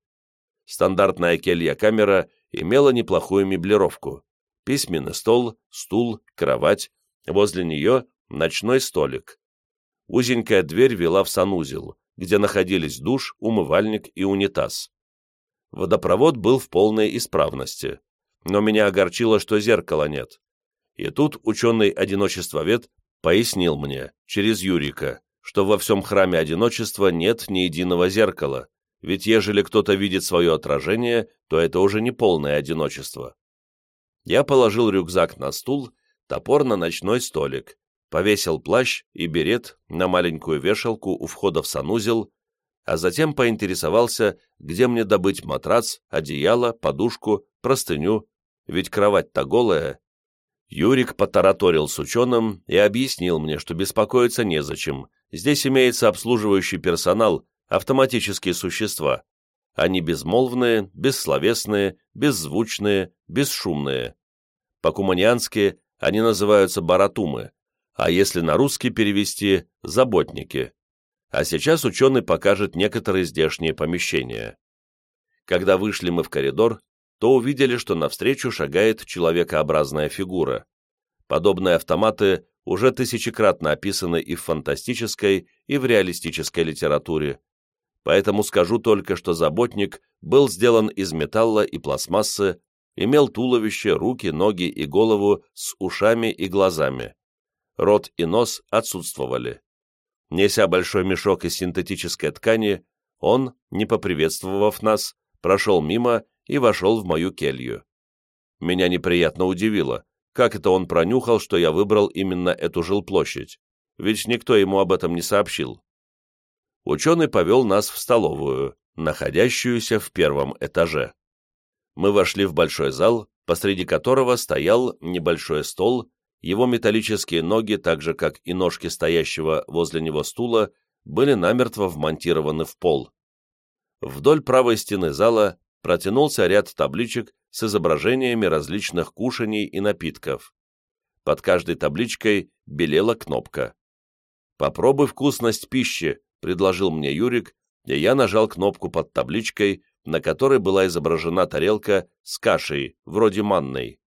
Speaker 2: Стандартная келья-камера имела неплохую меблировку. Письменный стол, стул, кровать, возле нее ночной столик. Узенькая дверь вела в санузел, где находились душ, умывальник и унитаз. Водопровод был в полной исправности, но меня огорчило, что зеркала нет. И тут ученый-одиночествовед пояснил мне, через Юрика, что во всем храме одиночества нет ни единого зеркала, ведь ежели кто-то видит свое отражение, то это уже не полное одиночество. Я положил рюкзак на стул, топор на ночной столик, повесил плащ и берет на маленькую вешалку у входа в санузел, а затем поинтересовался, где мне добыть матрац, одеяло, подушку, простыню, ведь кровать-то голая. Юрик потараторил с ученым и объяснил мне, что беспокоиться незачем. Здесь имеется обслуживающий персонал, автоматические существа. Они безмолвные, бессловесные, беззвучные, бесшумные. По-куманиански они называются баратумы, а если на русский перевести – заботники. А сейчас ученый покажет некоторые здешние помещения. Когда вышли мы в коридор, то увидели, что навстречу шагает человекообразная фигура. Подобные автоматы уже тысячекратно описаны и в фантастической, и в реалистической литературе, поэтому скажу только, что заботник был сделан из металла и пластмассы, имел туловище, руки, ноги и голову с ушами и глазами. Рот и нос отсутствовали. Неся большой мешок из синтетической ткани, он, не поприветствовав нас, прошел мимо и вошел в мою келью. Меня неприятно удивило, как это он пронюхал, что я выбрал именно эту жилплощадь, ведь никто ему об этом не сообщил. Ученый повел нас в столовую, находящуюся в первом этаже. Мы вошли в большой зал, посреди которого стоял небольшой стол его металлические ноги, так же как и ножки стоящего возле него стула, были намертво вмонтированы в пол. Вдоль правой стены зала протянулся ряд табличек с изображениями различных кушаний и напитков. Под каждой табличкой белела кнопка. «Попробуй вкусность пищи», — предложил мне Юрик, и я нажал кнопку под табличкой, на которой была изображена тарелка с кашей, вроде манной.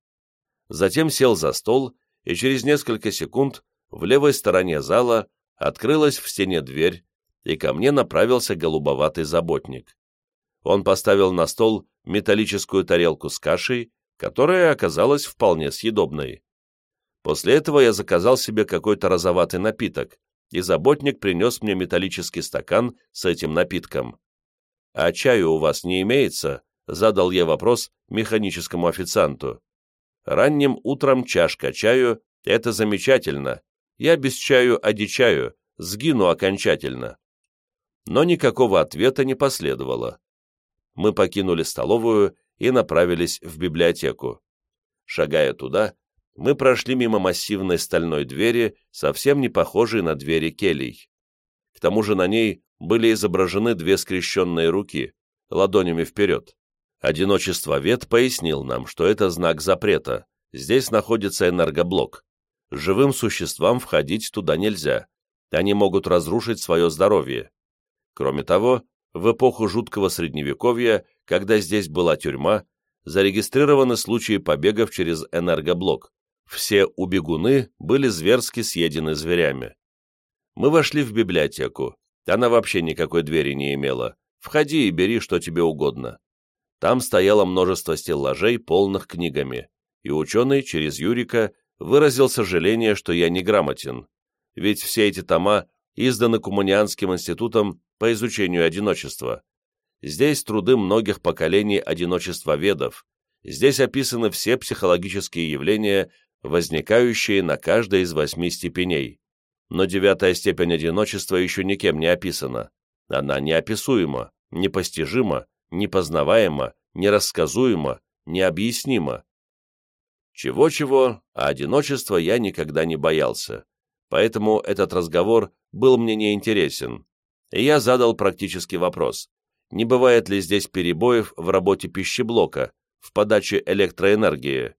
Speaker 2: Затем сел за стол и через несколько секунд в левой стороне зала открылась в стене дверь, и ко мне направился голубоватый заботник. Он поставил на стол металлическую тарелку с кашей, которая оказалась вполне съедобной. После этого я заказал себе какой-то розоватый напиток, и заботник принес мне металлический стакан с этим напитком. «А чаю у вас не имеется?» — задал я вопрос механическому официанту. Ранним утром чашка чаю — это замечательно. Я без чаю одичаю, сгину окончательно. Но никакого ответа не последовало. Мы покинули столовую и направились в библиотеку. Шагая туда, мы прошли мимо массивной стальной двери, совсем не похожей на двери келей. К тому же на ней были изображены две скрещенные руки, ладонями вперед. Одиночество Вет пояснил нам, что это знак запрета. Здесь находится энергоблок. Живым существам входить туда нельзя. Они могут разрушить свое здоровье. Кроме того, в эпоху жуткого средневековья, когда здесь была тюрьма, зарегистрированы случаи побегов через энергоблок. Все убегуны были зверски съедены зверями. Мы вошли в библиотеку. Она вообще никакой двери не имела. Входи и бери, что тебе угодно. Там стояло множество стеллажей, полных книгами, и ученый через Юрика выразил сожаление, что я неграмотен, ведь все эти тома изданы Куманианским институтом по изучению одиночества. Здесь труды многих поколений одиночества ведов, здесь описаны все психологические явления, возникающие на каждой из восьми степеней. Но девятая степень одиночества еще никем не описана. Она неописуема, непостижима непознаваемо, нерассказуемо, необъяснимо. Чего-чего, а одиночества я никогда не боялся, поэтому этот разговор был мне неинтересен, и я задал практический вопрос, не бывает ли здесь перебоев в работе пищеблока, в подаче электроэнергии.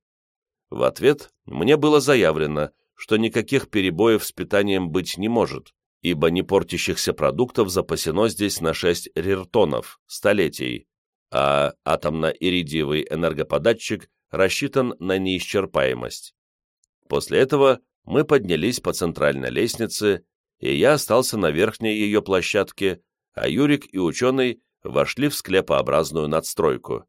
Speaker 2: В ответ мне было заявлено, что никаких перебоев с питанием быть не может, ибо не портящихся продуктов запасено здесь на 6 риртонов, столетий, а атомно-иридиевый энергоподатчик рассчитан на неисчерпаемость. После этого мы поднялись по центральной лестнице, и я остался на верхней ее площадке, а Юрик и ученый вошли в склепообразную надстройку.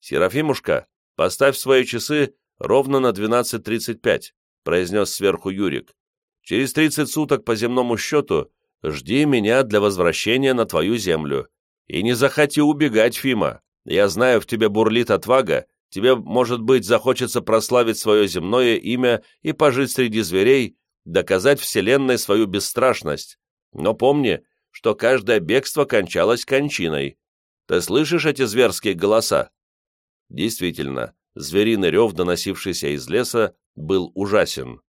Speaker 2: «Серафимушка, поставь свои часы ровно на 12.35», произнес сверху Юрик. Через тридцать суток по земному счету жди меня для возвращения на твою землю. И не захоти убегать, Фима. Я знаю, в тебе бурлит отвага, тебе, может быть, захочется прославить свое земное имя и пожить среди зверей, доказать Вселенной свою бесстрашность. Но помни, что каждое бегство кончалось кончиной. Ты слышишь эти зверские голоса?» Действительно, звериный рев, доносившийся из леса, был ужасен.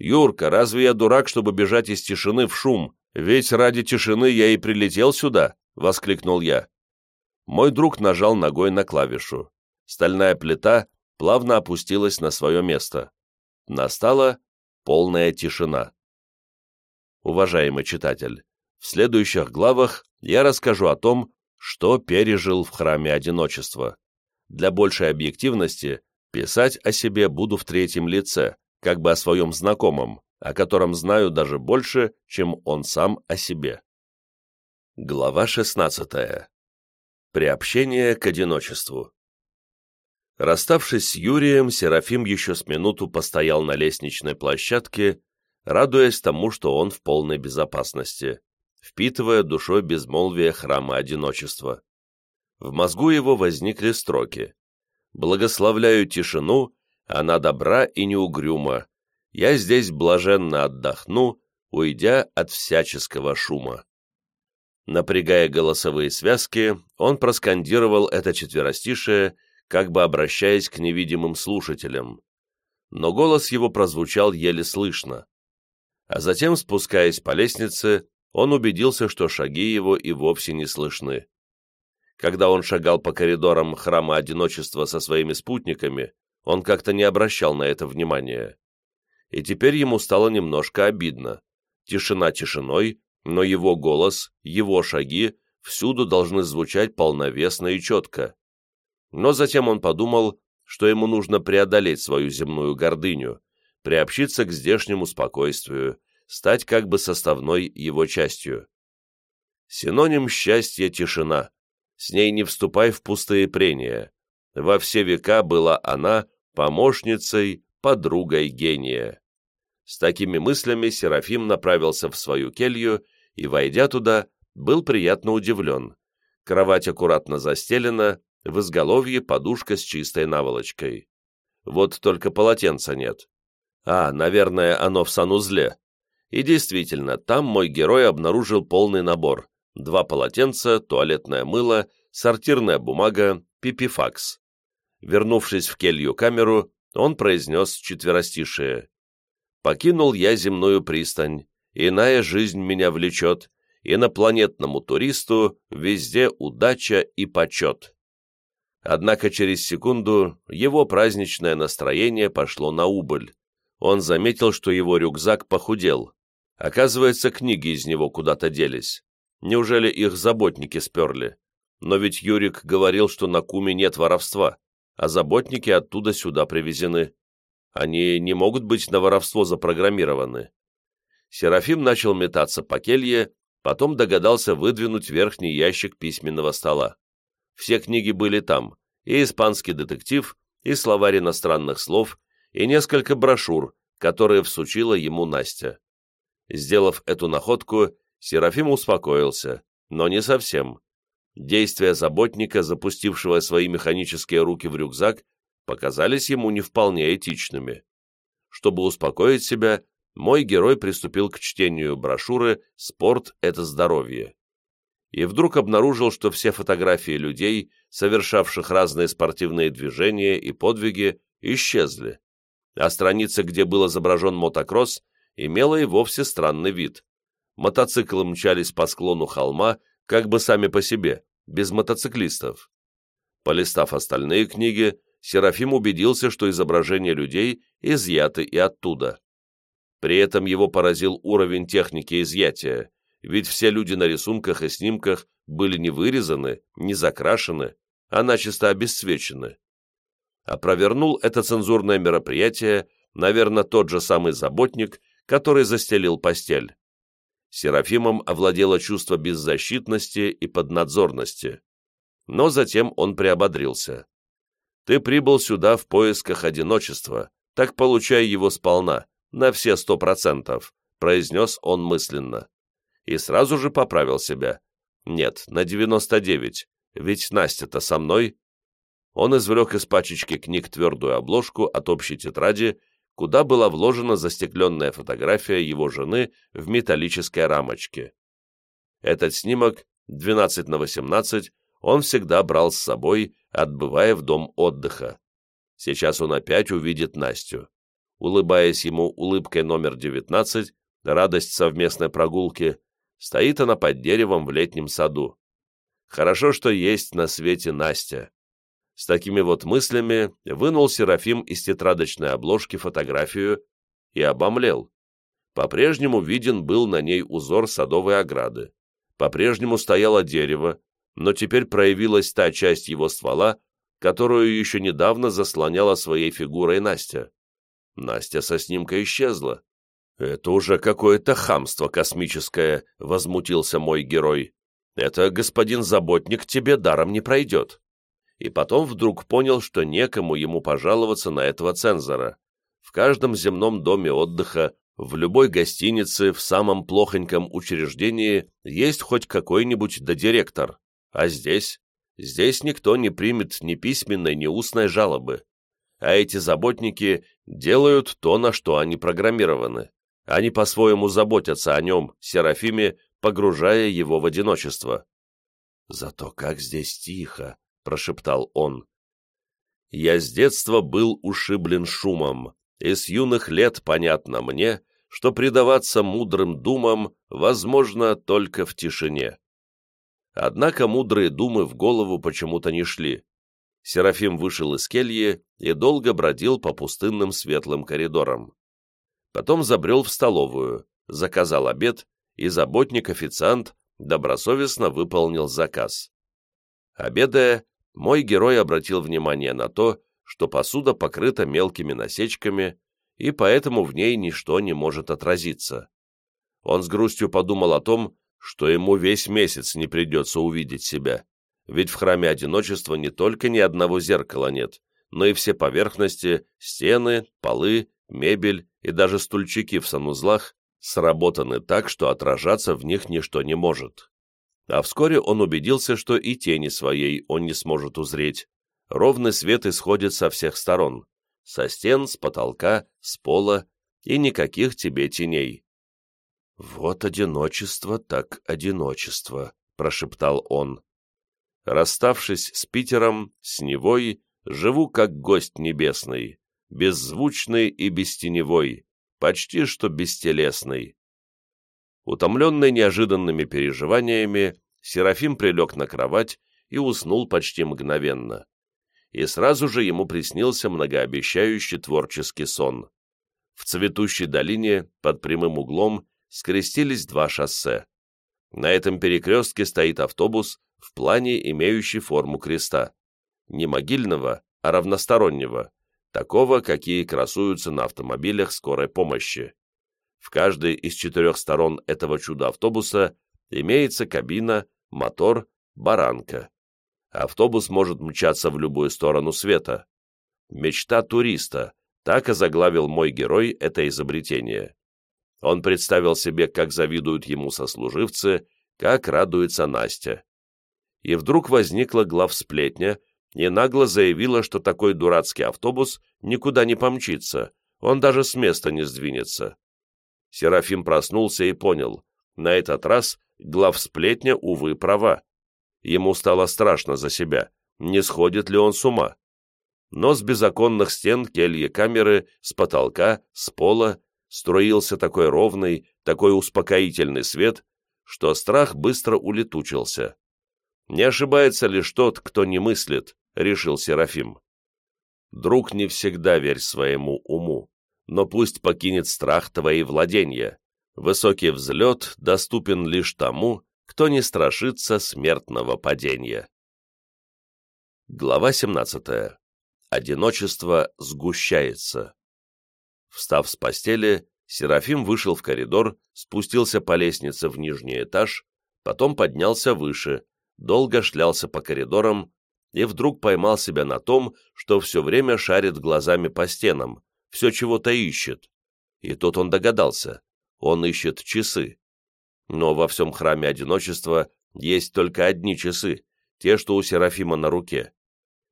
Speaker 2: «Юрка, разве я дурак, чтобы бежать из тишины в шум? Ведь ради тишины я и прилетел сюда!» — воскликнул я. Мой друг нажал ногой на клавишу. Стальная плита плавно опустилась на свое место. Настала полная тишина. Уважаемый читатель, В следующих главах я расскажу о том, что пережил в храме одиночества. Для большей объективности писать о себе буду в третьем лице, как бы о своем знакомом, о котором знаю даже больше, чем он сам о себе. Глава 16. Приобщение к одиночеству. Расставшись с Юрием, Серафим еще с минуту постоял на лестничной площадке, радуясь тому, что он в полной безопасности, впитывая душой безмолвие храма одиночества. В мозгу его возникли строки «Благословляю тишину, она добра и неугрюма, я здесь блаженно отдохну, уйдя от всяческого шума». Напрягая голосовые связки, он проскандировал это четверостишее, как бы обращаясь к невидимым слушателям. Но голос его прозвучал еле слышно. А затем, спускаясь по лестнице, он убедился, что шаги его и вовсе не слышны. Когда он шагал по коридорам храма одиночества со своими спутниками, он как-то не обращал на это внимания. И теперь ему стало немножко обидно. Тишина тишиной, но его голос, его шаги всюду должны звучать полновесно и четко. Но затем он подумал, что ему нужно преодолеть свою земную гордыню, приобщиться к здешнему спокойствию, стать как бы составной его частью. Синоним счастья – тишина. С ней не вступай в пустые прения. Во все века была она помощницей, подругой гения. С такими мыслями Серафим направился в свою келью и, войдя туда, был приятно удивлен. Кровать аккуратно застелена, в изголовье подушка с чистой наволочкой. Вот только полотенца нет. А, наверное, оно в санузле. И действительно, там мой герой обнаружил полный набор. Два полотенца, туалетное мыло, сортирная бумага, пипифакс. Вернувшись в келью камеру, он произнес четверостишие. Покинул я земную пристань, иная жизнь меня влечет, инопланетному туристу везде удача и почет. Однако через секунду его праздничное настроение пошло на убыль. Он заметил, что его рюкзак похудел. Оказывается, книги из него куда-то делись. Неужели их заботники сперли? Но ведь Юрик говорил, что на Куме нет воровства, а заботники оттуда сюда привезены. Они не могут быть на воровство запрограммированы. Серафим начал метаться по келье, потом догадался выдвинуть верхний ящик письменного стола. Все книги были там, и испанский детектив, и словарь иностранных слов, и несколько брошюр, которые всучила ему Настя. Сделав эту находку, Серафим успокоился, но не совсем. Действия заботника, запустившего свои механические руки в рюкзак, показались ему не вполне этичными. Чтобы успокоить себя, мой герой приступил к чтению брошюры «Спорт – это здоровье». И вдруг обнаружил, что все фотографии людей, совершавших разные спортивные движения и подвиги, исчезли. А страница, где был изображен мотокросс, имела и вовсе странный вид. Мотоциклы мчались по склону холма, как бы сами по себе, без мотоциклистов. Полистав остальные книги, Серафим убедился, что изображения людей изъяты и оттуда. При этом его поразил уровень техники изъятия, ведь все люди на рисунках и снимках были не вырезаны, не закрашены, а начисто обесцвечены. А провернул это цензурное мероприятие, наверное, тот же самый заботник, который застелил постель. Серафимом овладело чувство беззащитности и поднадзорности. Но затем он приободрился. Ты прибыл сюда в поисках одиночества, так получай его сполна, на все сто процентов», — произнес он мысленно. И сразу же поправил себя. «Нет, на девяносто девять, ведь Настя-то со мной». Он извлек из пачечки книг твердую обложку от общей тетради, куда была вложена застекленная фотография его жены в металлической рамочке. Этот снимок, 12 на 18, он всегда брал с собой, отбывая в дом отдыха. Сейчас он опять увидит Настю. Улыбаясь ему улыбкой номер 19, радость совместной прогулки, стоит она под деревом в летнем саду. Хорошо, что есть на свете Настя. С такими вот мыслями вынул Серафим из тетрадочной обложки фотографию и обомлел. По-прежнему виден был на ней узор садовой ограды. По-прежнему стояло дерево, но теперь проявилась та часть его ствола, которую еще недавно заслоняла своей фигурой Настя. Настя со снимка исчезла. «Это уже какое-то хамство космическое», — возмутился мой герой. «Это, господин Заботник, тебе даром не пройдет». И потом вдруг понял, что некому ему пожаловаться на этого цензора. В каждом земном доме отдыха, в любой гостинице, в самом плохоньком учреждении есть хоть какой-нибудь директор. А здесь? Здесь никто не примет ни письменной, ни устной жалобы. А эти заботники делают то, на что они программированы. Они по-своему заботятся о нем, Серафиме, погружая его в одиночество. «Зато как здесь тихо!» — прошептал он. «Я с детства был ушиблен шумом, и с юных лет понятно мне, что предаваться мудрым думам возможно только в тишине. Однако мудрые думы в голову почему-то не шли. Серафим вышел из кельи и долго бродил по пустынным светлым коридорам. Потом забрел в столовую, заказал обед, и заботник-официант добросовестно выполнил заказ. Обедая, мой герой обратил внимание на то, что посуда покрыта мелкими насечками, и поэтому в ней ничто не может отразиться. Он с грустью подумал о том, что ему весь месяц не придется увидеть себя, ведь в храме одиночества не только ни одного зеркала нет, но и все поверхности, стены, полы, мебель и даже стульчики в санузлах сработаны так, что отражаться в них ничто не может. А вскоре он убедился, что и тени своей он не сможет узреть. Ровный свет исходит со всех сторон. Со стен, с потолка, с пола, и никаких тебе теней. «Вот одиночество так одиночество», — прошептал он. Расставшись с Питером, с Невой, живу как гость небесный беззвучный и бестеневой, почти что бестелесный. Утомленный неожиданными переживаниями, Серафим прилег на кровать и уснул почти мгновенно. И сразу же ему приснился многообещающий творческий сон. В цветущей долине, под прямым углом, скрестились два шоссе. На этом перекрестке стоит автобус, в плане имеющий форму креста. Не могильного, а равностороннего, такого, какие красуются на автомобилях скорой помощи. В каждой из четырех сторон этого чудо-автобуса имеется кабина, мотор, баранка. Автобус может мчаться в любую сторону света. Мечта туриста, так и заглавил мой герой это изобретение. Он представил себе, как завидуют ему сослуживцы, как радуется Настя. И вдруг возникла главсплетня, и нагло заявила, что такой дурацкий автобус никуда не помчится, он даже с места не сдвинется. Серафим проснулся и понял, на этот раз главсплетня, увы, права. Ему стало страшно за себя, не сходит ли он с ума. Но с безоконных стен кельи камеры, с потолка, с пола струился такой ровный, такой успокоительный свет, что страх быстро улетучился. Не ошибается лишь тот, кто не мыслит, — решил Серафим. «Друг, не всегда верь своему уму, но пусть покинет страх твои владения. Высокий взлет доступен лишь тому, кто не страшится смертного падения». Глава 17. Одиночество сгущается. Встав с постели, Серафим вышел в коридор, спустился по лестнице в нижний этаж, потом поднялся выше, долго шлялся по коридорам, и вдруг поймал себя на том, что все время шарит глазами по стенам, все чего-то ищет. И тут он догадался, он ищет часы. Но во всем храме одиночества есть только одни часы, те, что у Серафима на руке.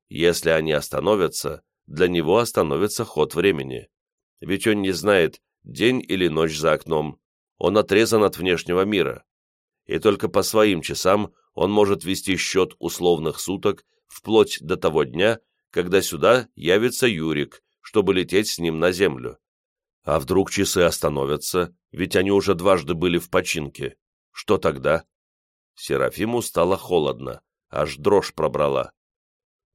Speaker 2: Если они остановятся, для него остановится ход времени. Ведь он не знает, день или ночь за окном, он отрезан от внешнего мира. И только по своим часам он может вести счет условных суток вплоть до того дня, когда сюда явится Юрик, чтобы лететь с ним на землю. А вдруг часы остановятся, ведь они уже дважды были в починке. Что тогда? Серафиму стало холодно, аж дрожь пробрала.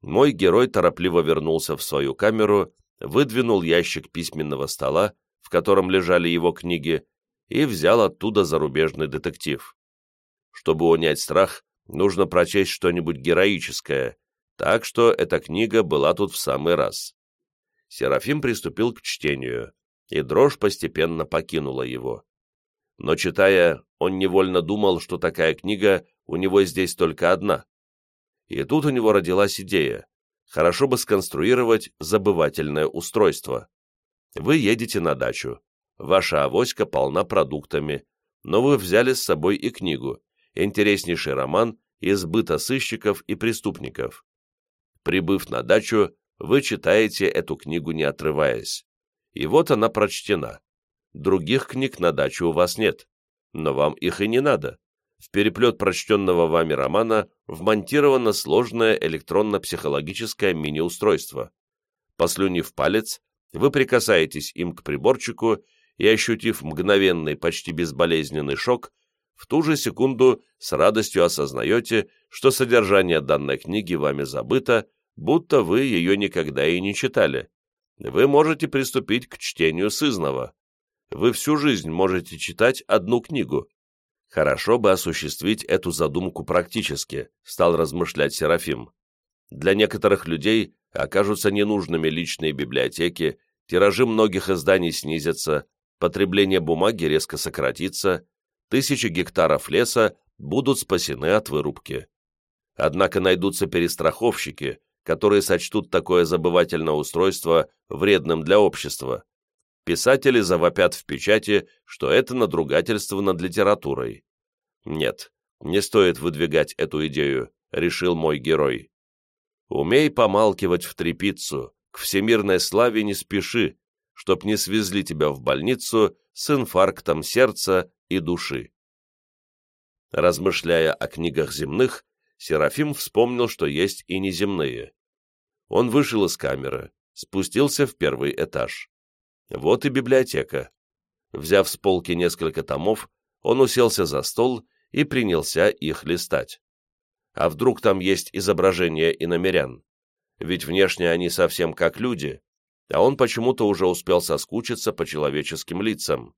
Speaker 2: Мой герой торопливо вернулся в свою камеру, выдвинул ящик письменного стола, в котором лежали его книги, и взял оттуда зарубежный детектив. Чтобы унять страх, нужно прочесть что-нибудь героическое, так что эта книга была тут в самый раз. Серафим приступил к чтению, и дрожь постепенно покинула его. Но читая, он невольно думал, что такая книга у него здесь только одна. И тут у него родилась идея. Хорошо бы сконструировать забывательное устройство. Вы едете на дачу. Ваша авоська полна продуктами, но вы взяли с собой и книгу, интереснейший роман из быта сыщиков и преступников. Прибыв на дачу, вы читаете эту книгу не отрываясь. И вот она прочтена. Других книг на даче у вас нет, но вам их и не надо. В переплет прочтенного вами романа вмонтировано сложное электронно-психологическое мини-устройство. Послюнив палец, вы прикасаетесь им к приборчику и, ощутив мгновенный, почти безболезненный шок, в ту же секунду с радостью осознаете, что содержание данной книги вами забыто, будто вы ее никогда и не читали. Вы можете приступить к чтению сызнова. Вы всю жизнь можете читать одну книгу. Хорошо бы осуществить эту задумку практически, стал размышлять Серафим. Для некоторых людей окажутся ненужными личные библиотеки, тиражи многих изданий снизятся, потребление бумаги резко сократится, тысячи гектаров леса будут спасены от вырубки. Однако найдутся перестраховщики, которые сочтут такое забывательное устройство вредным для общества. Писатели завопят в печати, что это надругательство над литературой. Нет, не стоит выдвигать эту идею, решил мой герой. Умей помалкивать в трепицу, к всемирной славе не спеши, чтоб не свезли тебя в больницу с инфарктом сердца и души. Размышляя о книгах земных, Серафим вспомнил, что есть и неземные. Он вышел из камеры, спустился в первый этаж. Вот и библиотека. Взяв с полки несколько томов, он уселся за стол и принялся их листать. А вдруг там есть изображения иномерян? Ведь внешне они совсем как люди, а он почему-то уже успел соскучиться по человеческим лицам.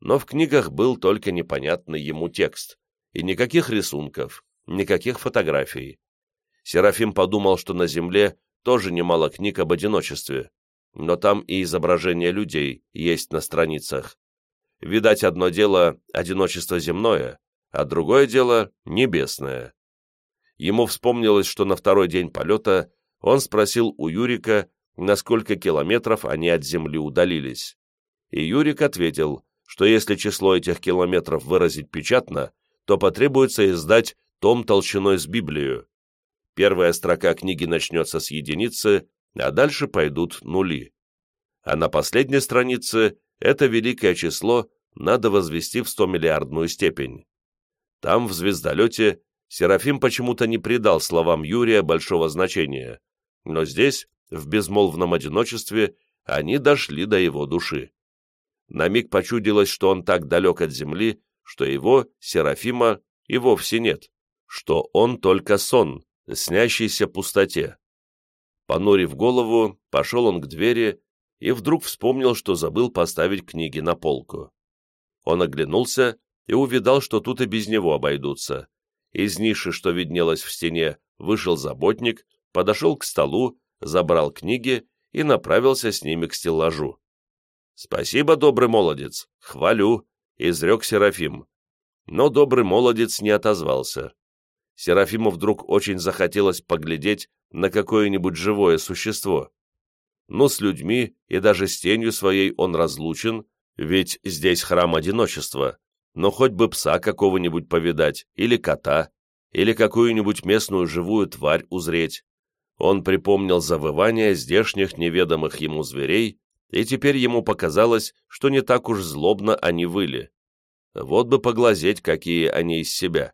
Speaker 2: Но в книгах был только непонятный ему текст, и никаких рисунков, никаких фотографий. Серафим подумал, что на Земле тоже немало книг об одиночестве, но там и изображения людей есть на страницах. Видать, одно дело — одиночество земное, а другое дело — небесное. Ему вспомнилось, что на второй день полета он спросил у Юрика, на сколько километров они от Земли удалились. И Юрик ответил, что если число этих километров выразить печатно, то потребуется издать том толщиной с Библию. Первая строка книги начнется с единицы, а дальше пойдут нули. А на последней странице это великое число надо возвести в 100-миллиардную степень. Там, в звездолете, Серафим почему-то не придал словам Юрия большого значения, но здесь, в безмолвном одиночестве, они дошли до его души. На миг почудилось, что он так далек от земли, что его, Серафима, и вовсе нет, что он только сон, снящийся пустоте. Понурив голову, пошел он к двери и вдруг вспомнил, что забыл поставить книги на полку. Он оглянулся и увидал, что тут и без него обойдутся. Из ниши, что виднелось в стене, вышел заботник, подошел к столу, забрал книги и направился с ними к стеллажу. «Спасибо, добрый молодец, хвалю», — изрек Серафим. Но добрый молодец не отозвался. Серафиму вдруг очень захотелось поглядеть на какое-нибудь живое существо. Но с людьми и даже с тенью своей он разлучен, ведь здесь храм одиночества, но хоть бы пса какого-нибудь повидать, или кота, или какую-нибудь местную живую тварь узреть. Он припомнил завывания здешних неведомых ему зверей, и теперь ему показалось, что не так уж злобно они выли. Вот бы поглазеть, какие они из себя.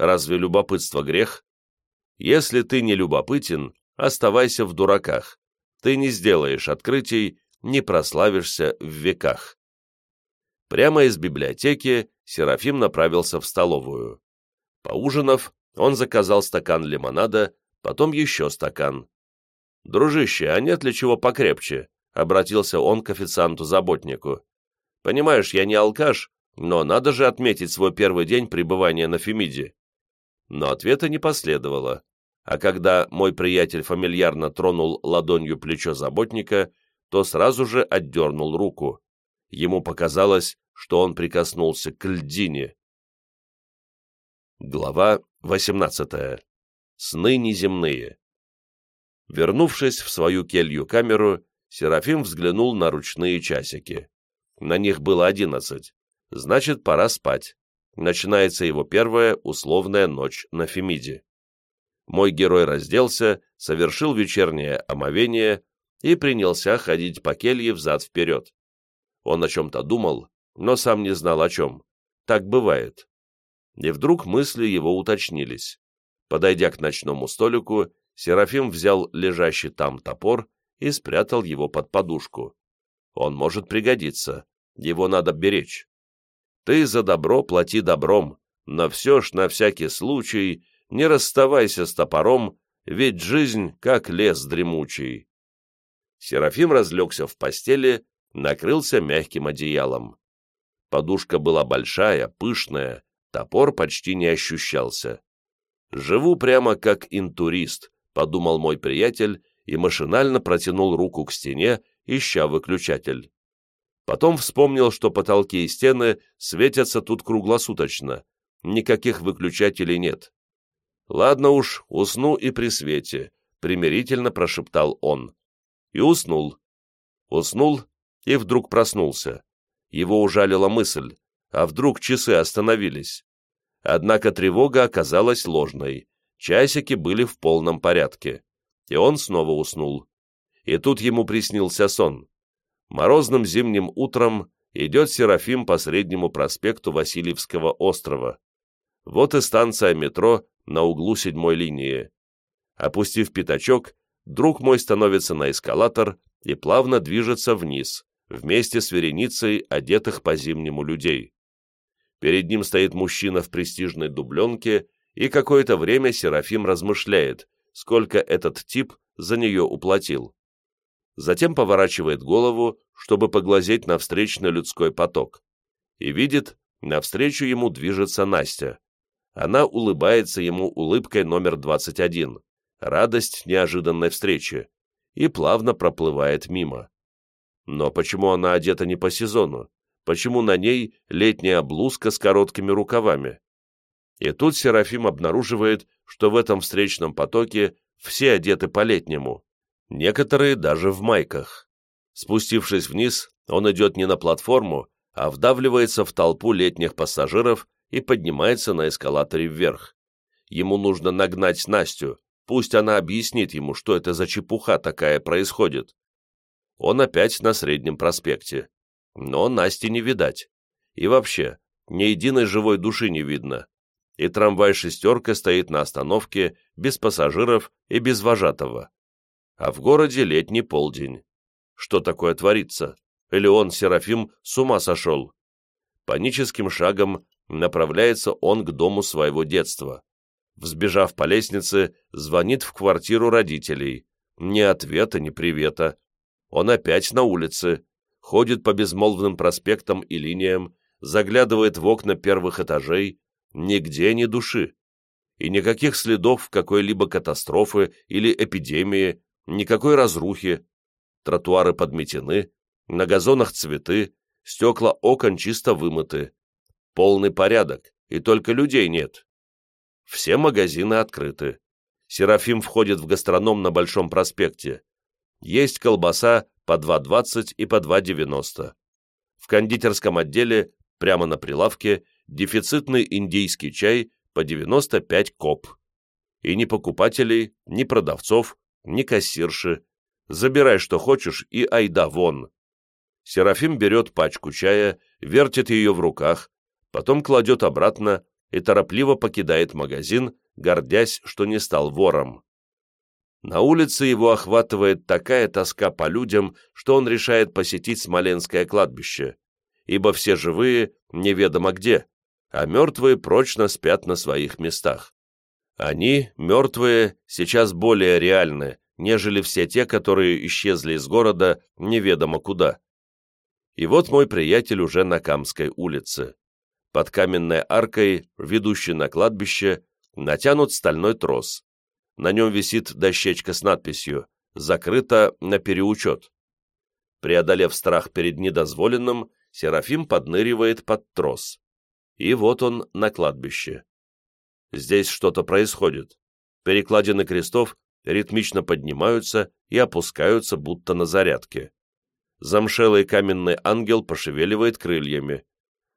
Speaker 2: Разве любопытство грех? Если ты не любопытен, оставайся в дураках. Ты не сделаешь открытий, не прославишься в веках. Прямо из библиотеки Серафим направился в столовую. Поужинав, он заказал стакан лимонада, потом еще стакан. «Дружище, а нет ли чего покрепче?» — обратился он к официанту-заботнику. Понимаешь, я не алкаш, но надо же отметить свой первый день пребывания на Фемиде. Но ответа не последовало, а когда мой приятель фамильярно тронул ладонью плечо заботника, то сразу же отдернул руку. Ему показалось, что он прикоснулся к льдине. Глава 18. Сны неземные. Вернувшись в свою келью-камеру, Серафим взглянул на ручные часики. На них было одиннадцать. Значит, пора спать. Начинается его первая условная ночь на Фемиде. Мой герой разделся, совершил вечернее омовение и принялся ходить по келье взад-вперед. Он о чем-то думал, но сам не знал о чем. Так бывает. И вдруг мысли его уточнились. Подойдя к ночному столику, Серафим взял лежащий там топор и спрятал его под подушку. Он может пригодиться, его надо беречь. Ты за добро плати добром, но все ж на всякий случай не расставайся с топором, ведь жизнь как лес дремучий. Серафим разлегся в постели, накрылся мягким одеялом. Подушка была большая, пышная, топор почти не ощущался. «Живу прямо как интурист», — подумал мой приятель и машинально протянул руку к стене, ища выключатель. Потом вспомнил, что потолки и стены светятся тут круглосуточно, никаких выключателей нет. «Ладно уж, усну и при свете», — примирительно прошептал он. И уснул. Уснул и вдруг проснулся. Его ужалила мысль, а вдруг часы остановились. Однако тревога оказалась ложной, часики были в полном порядке, и он снова уснул. И тут ему приснился сон. Морозным зимним утром идет Серафим по среднему проспекту Васильевского острова. Вот и станция метро на углу седьмой линии. Опустив пятачок, друг мой становится на эскалатор и плавно движется вниз, вместе с вереницей одетых по-зимнему людей. Перед ним стоит мужчина в престижной дубленке, и какое-то время Серафим размышляет, сколько этот тип за нее уплатил. Затем поворачивает голову, чтобы поглазеть на встречный людской поток. И видит, навстречу ему движется Настя. Она улыбается ему улыбкой номер 21, радость неожиданной встречи, и плавно проплывает мимо. Но почему она одета не по сезону? Почему на ней летняя блузка с короткими рукавами? И тут Серафим обнаруживает, что в этом встречном потоке все одеты по-летнему, некоторые даже в майках. Спустившись вниз, он идет не на платформу, а вдавливается в толпу летних пассажиров и поднимается на эскалаторе вверх. Ему нужно нагнать Настю, пусть она объяснит ему, что это за чепуха такая происходит. Он опять на Среднем проспекте. Но Насти не видать. И вообще, ни единой живой души не видно. И трамвай-шестерка стоит на остановке, без пассажиров и без вожатого. А в городе летний полдень. Что такое творится? Или он, Серафим, с ума сошел? Паническим шагом направляется он к дому своего детства. Взбежав по лестнице, звонит в квартиру родителей. Ни ответа, ни привета. Он опять на улице, ходит по безмолвным проспектам и линиям, заглядывает в окна первых этажей, нигде ни души. И никаких следов какой-либо катастрофы или эпидемии, никакой разрухи. Тротуары подметены, на газонах цветы, стекла окон чисто вымыты. Полный порядок, и только людей нет. Все магазины открыты. Серафим входит в гастроном на Большом проспекте. Есть колбаса по 2,20 и по 2,90. В кондитерском отделе, прямо на прилавке, дефицитный индийский чай по 95 коп. И ни покупателей, ни продавцов, ни кассирши. Забирай, что хочешь, и айда вон. Серафим берет пачку чая, вертит ее в руках, потом кладет обратно и торопливо покидает магазин, гордясь, что не стал вором. На улице его охватывает такая тоска по людям, что он решает посетить Смоленское кладбище, ибо все живые неведомо где, а мертвые прочно спят на своих местах. Они, мертвые, сейчас более реальны, нежели все те, которые исчезли из города неведомо куда. И вот мой приятель уже на Камской улице. Под каменной аркой, ведущей на кладбище, натянут стальной трос. На нем висит дощечка с надписью «Закрыто на переучет». Преодолев страх перед недозволенным, Серафим подныривает под трос. И вот он на кладбище. Здесь что-то происходит. Перекладины крестов ритмично поднимаются и опускаются, будто на зарядке. Замшелый каменный ангел пошевеливает крыльями.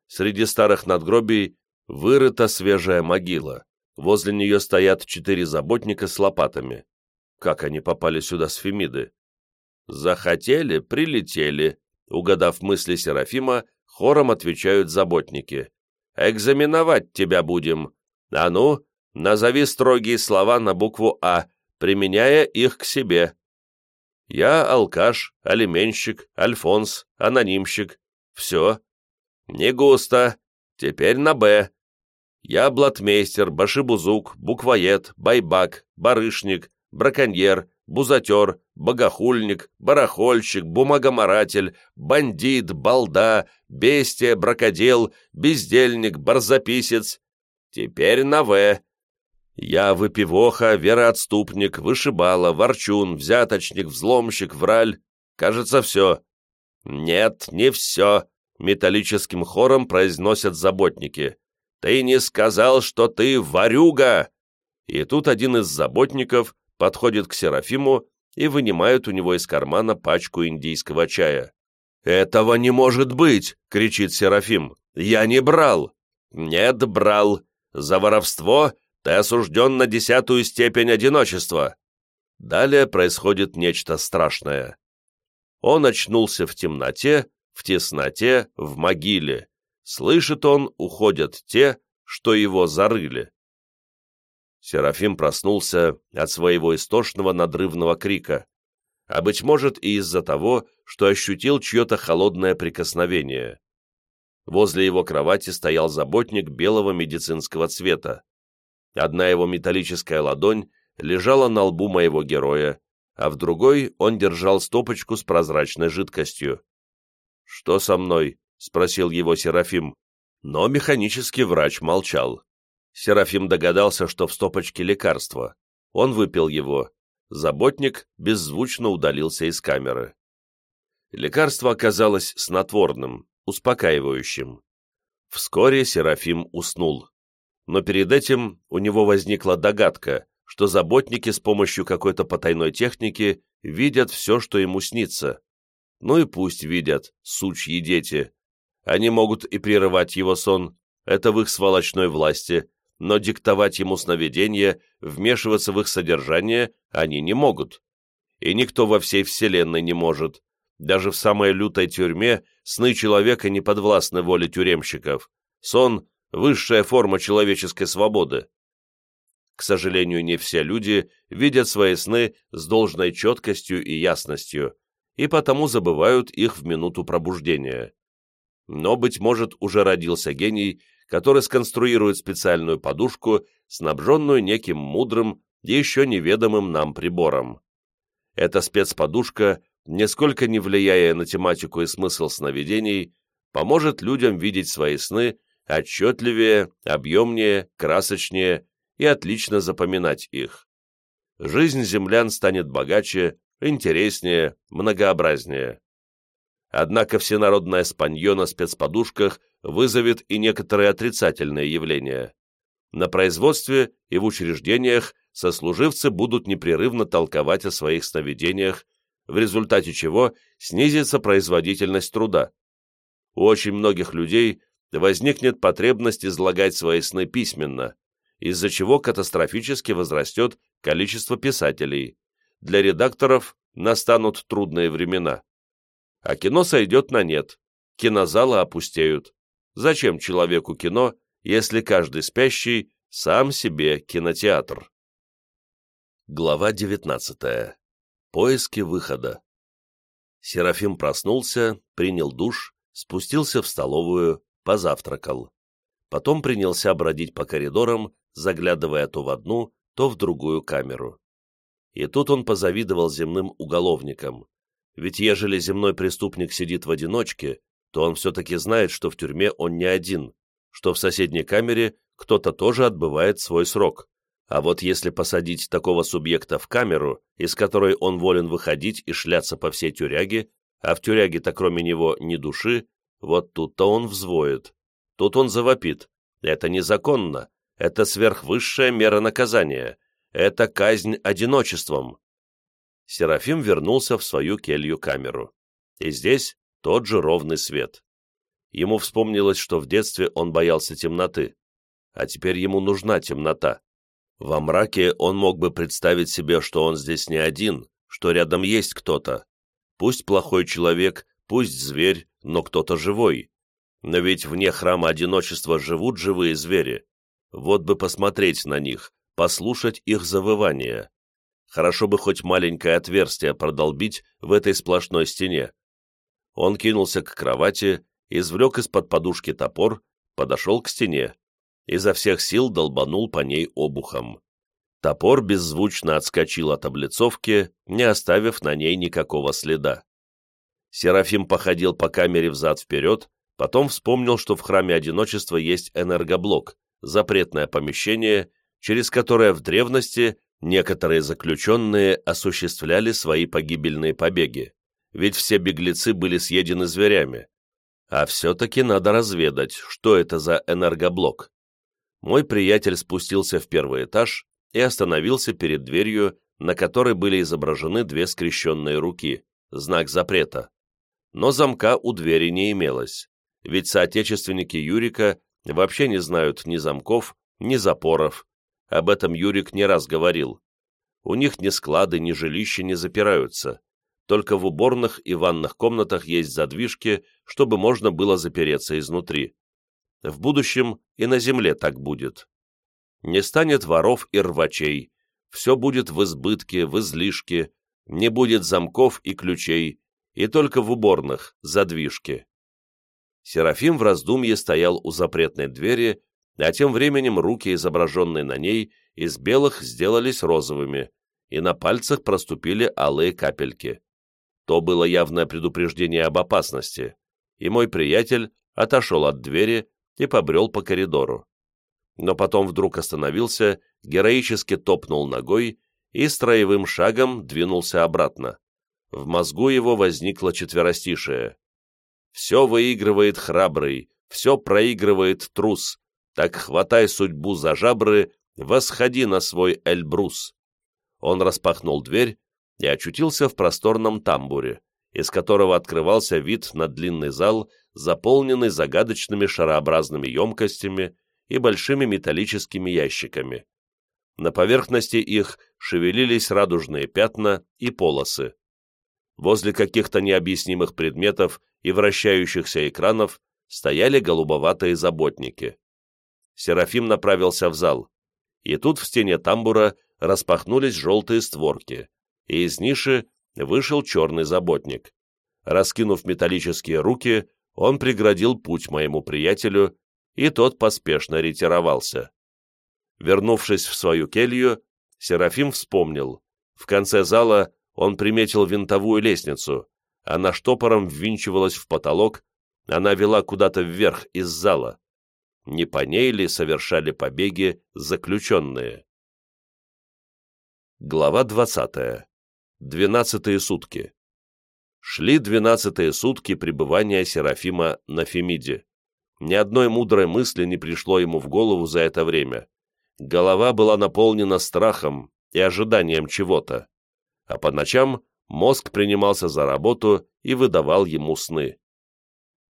Speaker 2: Среди старых надгробий вырыта свежая могила. Возле нее стоят четыре заботника с лопатами. Как они попали сюда с Фемиды? Захотели, прилетели. Угадав мысли Серафима, хором отвечают заботники. «Экзаменовать тебя будем. А ну, назови строгие слова на букву «А», применяя их к себе. Я алкаш, алименщик, альфонс, анонимщик. Все. Не густо. Теперь на «Б». Я блатмейстер, башибузук, буквоед, байбак, барышник, браконьер, бузатер, богохульник, барахольщик, бумагоморатель, бандит, балда, бестия, бракодел, бездельник, барзаписец. Теперь на «В». Я выпивоха, вероотступник, вышибала, ворчун, взяточник, взломщик, враль. Кажется, все. Нет, не все, металлическим хором произносят заботники. Ты не сказал, что ты варюга. И тут один из заботников подходит к Серафиму и вынимает у него из кармана пачку индийского чая. «Этого не может быть!» — кричит Серафим. «Я не брал!» «Нет, брал! За воровство ты осужден на десятую степень одиночества!» Далее происходит нечто страшное. Он очнулся в темноте, в тесноте, в могиле. Слышит он, уходят те, что его зарыли. Серафим проснулся от своего истошного надрывного крика, а, быть может, и из-за того, что ощутил чье-то холодное прикосновение. Возле его кровати стоял заботник белого медицинского цвета. Одна его металлическая ладонь лежала на лбу моего героя, а в другой он держал стопочку с прозрачной жидкостью. «Что со мной?» — спросил его Серафим. Но механический врач молчал. Серафим догадался, что в стопочке лекарство. Он выпил его. Заботник беззвучно удалился из камеры. Лекарство оказалось снотворным, успокаивающим. Вскоре Серафим уснул. Но перед этим у него возникла догадка, что заботники с помощью какой-то потайной техники видят все, что ему снится. Ну и пусть видят, сучьи дети. Они могут и прерывать его сон, это в их сволочной власти, но диктовать ему сновидения, вмешиваться в их содержание они не могут. И никто во всей вселенной не может. Даже в самой лютой тюрьме сны человека не подвластны воле тюремщиков. Сон — высшая форма человеческой свободы. К сожалению, не все люди видят свои сны с должной четкостью и ясностью, и потому забывают их в минуту пробуждения. Но, быть может, уже родился гений, который сконструирует специальную подушку, снабженную неким мудрым еще неведомым нам прибором. Эта спецподушка, нисколько не влияя на тематику и смысл сновидений, поможет людям видеть свои сны отчетливее, объемнее, красочнее и отлично запоминать их. Жизнь землян станет богаче, интереснее, многообразнее. Однако всенародная спанье на спецподушках вызовет и некоторые отрицательные явления. На производстве и в учреждениях сослуживцы будут непрерывно толковать о своих сновидениях, в результате чего снизится производительность труда. У очень многих людей возникнет потребность излагать свои сны письменно, из-за чего катастрофически возрастет количество писателей. Для редакторов настанут трудные времена а кино сойдет на нет, кинозалы опустеют. Зачем человеку кино, если каждый спящий сам себе кинотеатр? Глава 19. Поиски выхода. Серафим проснулся, принял душ, спустился в столовую, позавтракал. Потом принялся бродить по коридорам, заглядывая то в одну, то в другую камеру. И тут он позавидовал земным уголовникам. Ведь ежели земной преступник сидит в одиночке, то он все-таки знает, что в тюрьме он не один, что в соседней камере кто-то тоже отбывает свой срок. А вот если посадить такого субъекта в камеру, из которой он волен выходить и шляться по всей тюряге, а в тюряге-то кроме него ни души, вот тут-то он взвоет. Тут он завопит. Это незаконно. Это сверхвысшая мера наказания. Это казнь одиночеством. Серафим вернулся в свою келью-камеру. И здесь тот же ровный свет. Ему вспомнилось, что в детстве он боялся темноты. А теперь ему нужна темнота. Во мраке он мог бы представить себе, что он здесь не один, что рядом есть кто-то. Пусть плохой человек, пусть зверь, но кто-то живой. Но ведь вне храма одиночества живут живые звери. Вот бы посмотреть на них, послушать их завывания. Хорошо бы хоть маленькое отверстие продолбить в этой сплошной стене. Он кинулся к кровати, извлек из-под подушки топор, подошел к стене. Изо всех сил долбанул по ней обухом. Топор беззвучно отскочил от облицовки, не оставив на ней никакого следа. Серафим походил по камере взад-вперед, потом вспомнил, что в храме одиночества есть энергоблок, запретное помещение, через которое в древности некоторые заключенные осуществляли свои погибельные побеги, ведь все беглецы были съедены зверями. А все-таки надо разведать, что это за энергоблок. Мой приятель спустился в первый этаж и остановился перед дверью, на которой были изображены две скрещенные руки, знак запрета. Но замка у двери не имелось, ведь соотечественники Юрика вообще не знают ни замков, ни запоров. Об этом Юрик не раз говорил. У них ни склады, ни жилища не запираются. Только в уборных и ванных комнатах есть задвижки, чтобы можно было запереться изнутри. В будущем и на земле так будет. Не станет воров и рвачей. Все будет в избытке, в излишке. Не будет замков и ключей. И только в уборных задвижки. Серафим в раздумье стоял у запретной двери, а тем временем руки, изображенные на ней, из белых сделались розовыми, и на пальцах проступили алые капельки. То было явное предупреждение об опасности, и мой приятель отошел от двери и побрел по коридору. Но потом вдруг остановился, героически топнул ногой и строевым шагом двинулся обратно. В мозгу его возникло четверостишее. Все выигрывает храбрый, все проигрывает трус. Так хватай судьбу за жабры, восходи на свой Эльбрус. Он распахнул дверь и очутился в просторном тамбуре, из которого открывался вид на длинный зал, заполненный загадочными шарообразными емкостями и большими металлическими ящиками. На поверхности их шевелились радужные пятна и полосы. Возле каких-то необъяснимых предметов и вращающихся экранов стояли голубоватые заботники. Серафим направился в зал, и тут в стене тамбура распахнулись желтые створки, и из ниши вышел черный заботник. Раскинув металлические руки, он преградил путь моему приятелю, и тот поспешно ретировался. Вернувшись в свою келью, Серафим вспомнил. В конце зала он приметил винтовую лестницу, она штопором ввинчивалась в потолок, она вела куда-то вверх из зала. Не по ней ли совершали побеги заключенные? Глава двадцатая. Двенадцатые сутки. Шли двенадцатые сутки пребывания Серафима на Фемиде. Ни одной мудрой мысли не пришло ему в голову за это время. Голова была наполнена страхом и ожиданием чего-то. А по ночам мозг принимался за работу и выдавал ему сны.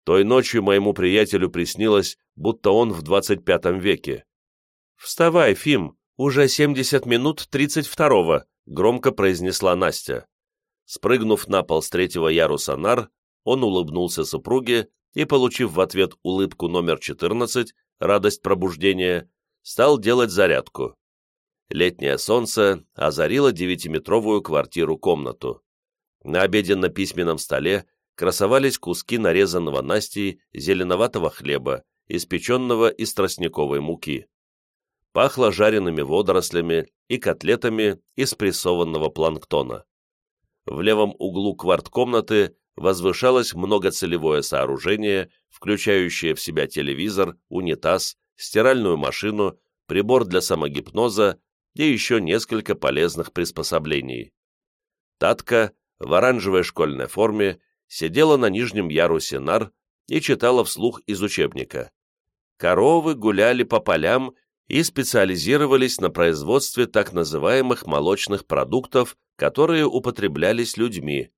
Speaker 2: Той ночью моему приятелю приснилось, будто он в 25 веке. «Вставай, Фим, уже 70 минут 32-го», — громко произнесла Настя. Спрыгнув на пол с третьего яруса нар, он улыбнулся супруге и, получив в ответ улыбку номер 14, радость пробуждения, стал делать зарядку. Летнее солнце озарило девятиметровую квартиру-комнату. На обеденно-письменном столе красовались куски нарезанного Настей зеленоватого хлеба, испеченного из тростниковой муки. Пахло жареными водорослями и котлетами из прессованного планктона. В левом углу кварт-комнаты возвышалось многоцелевое сооружение, включающее в себя телевизор, унитаз, стиральную машину, прибор для самогипноза и еще несколько полезных приспособлений. Татка в оранжевой школьной форме сидела на нижнем ярусе нар и читала вслух из учебника. Коровы гуляли по полям и специализировались на производстве так называемых молочных продуктов, которые употреблялись людьми.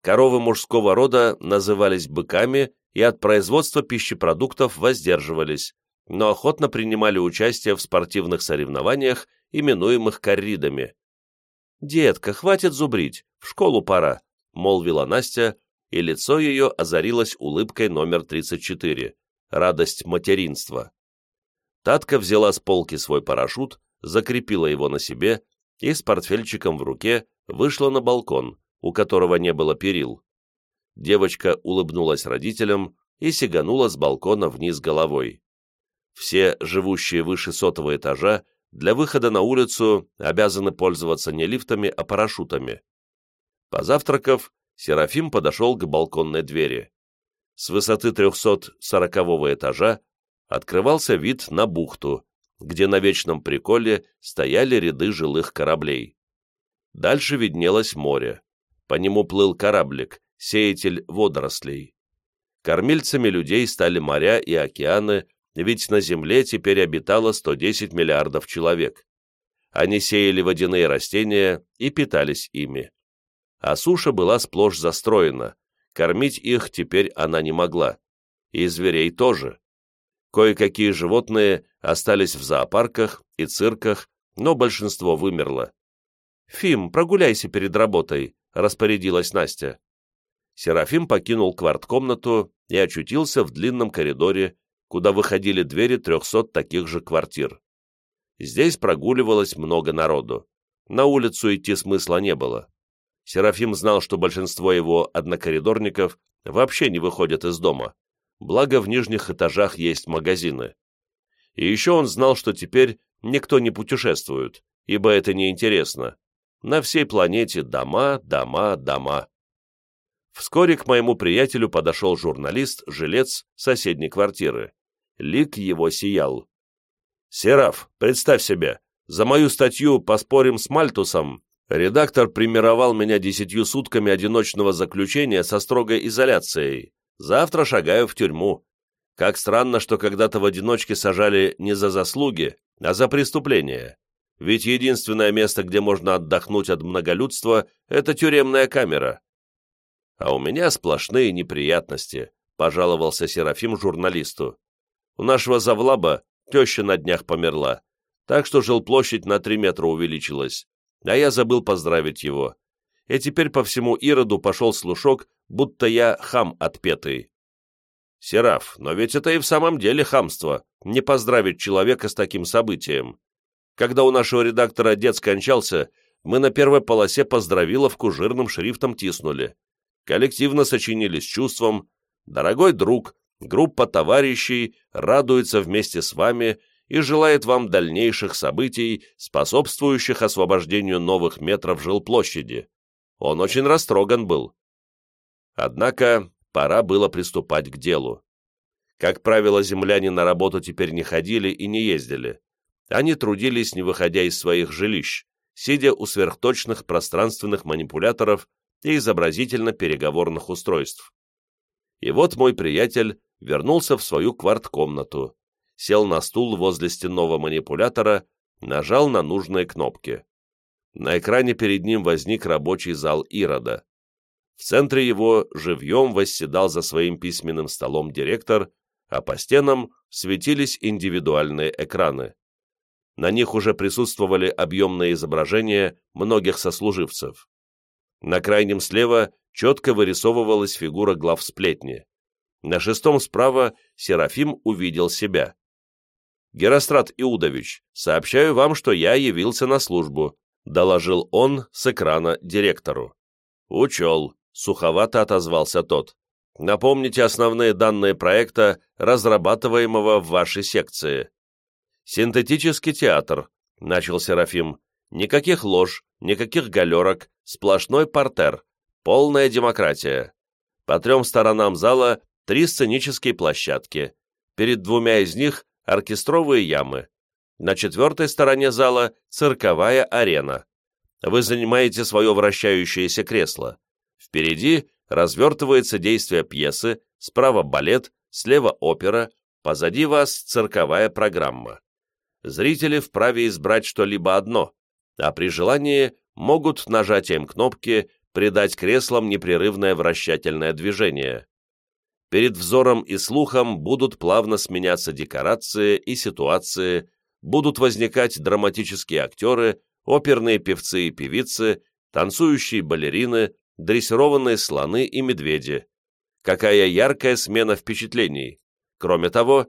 Speaker 2: Коровы мужского рода назывались быками и от производства пищепродуктов воздерживались, но охотно принимали участие в спортивных соревнованиях, именуемых корридами. «Детка, хватит зубрить, в школу пора», — молвила Настя, и лицо ее озарилось улыбкой номер 34 — радость материнства. Татка взяла с полки свой парашют, закрепила его на себе и с портфельчиком в руке вышла на балкон, у которого не было перил. Девочка улыбнулась родителям и сиганула с балкона вниз головой. Все, живущие выше сотого этажа, для выхода на улицу обязаны пользоваться не лифтами, а парашютами. Позавтракав, Серафим подошел к балконной двери. С высоты 340 этажа открывался вид на бухту, где на вечном приколе стояли ряды жилых кораблей. Дальше виднелось море. По нему плыл кораблик, сеятель водорослей. Кормильцами людей стали моря и океаны, ведь на Земле теперь обитало 110 миллиардов человек. Они сеяли водяные растения и питались ими. А суша была сплошь застроена, кормить их теперь она не могла. И зверей тоже. Кое-какие животные остались в зоопарках и цирках, но большинство вымерло. «Фим, прогуляйся перед работой», — распорядилась Настя. Серафим покинул кварт-комнату и очутился в длинном коридоре, куда выходили двери трехсот таких же квартир. Здесь прогуливалось много народу. На улицу идти смысла не было. Серафим знал, что большинство его однокоридорников вообще не выходят из дома благо в нижних этажах есть магазины. И еще он знал, что теперь никто не путешествует, ибо это неинтересно. На всей планете дома, дома, дома. Вскоре к моему приятелю подошел журналист, жилец соседней квартиры. Лик его сиял. «Сераф, представь себе, за мою статью «Поспорим с Мальтусом» редактор примировал меня десятью сутками одиночного заключения со строгой изоляцией, Завтра шагаю в тюрьму. Как странно, что когда-то в одиночке сажали не за заслуги, а за преступления. Ведь единственное место, где можно отдохнуть от многолюдства, это тюремная камера. А у меня сплошные неприятности, пожаловался Серафим журналисту. У нашего завлаба теща на днях померла, так что жилплощадь на три метра увеличилась, а я забыл поздравить его. И теперь по всему Ироду пошел слушок, будто я хам отпетый. Сераф, но ведь это и в самом деле хамство, не поздравить человека с таким событием. Когда у нашего редактора дед скончался, мы на первой полосе поздравиловку жирным шрифтом тиснули. Коллективно сочинили с чувством «Дорогой друг, группа товарищей радуется вместе с вами и желает вам дальнейших событий, способствующих освобождению новых метров жилплощади». Он очень растроган был. Однако пора было приступать к делу. Как правило, земляне на работу теперь не ходили и не ездили. Они трудились, не выходя из своих жилищ, сидя у сверхточных пространственных манипуляторов и изобразительно-переговорных устройств. И вот мой приятель вернулся в свою кварт-комнату, сел на стул возле стенного манипулятора, нажал на нужные кнопки. На экране перед ним возник рабочий зал Ирода. В центре его живьем восседал за своим письменным столом директор, а по стенам светились индивидуальные экраны. На них уже присутствовали объемные изображения многих сослуживцев. На крайнем слева четко вырисовывалась фигура глав сплетни. На шестом справа Серафим увидел себя. «Герострат Иудович, сообщаю вам, что я явился на службу», доложил он с экрана директору. «Учел», суховато отозвался тот. Напомните основные данные проекта, разрабатываемого в вашей секции. Синтетический театр, начал Серафим. Никаких лож, никаких галерок, сплошной портер, полная демократия. По трем сторонам зала три сценические площадки. Перед двумя из них оркестровые ямы. На четвертой стороне зала цирковая арена. Вы занимаете свое вращающееся кресло. Впереди развертывается действие пьесы, справа балет, слева опера, позади вас цирковая программа. Зрители вправе избрать что-либо одно, а при желании могут нажатием кнопки придать креслам непрерывное вращательное движение. Перед взором и слухом будут плавно сменяться декорации и ситуации, будут возникать драматические актеры, оперные певцы и певицы, танцующие балерины, дрессированные слоны и медведи. Какая яркая смена впечатлений! Кроме того,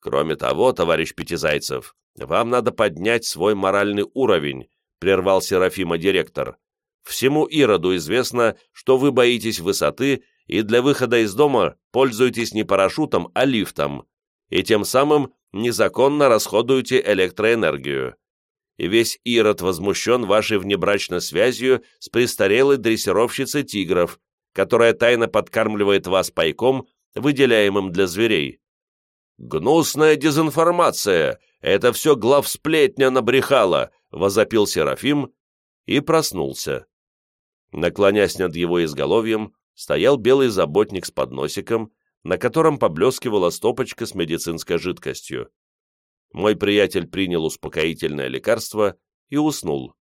Speaker 2: кроме того, товарищ Пятизайцев, вам надо поднять свой моральный уровень, прервал Серафима директор. Всему Ироду известно, что вы боитесь высоты и для выхода из дома пользуетесь не парашютом, а лифтом, и тем самым незаконно расходуете электроэнергию и весь Ирод возмущен вашей внебрачной связью с престарелой дрессировщицей тигров, которая тайно подкармливает вас пайком, выделяемым для зверей. «Гнусная дезинформация! Это все главсплетня набрехала!» — возопил Серафим и проснулся. Наклонясь над его изголовьем, стоял белый заботник с подносиком, на котором поблескивала стопочка с медицинской жидкостью. Мой приятель принял успокоительное лекарство и уснул.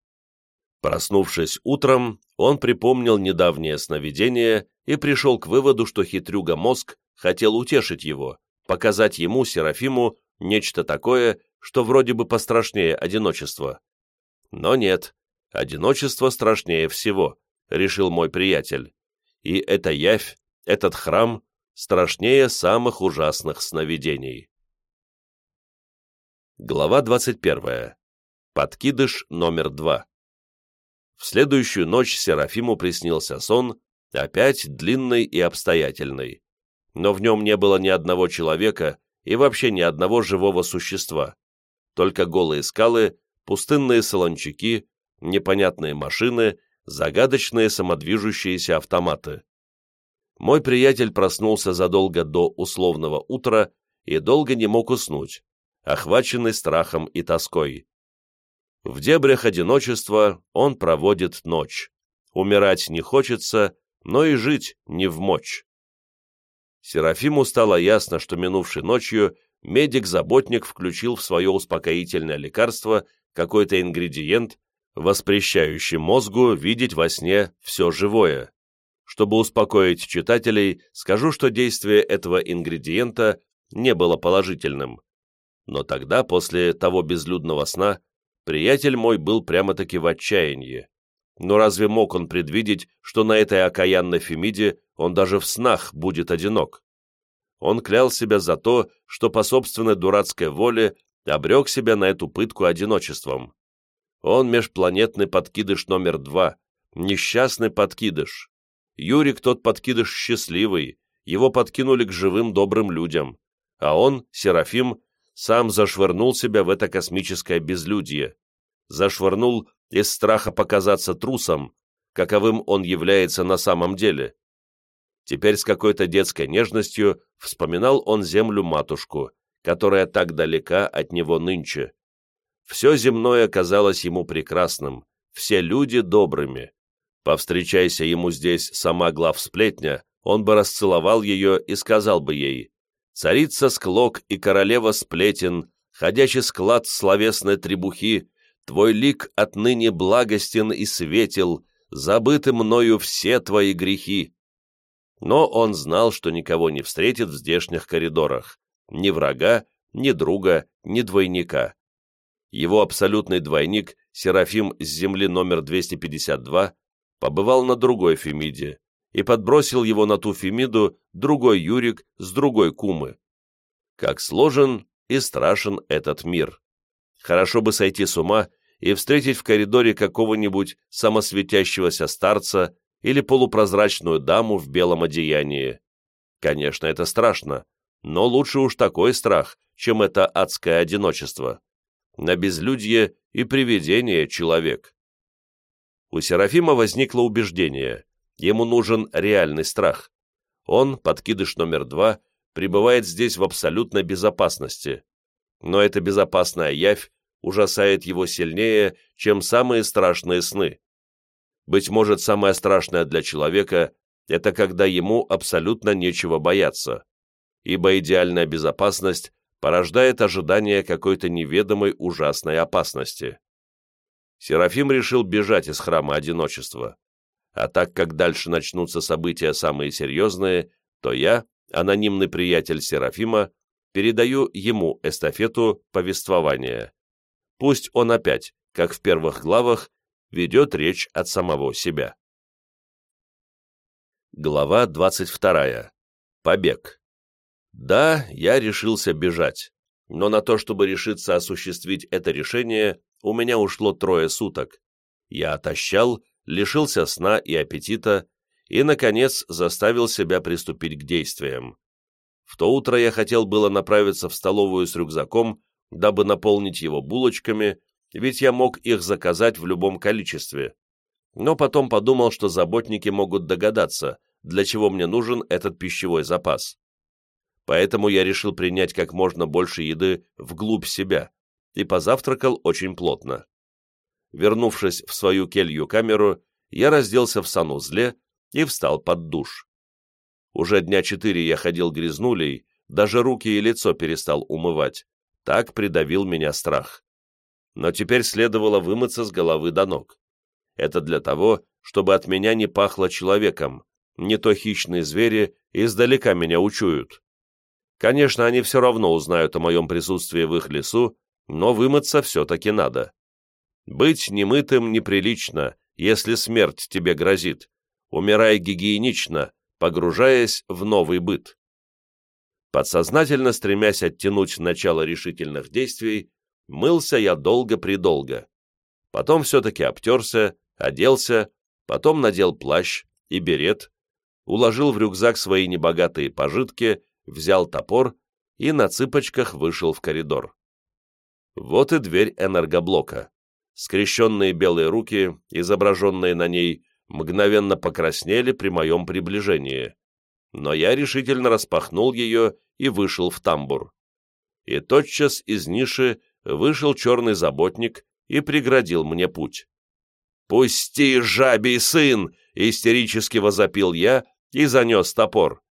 Speaker 2: Проснувшись утром, он припомнил недавнее сновидение и пришел к выводу, что хитрюга мозг хотел утешить его, показать ему, Серафиму, нечто такое, что вроде бы пострашнее одиночества. Но нет, одиночество страшнее всего, решил мой приятель. И эта явь, этот храм, страшнее самых ужасных сновидений. Глава 21. Подкидыш номер 2. В следующую ночь Серафиму приснился сон, опять длинный и обстоятельный. Но в нем не было ни одного человека и вообще ни одного живого существа. Только голые скалы, пустынные солончаки, непонятные машины, загадочные самодвижущиеся автоматы. Мой приятель проснулся задолго до условного утра и долго не мог уснуть охваченный страхом и тоской. В дебрях одиночества он проводит ночь. Умирать не хочется, но и жить не в мочь. Серафиму стало ясно, что минувшей ночью медик-заботник включил в свое успокоительное лекарство какой-то ингредиент, воспрещающий мозгу видеть во сне все живое. Чтобы успокоить читателей, скажу, что действие этого ингредиента не было положительным. Но тогда, после того безлюдного сна, приятель мой был прямо-таки в отчаянии. Но разве мог он предвидеть, что на этой окаянной Фемиде он даже в снах будет одинок? Он клял себя за то, что по собственной дурацкой воле обрек себя на эту пытку одиночеством. Он межпланетный подкидыш номер два, несчастный подкидыш. Юрик тот подкидыш счастливый, его подкинули к живым добрым людям, а он, Серафим, сам зашвырнул себя в это космическое безлюдье, зашвырнул из страха показаться трусом, каковым он является на самом деле. Теперь с какой-то детской нежностью вспоминал он землю-матушку, которая так далека от него нынче. Все земное казалось ему прекрасным, все люди добрыми. Повстречайся ему здесь сама главсплетня, он бы расцеловал ее и сказал бы ей Царица склок и королева сплетен, ходячий склад словесной требухи, твой лик отныне благостен и светел, забыты мною все твои грехи. Но он знал, что никого не встретит в здешних коридорах, ни врага, ни друга, ни двойника. Его абсолютный двойник, Серафим с земли номер 252, побывал на другой Фемиде, и подбросил его на ту Фемиду другой Юрик с другой Кумы. Как сложен и страшен этот мир. Хорошо бы сойти с ума и встретить в коридоре какого-нибудь самосветящегося старца или полупрозрачную даму в белом одеянии. Конечно, это страшно, но лучше уж такой страх, чем это адское одиночество. На безлюдье и привидение человек. У Серафима возникло убеждение, Ему нужен реальный страх. Он, подкидыш номер два, пребывает здесь в абсолютной безопасности. Но эта безопасная явь ужасает его сильнее, чем самые страшные сны. Быть может, самое страшное для человека – это когда ему абсолютно нечего бояться, ибо идеальная безопасность порождает ожидание какой-то неведомой ужасной опасности. Серафим решил бежать из храма одиночества. А так как дальше начнутся события самые серьезные, то я, анонимный приятель Серафима, передаю ему эстафету повествования. Пусть он опять, как в первых главах, ведет речь от самого себя. Глава 22. Побег. Да, я решился бежать, но на то, чтобы решиться осуществить это решение, у меня ушло трое суток. Я отощал, лишился сна и аппетита и, наконец, заставил себя приступить к действиям. В то утро я хотел было направиться в столовую с рюкзаком, дабы наполнить его булочками, ведь я мог их заказать в любом количестве. Но потом подумал, что заботники могут догадаться, для чего мне нужен этот пищевой запас. Поэтому я решил принять как можно больше еды вглубь себя и позавтракал очень плотно. Вернувшись в свою келью-камеру, я разделся в санузле и встал под душ. Уже дня четыре я ходил грязнулей, даже руки и лицо перестал умывать. Так придавил меня страх. Но теперь следовало вымыться с головы до ног. Это для того, чтобы от меня не пахло человеком, не то хищные звери издалека меня учуют. Конечно, они все равно узнают о моем присутствии в их лесу, но вымыться все-таки надо. Быть немытым неприлично, если смерть тебе грозит. Умирай гигиенично, погружаясь в новый быт. Подсознательно стремясь оттянуть начало решительных действий, мылся я долго-предолго. Потом все-таки обтерся, оделся, потом надел плащ и берет, уложил в рюкзак свои небогатые пожитки, взял топор и на цыпочках вышел в коридор. Вот и дверь энергоблока. Скрещенные белые руки, изображенные на ней, мгновенно покраснели при моем приближении, но я решительно распахнул ее и вышел в тамбур. И тотчас из ниши вышел черный заботник и преградил мне путь. «Пусти, жабий сын!» — истерически возопил я и занес топор.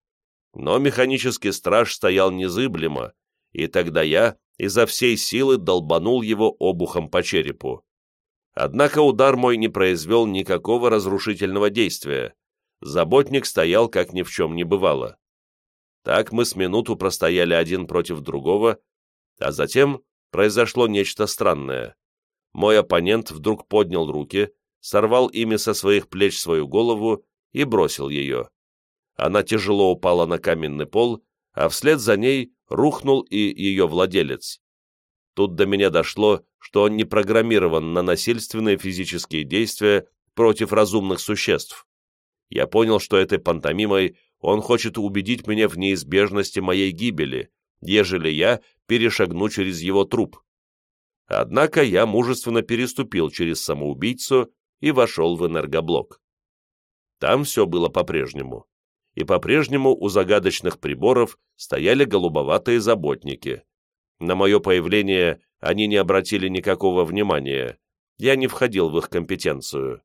Speaker 2: Но механический страж стоял незыблемо, и тогда я изо всей силы долбанул его обухом по черепу. Однако удар мой не произвел никакого разрушительного действия. Заботник стоял, как ни в чем не бывало. Так мы с минуту простояли один против другого, а затем произошло нечто странное. Мой оппонент вдруг поднял руки, сорвал ими со своих плеч свою голову и бросил ее. Она тяжело упала на каменный пол, а вслед за ней рухнул и ее владелец. Тут до меня дошло, что он не программирован на насильственные физические действия против разумных существ. Я понял, что этой пантомимой он хочет убедить меня в неизбежности моей гибели, ежели я перешагну через его труп. Однако я мужественно переступил через самоубийцу и вошел в энергоблок. Там все было по-прежнему. И по-прежнему у загадочных приборов стояли голубоватые заботники. На мое появление они не обратили никакого внимания. Я не входил в их компетенцию.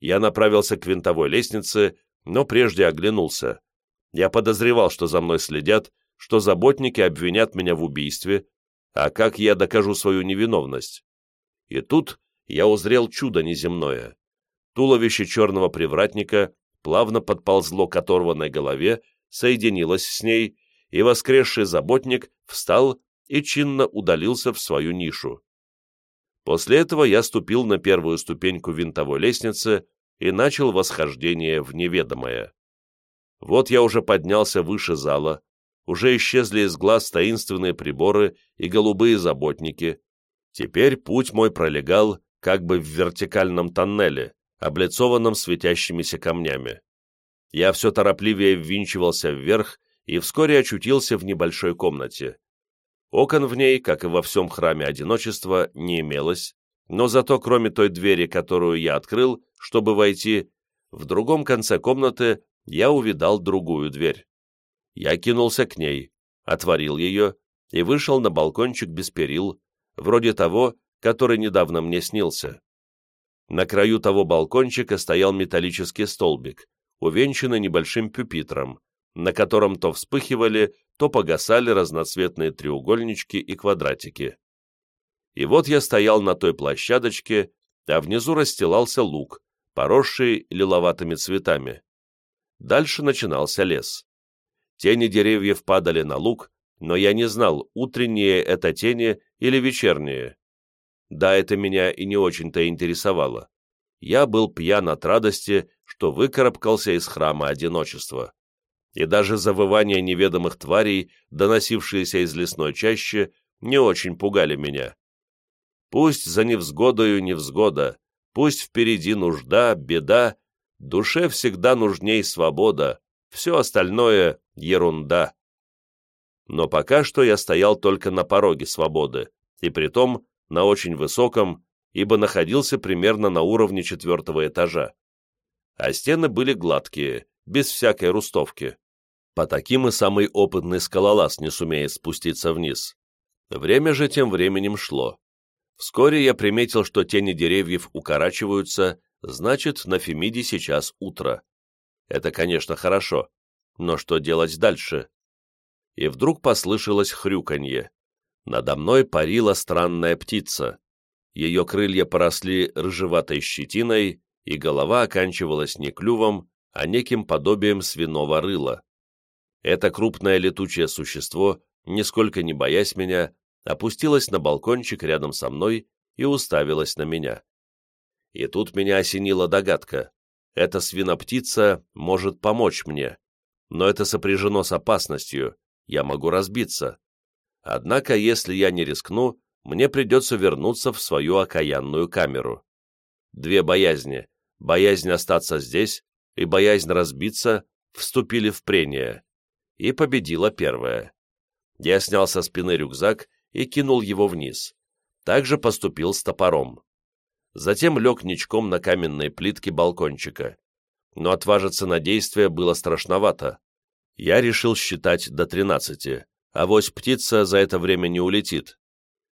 Speaker 2: Я направился к винтовой лестнице, но прежде оглянулся. Я подозревал, что за мной следят, что заботники обвинят меня в убийстве, а как я докажу свою невиновность? И тут я узрел чудо неземное. Туловище черного привратника плавно подползло к оторванной голове, соединилось с ней, и воскресший заботник встал и чинно удалился в свою нишу. После этого я ступил на первую ступеньку винтовой лестницы и начал восхождение в неведомое. Вот я уже поднялся выше зала, уже исчезли из глаз таинственные приборы и голубые заботники. Теперь путь мой пролегал как бы в вертикальном тоннеле, облицованном светящимися камнями. Я все торопливее ввинчивался вверх и вскоре очутился в небольшой комнате. Окон в ней, как и во всем храме одиночества, не имелось, но зато кроме той двери, которую я открыл, чтобы войти, в другом конце комнаты я увидал другую дверь. Я кинулся к ней, отворил ее и вышел на балкончик без перил, вроде того, который недавно мне снился. На краю того балкончика стоял металлический столбик, увенчанный небольшим пюпитром, на котором то вспыхивали, то погасали разноцветные треугольнички и квадратики. И вот я стоял на той площадочке, а внизу расстилался луг, поросший лиловатыми цветами. Дальше начинался лес. Тени деревьев падали на луг, но я не знал, утренние это тени или вечерние. Да, это меня и не очень-то интересовало. Я был пьян от радости, что выкарабкался из храма одиночества. И даже завывания неведомых тварей, доносившиеся из лесной чащи, не очень пугали меня. Пусть за невзгодою невзгода, пусть впереди нужда, беда, душе всегда нужней свобода, все остальное — ерунда. Но пока что я стоял только на пороге свободы, и притом на очень высоком, ибо находился примерно на уровне четвертого этажа. А стены были гладкие, без всякой рустовки. По таким и самый опытный скалолаз не сумеет спуститься вниз. Время же тем временем шло. Вскоре я приметил, что тени деревьев укорачиваются, значит, на Фемиде сейчас утро. Это, конечно, хорошо, но что делать дальше? И вдруг послышалось хрюканье. Надо мной парила странная птица. Ее крылья поросли рыжеватой щетиной, и голова оканчивалась не клювом, а неким подобием свиного рыла. Это крупное летучее существо, нисколько не боясь меня, опустилось на балкончик рядом со мной и уставилось на меня. И тут меня осенила догадка. Эта свиноптица может помочь мне, но это сопряжено с опасностью, я могу разбиться. Однако, если я не рискну, мне придется вернуться в свою окаянную камеру. Две боязни, боязнь остаться здесь и боязнь разбиться, вступили в прение. И победила первая. Я снял со спины рюкзак и кинул его вниз. Также поступил с топором. Затем лег ничком на каменные плитки балкончика. Но отважиться на действие было страшновато. Я решил считать до тринадцати авось птица за это время не улетит.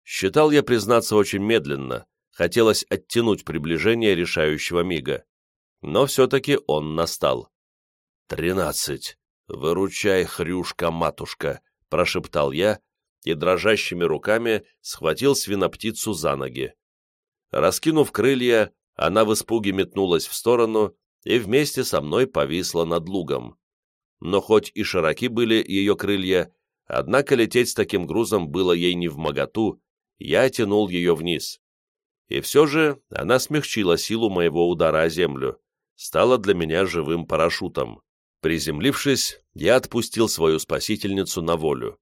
Speaker 2: Считал я, признаться, очень медленно, хотелось оттянуть приближение решающего мига. Но все-таки он настал. «Тринадцать! Выручай, хрюшка-матушка!» — прошептал я и дрожащими руками схватил свиноптицу за ноги. Раскинув крылья, она в испуге метнулась в сторону и вместе со мной повисла над лугом. Но хоть и широки были ее крылья, Однако лететь с таким грузом было ей не в моготу, я тянул ее вниз. И все же она смягчила силу моего удара о землю, стала для меня живым парашютом. Приземлившись, я отпустил свою спасительницу на волю.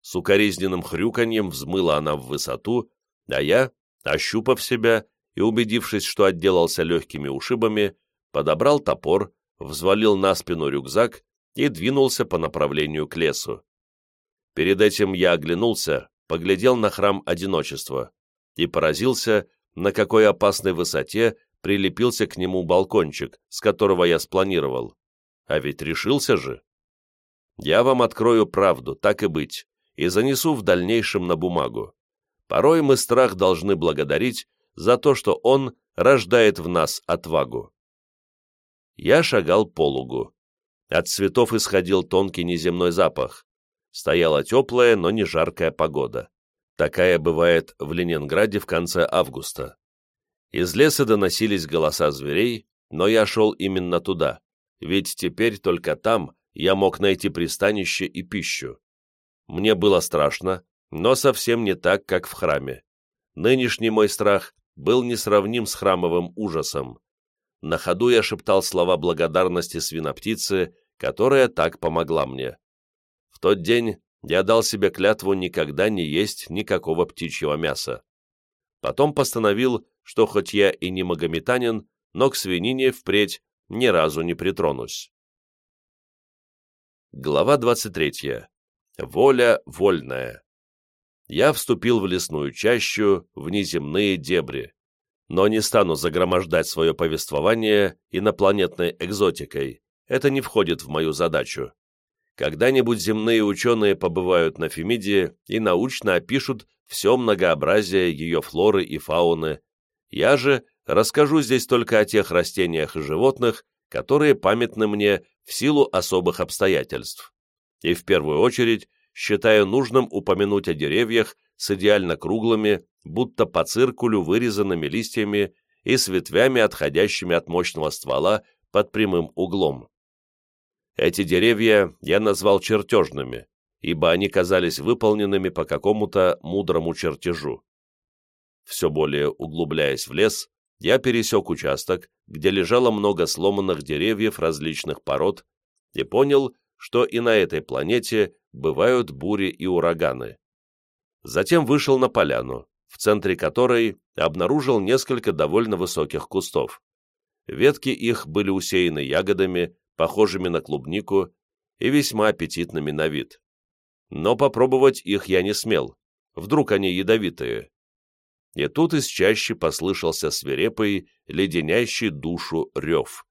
Speaker 2: С укоризненным хрюканьем взмыла она в высоту, а я, ощупав себя и убедившись, что отделался легкими ушибами, подобрал топор, взвалил на спину рюкзак и двинулся по направлению к лесу. Перед этим я оглянулся, поглядел на храм одиночества и поразился, на какой опасной высоте прилепился к нему балкончик, с которого я спланировал. А ведь решился же. Я вам открою правду, так и быть, и занесу в дальнейшем на бумагу. Порой мы страх должны благодарить за то, что он рождает в нас отвагу. Я шагал по лугу. От цветов исходил тонкий неземной запах. Стояла теплая, но не жаркая погода. Такая бывает в Ленинграде в конце августа. Из леса доносились голоса зверей, но я шел именно туда, ведь теперь только там я мог найти пристанище и пищу. Мне было страшно, но совсем не так, как в храме. Нынешний мой страх был несравним с храмовым ужасом. На ходу я шептал слова благодарности свиноптице, которая так помогла мне. В тот день я дал себе клятву никогда не есть никакого птичьего мяса. Потом постановил, что хоть я и не магометанин, но к свинине впредь ни разу не притронусь. Глава 23. Воля вольная. Я вступил в лесную чащу, в неземные дебри, но не стану загромождать свое повествование инопланетной экзотикой, это не входит в мою задачу. Когда-нибудь земные ученые побывают на Фемиде и научно опишут все многообразие ее флоры и фауны. Я же расскажу здесь только о тех растениях и животных, которые памятны мне в силу особых обстоятельств. И в первую очередь считаю нужным упомянуть о деревьях с идеально круглыми, будто по циркулю вырезанными листьями и с ветвями, отходящими от мощного ствола под прямым углом. Эти деревья я назвал чертежными, ибо они казались выполненными по какому-то мудрому чертежу. Все более углубляясь в лес, я пересек участок, где лежало много сломанных деревьев различных пород, и понял, что и на этой планете бывают бури и ураганы. Затем вышел на поляну, в центре которой обнаружил несколько довольно высоких кустов. Ветки их были усеяны ягодами, похожими на клубнику и весьма аппетитными на вид. Но попробовать их я не смел, вдруг они ядовитые. И тут из чащи послышался свирепый, леденящий душу рев.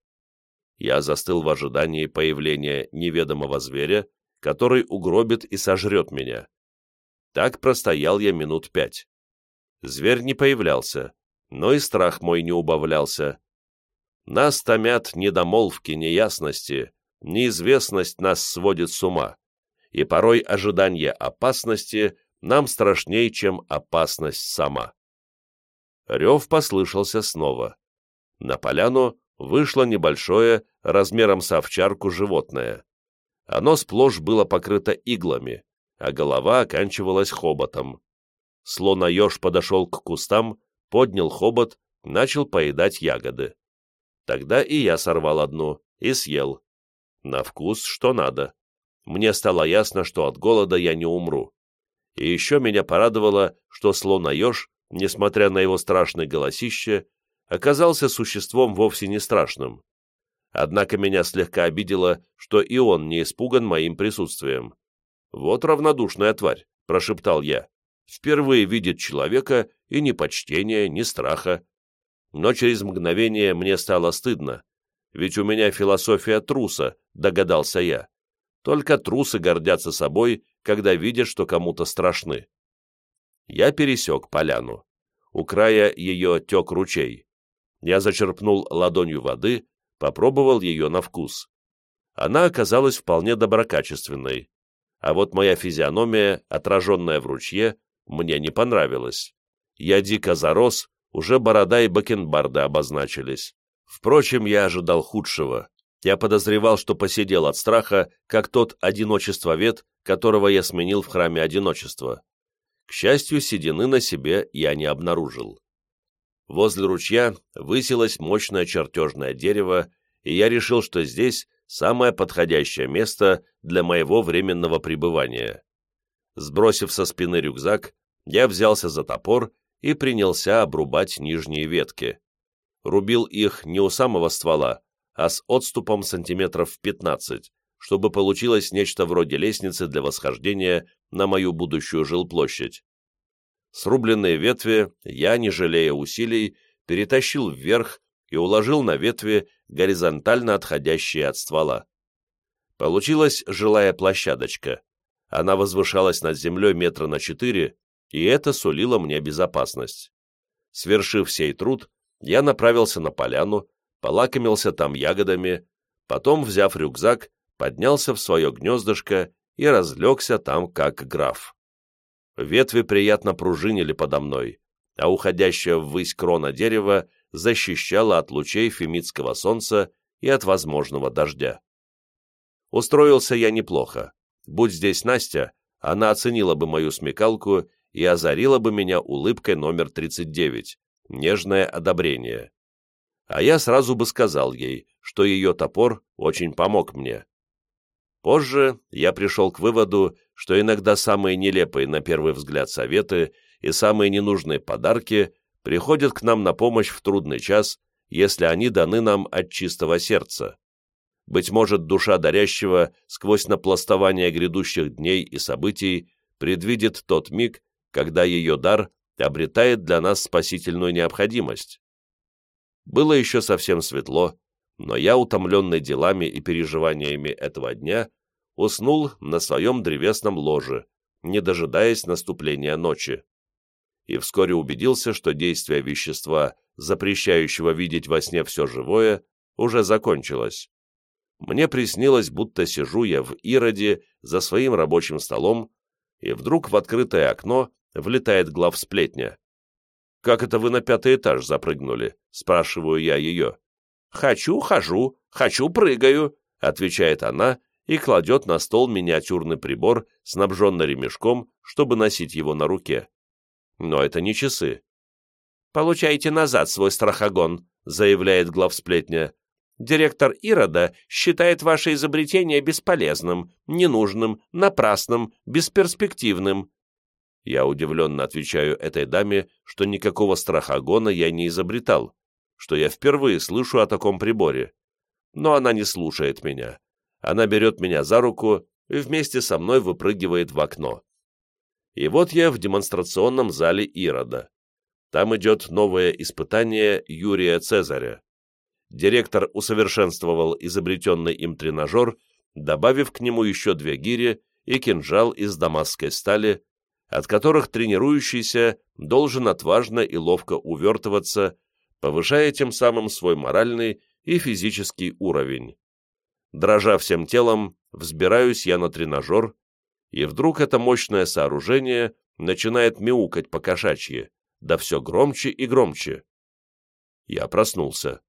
Speaker 2: Я застыл в ожидании появления неведомого зверя, который угробит и сожрет меня. Так простоял я минут пять. Зверь не появлялся, но и страх мой не убавлялся. Нас томят недомолвки, неясности, неизвестность нас сводит с ума, и порой ожидание опасности нам страшнее, чем опасность сама. Рев послышался снова. На поляну вышло небольшое, размером с овчарку, животное. Оно сплошь было покрыто иглами, а голова оканчивалась хоботом. Слона-еж подошел к кустам, поднял хобот, начал поедать ягоды. Тогда и я сорвал одну и съел. На вкус что надо. Мне стало ясно, что от голода я не умру. И еще меня порадовало, что слона-еж, несмотря на его страшное голосище, оказался существом вовсе не страшным. Однако меня слегка обидело, что и он не испуган моим присутствием. «Вот равнодушная тварь», — прошептал я. «Впервые видит человека и ни почтения, ни страха но через мгновение мне стало стыдно, ведь у меня философия труса, догадался я. Только трусы гордятся собой, когда видят, что кому-то страшны. Я пересек поляну. У края ее тек ручей. Я зачерпнул ладонью воды, попробовал ее на вкус. Она оказалась вполне доброкачественной, а вот моя физиономия, отраженная в ручье, мне не понравилась. Я дико зарос, уже борода и бакенбарды обозначились. Впрочем, я ожидал худшего. Я подозревал, что посидел от страха, как тот одиночествовед, которого я сменил в храме одиночества. К счастью, седины на себе я не обнаружил. Возле ручья высилось мощное чертежное дерево, и я решил, что здесь самое подходящее место для моего временного пребывания. Сбросив со спины рюкзак, я взялся за топор и принялся обрубать нижние ветки. Рубил их не у самого ствола, а с отступом сантиметров в 15, чтобы получилось нечто вроде лестницы для восхождения на мою будущую жилплощадь. Срубленные ветви я, не жалея усилий, перетащил вверх и уложил на ветви, горизонтально отходящие от ствола. Получилась жилая площадочка. Она возвышалась над землей метра на четыре и это сулило мне безопасность. Свершив сей труд, я направился на поляну, полакомился там ягодами, потом, взяв рюкзак, поднялся в свое гнездышко и разлегся там, как граф. Ветви приятно пружинили подо мной, а уходящая ввысь крона дерева защищала от лучей фемидского солнца и от возможного дождя. Устроился я неплохо. Будь здесь Настя, она оценила бы мою смекалку и озарила бы меня улыбкой номер 39, нежное одобрение. А я сразу бы сказал ей, что ее топор очень помог мне. Позже я пришел к выводу, что иногда самые нелепые на первый взгляд советы и самые ненужные подарки приходят к нам на помощь в трудный час, если они даны нам от чистого сердца. Быть может, душа дарящего сквозь напластование грядущих дней и событий предвидит тот миг, когда ее дар обретает для нас спасительную необходимость. Было еще совсем светло, но я, утомленный делами и переживаниями этого дня, уснул на своем древесном ложе, не дожидаясь наступления ночи. И вскоре убедился, что действие вещества, запрещающего видеть во сне все живое, уже закончилось. Мне приснилось, будто сижу я в Ироде за своим рабочим столом, и вдруг в открытое окно влетает главсплетня. «Как это вы на пятый этаж запрыгнули?» — спрашиваю я ее. «Хочу, хожу, хочу, прыгаю», — отвечает она и кладет на стол миниатюрный прибор, снабженный ремешком, чтобы носить его на руке. Но это не часы. «Получайте назад свой страхогон», — заявляет главсплетня. «Директор Ирода считает ваше изобретение бесполезным, ненужным, напрасным, бесперспективным». Я удивленно отвечаю этой даме, что никакого страхогона я не изобретал, что я впервые слышу о таком приборе. Но она не слушает меня. Она берет меня за руку и вместе со мной выпрыгивает в окно. И вот я в демонстрационном зале Ирода. Там идет новое испытание Юрия Цезаря. Директор усовершенствовал изобретенный им тренажер, добавив к нему еще две гири и кинжал из дамасской стали, от которых тренирующийся должен отважно и ловко увертываться, повышая тем самым свой моральный и физический уровень. Дрожа всем телом, взбираюсь я на тренажер, и вдруг это мощное сооружение начинает мяукать по кошачьи да все громче и громче. Я проснулся.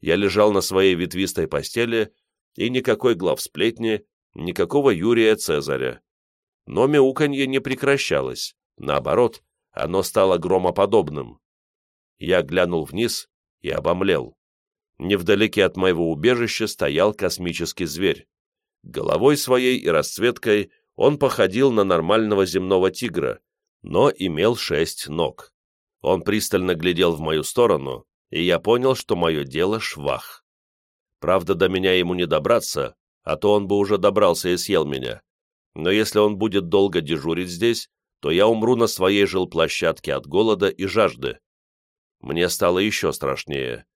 Speaker 2: Я лежал на своей ветвистой постели, и никакой глав сплетни, никакого Юрия Цезаря. Но мяуканье не прекращалось, наоборот, оно стало громоподобным. Я глянул вниз и обомлел. Невдалеке от моего убежища стоял космический зверь. Головой своей и расцветкой он походил на нормального земного тигра, но имел шесть ног. Он пристально глядел в мою сторону, и я понял, что мое дело швах. Правда, до меня ему не добраться, а то он бы уже добрался и съел меня. Но если он будет долго дежурить здесь, то я умру на своей жилплощадке от голода и жажды. Мне стало еще страшнее.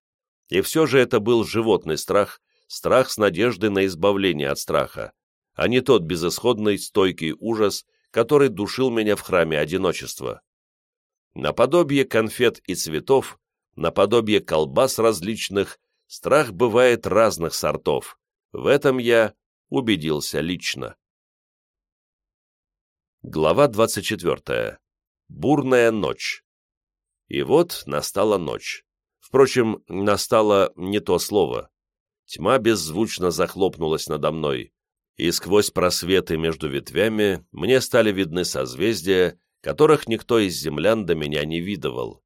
Speaker 2: И все же это был животный страх, страх с надеждой на избавление от страха, а не тот безысходный, стойкий ужас, который душил меня в храме одиночества. Наподобие конфет и цветов, наподобие колбас различных, страх бывает разных сортов. В этом я убедился лично. Глава 24. Бурная ночь. И вот настала ночь. Впрочем, настало не то слово. Тьма беззвучно захлопнулась надо мной, и сквозь просветы между ветвями мне стали видны созвездия, которых никто из землян до меня не видывал.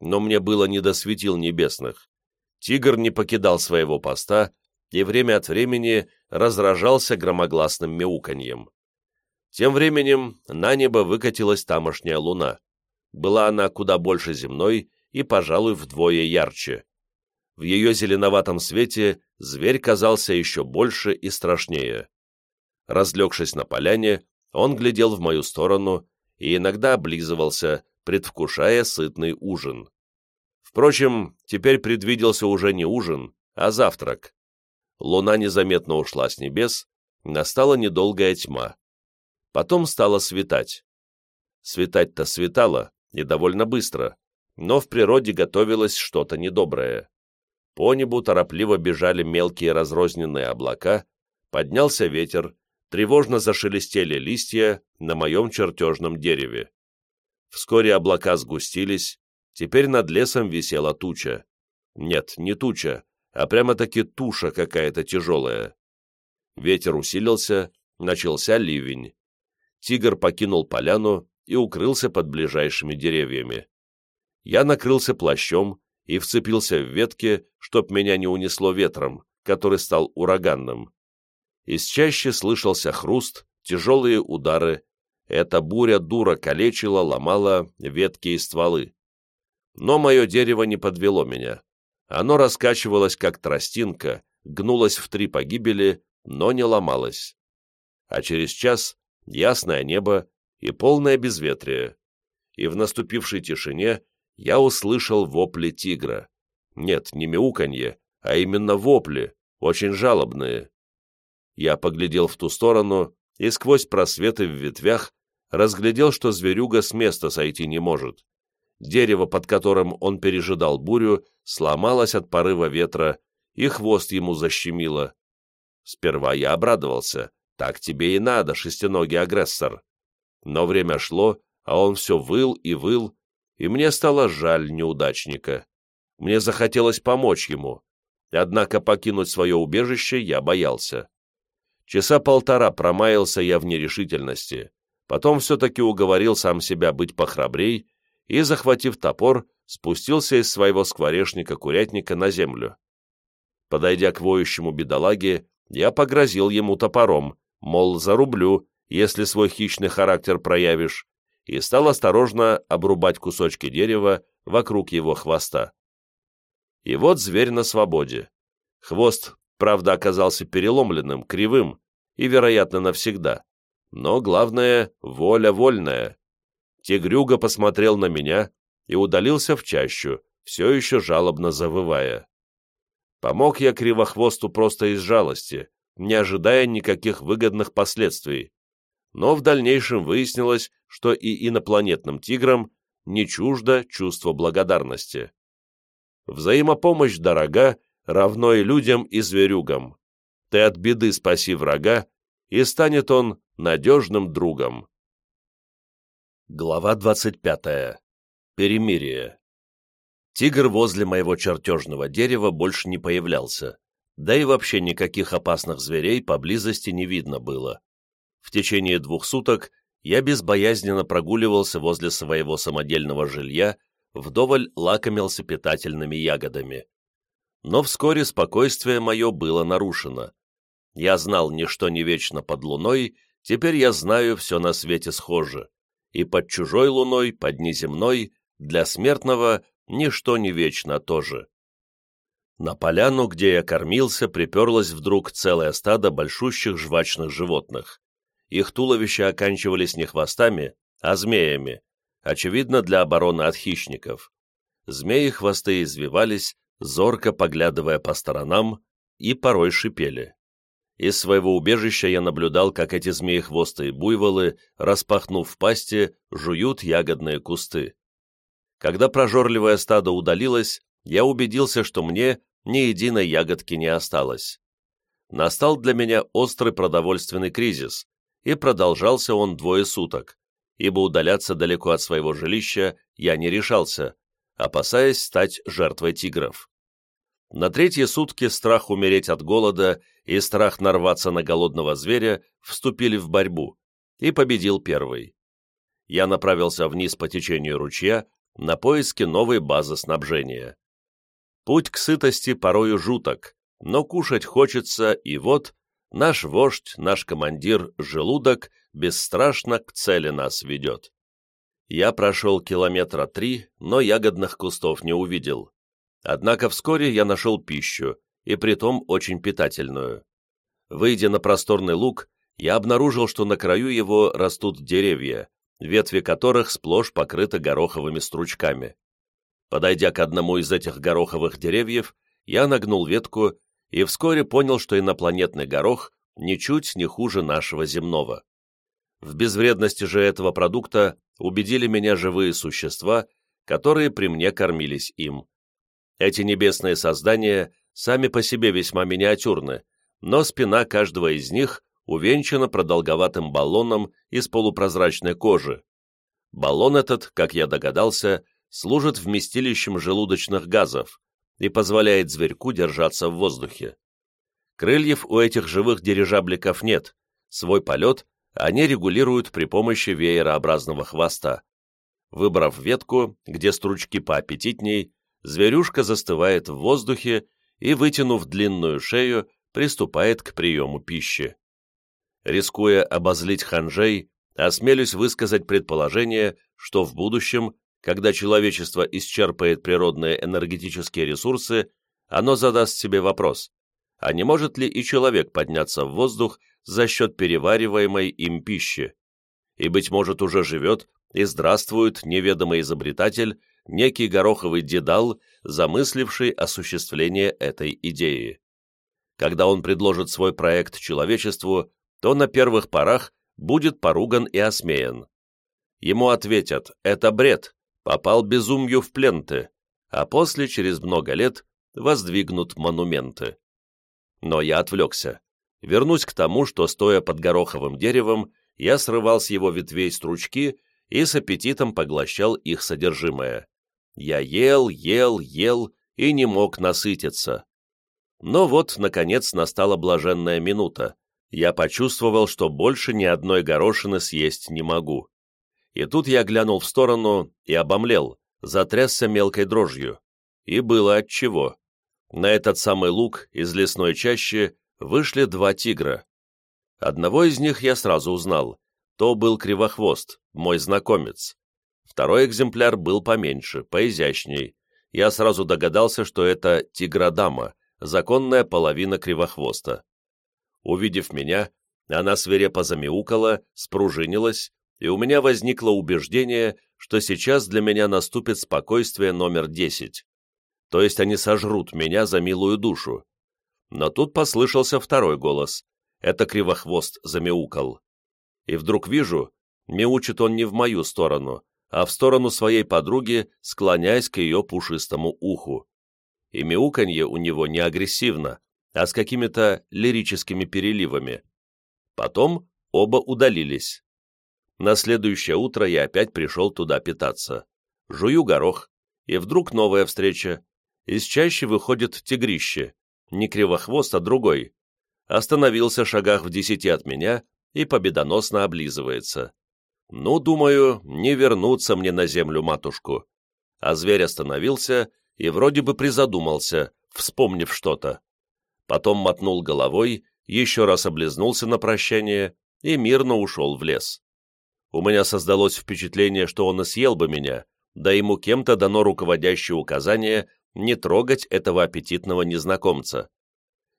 Speaker 2: Но мне было не до светил небесных. Тигр не покидал своего поста и время от времени разражался громогласным мяуканьем. Тем временем на небо выкатилась тамошняя луна. Была она куда больше земной и, пожалуй, вдвое ярче. В ее зеленоватом свете зверь казался еще больше и страшнее. Разлегшись на поляне, он глядел в мою сторону и иногда облизывался, предвкушая сытный ужин. Впрочем, теперь предвиделся уже не ужин, а завтрак. Луна незаметно ушла с небес, настала недолгая тьма. Потом стало светать. Светать-то светало, и довольно быстро, но в природе готовилось что-то недоброе. По небу торопливо бежали мелкие разрозненные облака, поднялся ветер, тревожно зашелестели листья на моем чертежном дереве. Вскоре облака сгустились, теперь над лесом висела туча. Нет, не туча, а прямо-таки туша какая-то тяжелая. Ветер усилился, начался ливень. Тигр покинул поляну и укрылся под ближайшими деревьями. Я накрылся плащом и вцепился в ветки, чтоб меня не унесло ветром, который стал ураганным. Из чаще слышался хруст, тяжелые удары. Эта буря дура калечила, ломала ветки и стволы. Но мое дерево не подвело меня. Оно раскачивалось, как тростинка, гнулось в три погибели, но не ломалось. А через час ясное небо и полное безветрие. И в наступившей тишине я услышал вопли тигра. Нет, не мяуканье, а именно вопли, очень жалобные. Я поглядел в ту сторону и сквозь просветы в ветвях разглядел, что зверюга с места сойти не может. Дерево, под которым он пережидал бурю, сломалось от порыва ветра, и хвост ему защемило. Сперва я обрадовался. Так тебе и надо, шестиногий агрессор. Но время шло, а он все выл и выл, и мне стало жаль неудачника. Мне захотелось помочь ему, однако покинуть свое убежище я боялся. Часа полтора промаялся я в нерешительности, потом все-таки уговорил сам себя быть похрабрей и, захватив топор, спустился из своего скворечника-курятника на землю. Подойдя к воющему бедолаге, я погрозил ему топором, мол, зарублю, если свой хищный характер проявишь, и стал осторожно обрубать кусочки дерева вокруг его хвоста. И вот зверь на свободе. Хвост, правда, оказался переломленным, кривым, и, вероятно, навсегда. Но главное — воля вольная. Тигрюга посмотрел на меня и удалился в чащу, все еще жалобно завывая. Помог я кривохвосту просто из жалости, не ожидая никаких выгодных последствий. Но в дальнейшем выяснилось, что и инопланетным тиграм не чуждо чувство благодарности. Взаимопомощь дорога, равно и людям и зверюгам. Ты от беды спаси врага, и станет он надежным другом. Глава 25. Перемирие. Тигр возле моего чертежного дерева больше не появлялся, да и вообще никаких опасных зверей поблизости не видно было. В течение двух суток я безбоязненно прогуливался возле своего самодельного жилья, вдоволь лакомился питательными ягодами. Но вскоре спокойствие мое было нарушено. Я знал ничто не вечно под луной, теперь я знаю все на свете схоже. И под чужой луной, под неземной, для смертного ничто не вечно тоже. На поляну, где я кормился, приперлось вдруг целое стадо большущих жвачных животных. Их туловища оканчивались не хвостами, а змеями, очевидно, для обороны от хищников. Змеи хвосты извивались, зорко поглядывая по сторонам, и порой шипели. Из своего убежища я наблюдал, как эти змеи-хвостые буйволы, распахнув пасти, жуют ягодные кусты. Когда прожорливое стадо удалилось, я убедился, что мне ни единой ягодки не осталось. Настал для меня острый продовольственный кризис, и продолжался он двое суток, ибо удаляться далеко от своего жилища я не решался, опасаясь стать жертвой тигров. На третьи сутки страх умереть от голода и страх нарваться на голодного зверя вступили в борьбу, и победил первый. Я направился вниз по течению ручья, на поиски новой базы снабжения. Путь к сытости порою жуток, но кушать хочется, и вот наш вождь, наш командир, желудок, бесстрашно к цели нас ведет. Я прошел километра три, но ягодных кустов не увидел. Однако вскоре я нашел пищу, и притом очень питательную. Выйдя на просторный луг, я обнаружил, что на краю его растут деревья, ветви которых сплошь покрыты гороховыми стручками. Подойдя к одному из этих гороховых деревьев, я нагнул ветку и вскоре понял, что инопланетный горох ничуть не хуже нашего земного. В безвредности же этого продукта убедили меня живые существа, которые при мне кормились им. Эти небесные создания сами по себе весьма миниатюрны, но спина каждого из них увенчана продолговатым баллоном из полупрозрачной кожи. Баллон этот, как я догадался, служит вместилищем желудочных газов и позволяет зверьку держаться в воздухе. Крыльев у этих живых дирижабликов нет, свой полет они регулируют при помощи веерообразного хвоста. Выбрав ветку, где стручки поаппетитней, зверюшка застывает в воздухе и, вытянув длинную шею, приступает к приему пищи. Рискуя обозлить ханжей, осмелюсь высказать предположение, что в будущем, когда человечество исчерпает природные энергетические ресурсы, оно задаст себе вопрос, а не может ли и человек подняться в воздух за счет перевариваемой им пищи? И, быть может, уже живет и здравствует неведомый изобретатель, некий гороховый дедал, замысливший осуществление этой идеи. Когда он предложит свой проект человечеству, то на первых порах будет поруган и осмеян. Ему ответят «это бред, попал безумью в плен ты», а после, через много лет, воздвигнут монументы. Но я отвлекся. Вернусь к тому, что, стоя под гороховым деревом, я срывал с его ветвей стручки и с аппетитом поглощал их содержимое. Я ел, ел, ел и не мог насытиться. Но вот, наконец, настала блаженная минута. Я почувствовал, что больше ни одной горошины съесть не могу. И тут я глянул в сторону и обомлел, затрясся мелкой дрожью. И было отчего. На этот самый луг из лесной чащи вышли два тигра. Одного из них я сразу узнал. То был Кривохвост, мой знакомец. Второй экземпляр был поменьше, поизящней. Я сразу догадался, что это тигродама, законная половина Кривохвоста. Увидев меня, она свирепо замяукала, спружинилась, и у меня возникло убеждение, что сейчас для меня наступит спокойствие номер десять то есть они сожрут меня за милую душу. Но тут послышался второй голос. Это Кривохвост замяукал. И вдруг вижу, мяучит он не в мою сторону, а в сторону своей подруги, склоняясь к ее пушистому уху. И мяуканье у него не агрессивно, а с какими-то лирическими переливами. Потом оба удалились. На следующее утро я опять пришел туда питаться. Жую горох, и вдруг новая встреча из чаще выходит тигрище, не кривохвост, а другой. Остановился шагах в десяти от меня и победоносно облизывается. Ну, думаю, не вернуться мне на землю матушку. А зверь остановился и вроде бы призадумался, вспомнив что-то. Потом мотнул головой, еще раз облизнулся на прощание и мирно ушел в лес. У меня создалось впечатление, что он и съел бы меня, да ему кем-то дано руководящее указание не трогать этого аппетитного незнакомца.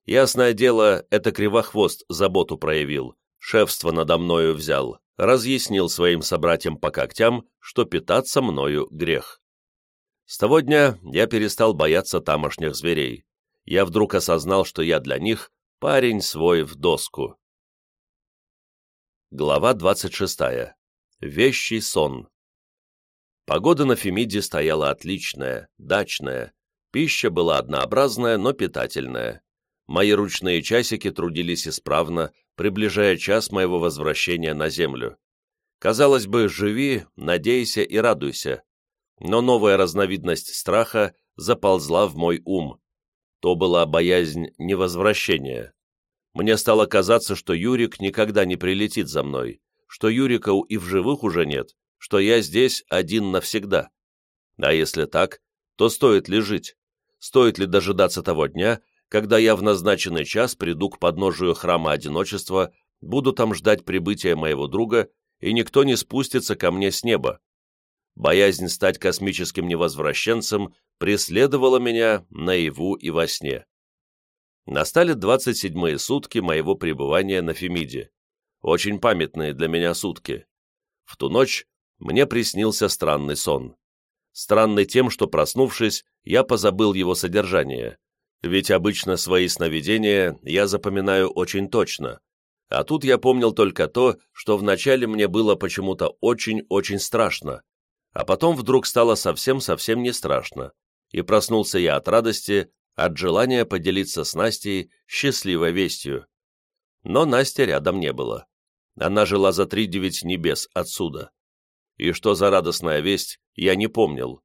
Speaker 2: Ясное дело, это Кривохвост заботу проявил, шефство надо мною взял, разъяснил своим собратьям по когтям, что питаться мною грех. С того дня я перестал бояться тамошних зверей. Я вдруг осознал, что я для них парень свой в доску. Глава 26. Вещий сон. Погода на Фемиде стояла отличная, дачная, Пища была однообразная, но питательная. Мои ручные часики трудились исправно, приближая час моего возвращения на Землю. Казалось бы, живи, надейся и радуйся. Но новая разновидность страха заползла в мой ум. То была боязнь невозвращения. Мне стало казаться, что Юрик никогда не прилетит за мной, что Юрика и в живых уже нет, что я здесь один навсегда. А если так, то стоит ли жить? стоит ли дожидаться того дня, когда я в назначенный час приду к подножию храма одиночества, буду там ждать прибытия моего друга, и никто не спустится ко мне с неба. Боязнь стать космическим невозвращенцем преследовала меня наяву и во сне. Настали 27-е сутки моего пребывания на Фемиде. Очень памятные для меня сутки. В ту ночь мне приснился странный сон странный тем, что, проснувшись, я позабыл его содержание, ведь обычно свои сновидения я запоминаю очень точно, а тут я помнил только то, что вначале мне было почему-то очень-очень страшно, а потом вдруг стало совсем-совсем не страшно, и проснулся я от радости, от желания поделиться с Настей счастливой вестью. Но Насти рядом не было. Она жила за три девять небес отсюда и что за радостная весть, я не помнил.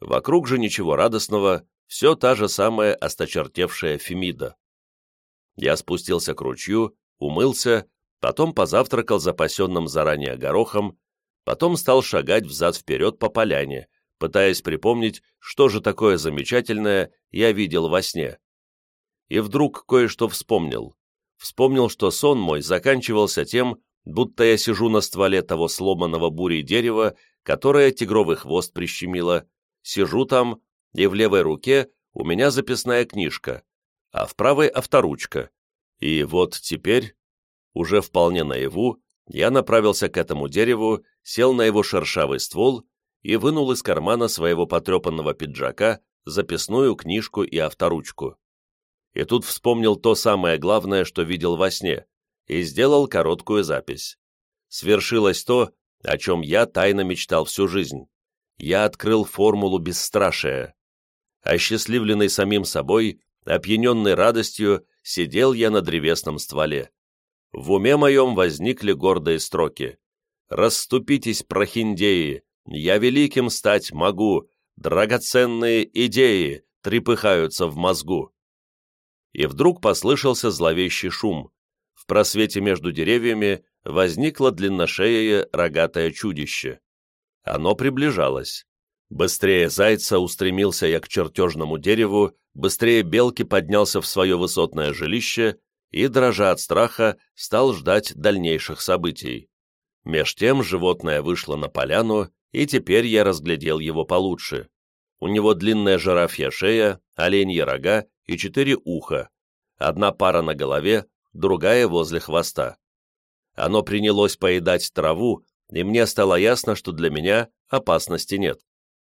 Speaker 2: Вокруг же ничего радостного, все та же самая осточертевшая Фемида. Я спустился к ручью, умылся, потом позавтракал запасенным заранее горохом, потом стал шагать взад-вперед по поляне, пытаясь припомнить, что же такое замечательное я видел во сне. И вдруг кое-что вспомнил. Вспомнил, что сон мой заканчивался тем, будто я сижу на стволе того сломанного бурей дерева, которое тигровый хвост прищемило, сижу там, и в левой руке у меня записная книжка, а в правой авторучка. И вот теперь, уже вполне наяву, я направился к этому дереву, сел на его шершавый ствол и вынул из кармана своего потрепанного пиджака записную книжку и авторучку. И тут вспомнил то самое главное, что видел во сне, и сделал короткую запись. Свершилось то, о чем я тайно мечтал всю жизнь. Я открыл формулу бесстрашия. Осчастливленный самим собой, опьяненный радостью, сидел я на древесном стволе. В уме моем возникли гордые строки. «Расступитесь, прохиндеи, я великим стать могу, драгоценные идеи трепыхаются в мозгу». И вдруг послышался зловещий шум. В просвете между деревьями возникло длинношеее рогатое чудище. Оно приближалось. Быстрее зайца устремился я к чертежному дереву, быстрее белки поднялся в свое высотное жилище и, дрожа от страха, стал ждать дальнейших событий. Меж тем животное вышло на поляну, и теперь я разглядел его получше. У него длинная жирафья шея, оленьи рога и четыре уха, одна пара на голове, другая возле хвоста. Оно принялось поедать траву, и мне стало ясно, что для меня опасности нет.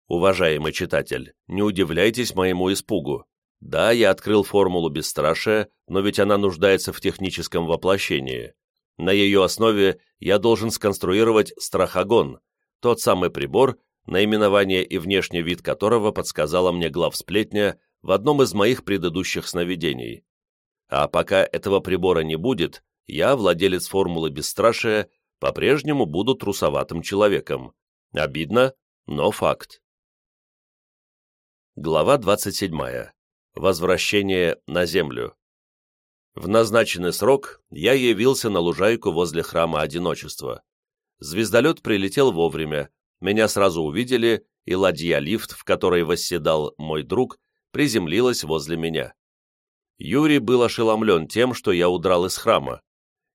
Speaker 2: Уважаемый читатель, не удивляйтесь моему испугу. Да, я открыл формулу бесстрашия, но ведь она нуждается в техническом воплощении. На ее основе я должен сконструировать страхогон, тот самый прибор, наименование и внешний вид которого подсказала мне главсплетня в одном из моих предыдущих сновидений. А пока этого прибора не будет, я, владелец формулы бесстрашия, по-прежнему буду трусоватым человеком. Обидно, но факт. Глава 27. Возвращение на Землю. В назначенный срок я явился на лужайку возле храма Одиночества. Звездолет прилетел вовремя, меня сразу увидели, и ладья-лифт, в которой восседал мой друг, приземлилась возле меня. Юрий был ошеломлен тем, что я удрал из храма.